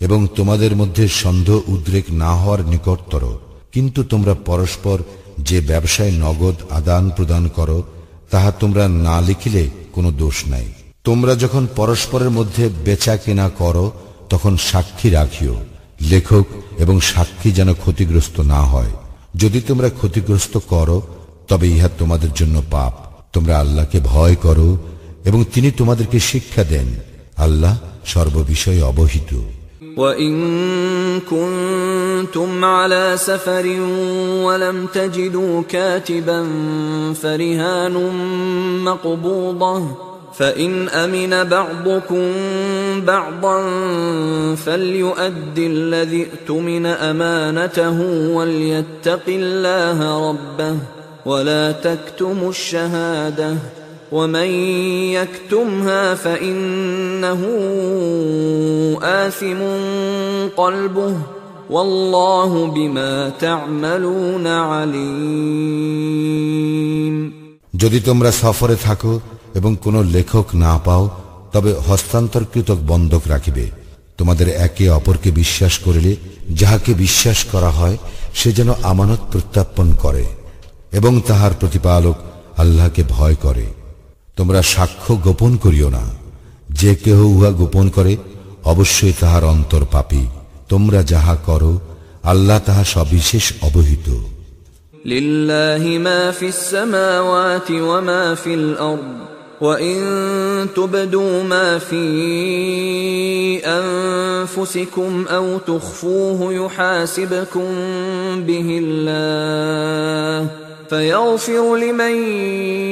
এবং তোমাদের মধ্যে সন্দেহ উদ্রেক না হওয়ার নিকটতর। কিন্তু তোমরা পরস্পর যে ব্যবসায় নগদ আদান প্রদান করো, তাহা তোমরা না লিখিলে কোনো দোষ নাই। তোমরা যখন পরস্পরের মধ্যে বেচা কেনা করো, তখন সাক্ষী রাখিও। লেখক এবং সাক্ষী যেন ক্ষতিগ্রস্ত না হয়। যদি তোমরা ক্ষতিগ্রস্ত করো, তবে ইহা তোমাদের জন্য পাপ। তোমরা আল্লাহকে ভয় করো এবং তিনি তোমাদেরকে শিক্ষা দেন। আল্লাহ সর্ববিষয়ে অবহিত। وإن كنتم على سفر ولم تجدوا كاتبا فرهان مقبوضة فإن أمن بعضكم بعضا فليؤد الذي اؤتمن أمانته وليتق الله ربه ولا تكتموا الشهادة ومن يكتمها فإنه آثم قلبه والله بما تعملون عليم যদি তোমরা সফরে থাকো এবং কোনো লেখক না পাও তবে হস্তান্তরকৃত বন্ধক রাখিবে তোমাদের একে অপরকে বিশ্বাস করিলে যাহাকে বিশ্বাস করা হয় সে যেন আমানত প্রত্যাপন করে এবং তাহার প্রতিপালক আল্লাহকে ভয় করে তোমরা সাক্ষ্য গোপন করিও না যে কেহ উহা গোপন করে অবশ্যই তাহার অন্তর পাপী তোমরা যাহা করো আল্লাহ তাহা সবিশেষ অবহিত لله ما في السماوات وما في الأرض وإن تبدوا ما في أنفسكم أو تخفوه يحاسبكم به الله فيغفر لمن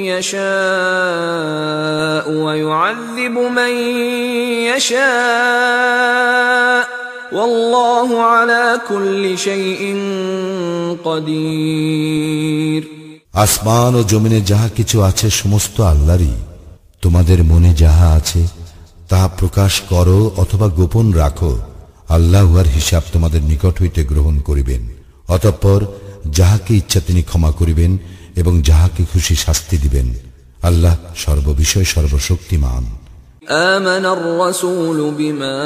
يشاء ويعذب من يشاء والله على كل شيء قدير আসমান ও জমিনে যাহা কিছু আছে সমস্ত আল্লাহরই তোমাদের মনে যাহা আছে তাহা প্রকাশ করো অথবা গোপন রাখো আল্লাহ উহার হিসাব তোমাদের নিকট হইতে গ্রহণ করিবেন অতঃপর যাহাকে ইচ্ছা তিনি ক্ষমা করিবেন এবং যাহাকে খুশি শাস্তি দিবেন আল্লাহ সর্ববিষয় সর্বশক্তিমান آمن الرسول بما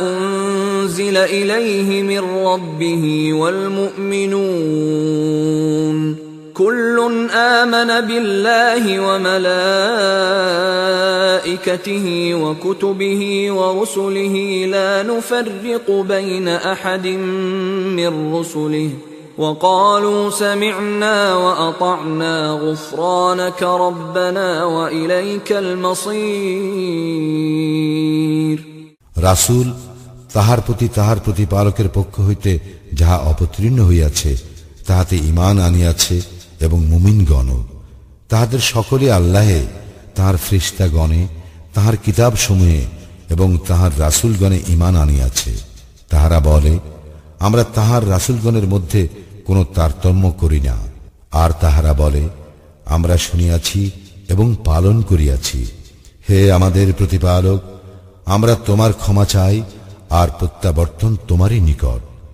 أنزل إليه من ربه والمؤمنون كل آمن بالله وملائكته وكتبه ورسله لا نفرق بين أحد من رسله وقالوا سمعنا وأطعنا غفرانك ربنا وإليك المصير রাসূল তাহার প্রতি তাহার প্রতিপালকের পক্ষ হইতে যাহা অবতীর্ণ হইয়াছে তাহাতে ঈমান আনিয়াছে এবং মুমিনগণ তাহাদের সকলে আল্লাহে, তাহার ফ্রিস্তাগণে তাহার কিতাব সমূহে এবং তাহার রাসূলগণে ঈমান আনিয়াছে। তাহারা বলে, আমরা তাহার রাসূলগণের মধ্যে কোনো তারতম্য করি না। আর তাহারা বলে, আমরা শুনিয়াছি এবং পালন করিয়াছি। হে আমাদের প্রতিপালক, আমরা তোমার ক্ষমা চাই, আর প্রত্যাবর্তন তোমারই নিকট।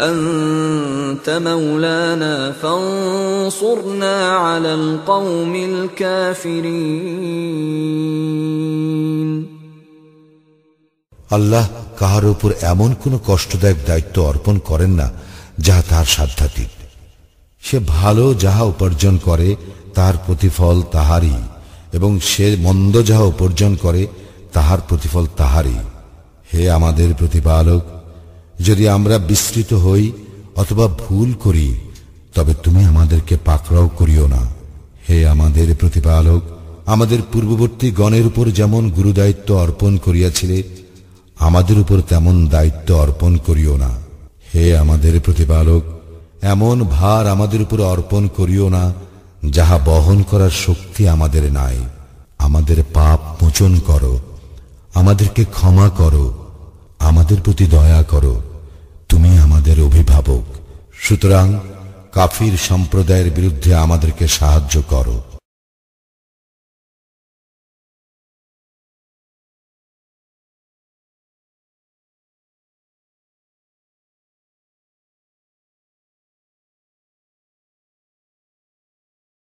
أنت مولانا فانصرنا على القوم الكافرين আল্লাহ কাহার উপর এমন কোন কষ্টদায়ক দায়িত্ব অর্পণ করেন না যাহা তাহার সাধ্যাতীত সে ভালো যাহা উপার্জন করে তাহার প্রতিফল তাহারই এবং সে মন্দ যাহা উপার্জন করে তাহার প্রতিফল তাহারই হে আমাদের প্রতিপালক যদি আমরা বিস্তৃত হই অথবা ভুল করি, তবে তুমি আমাদেরকে পাকড়াও করিও না। হে আমাদের প্রতিপালক, আমাদের পূর্ববর্তী গণের উপর যেমন গুরুদায়িত্ব অর্পণ করিয়াছিলে, আমাদের উপর তেমন দায়িত্ব অর্পণ করিও না। হে আমাদের প্রতিপালক, এমন ভার আমাদের উপর অর্পণ করিও না, যাহা বহন করার শক্তি আমাদের নাই। আমাদের পাপ মোচন করো, আমাদেরকে ক্ষমা করো, আমাদের প্রতি দয়া করো। তুমি আমাদের অভিভাবক। সুতরাং কাফির সম্প্রদায়ের বিরুদ্ধে আমাদেরকে সাহায্য করো।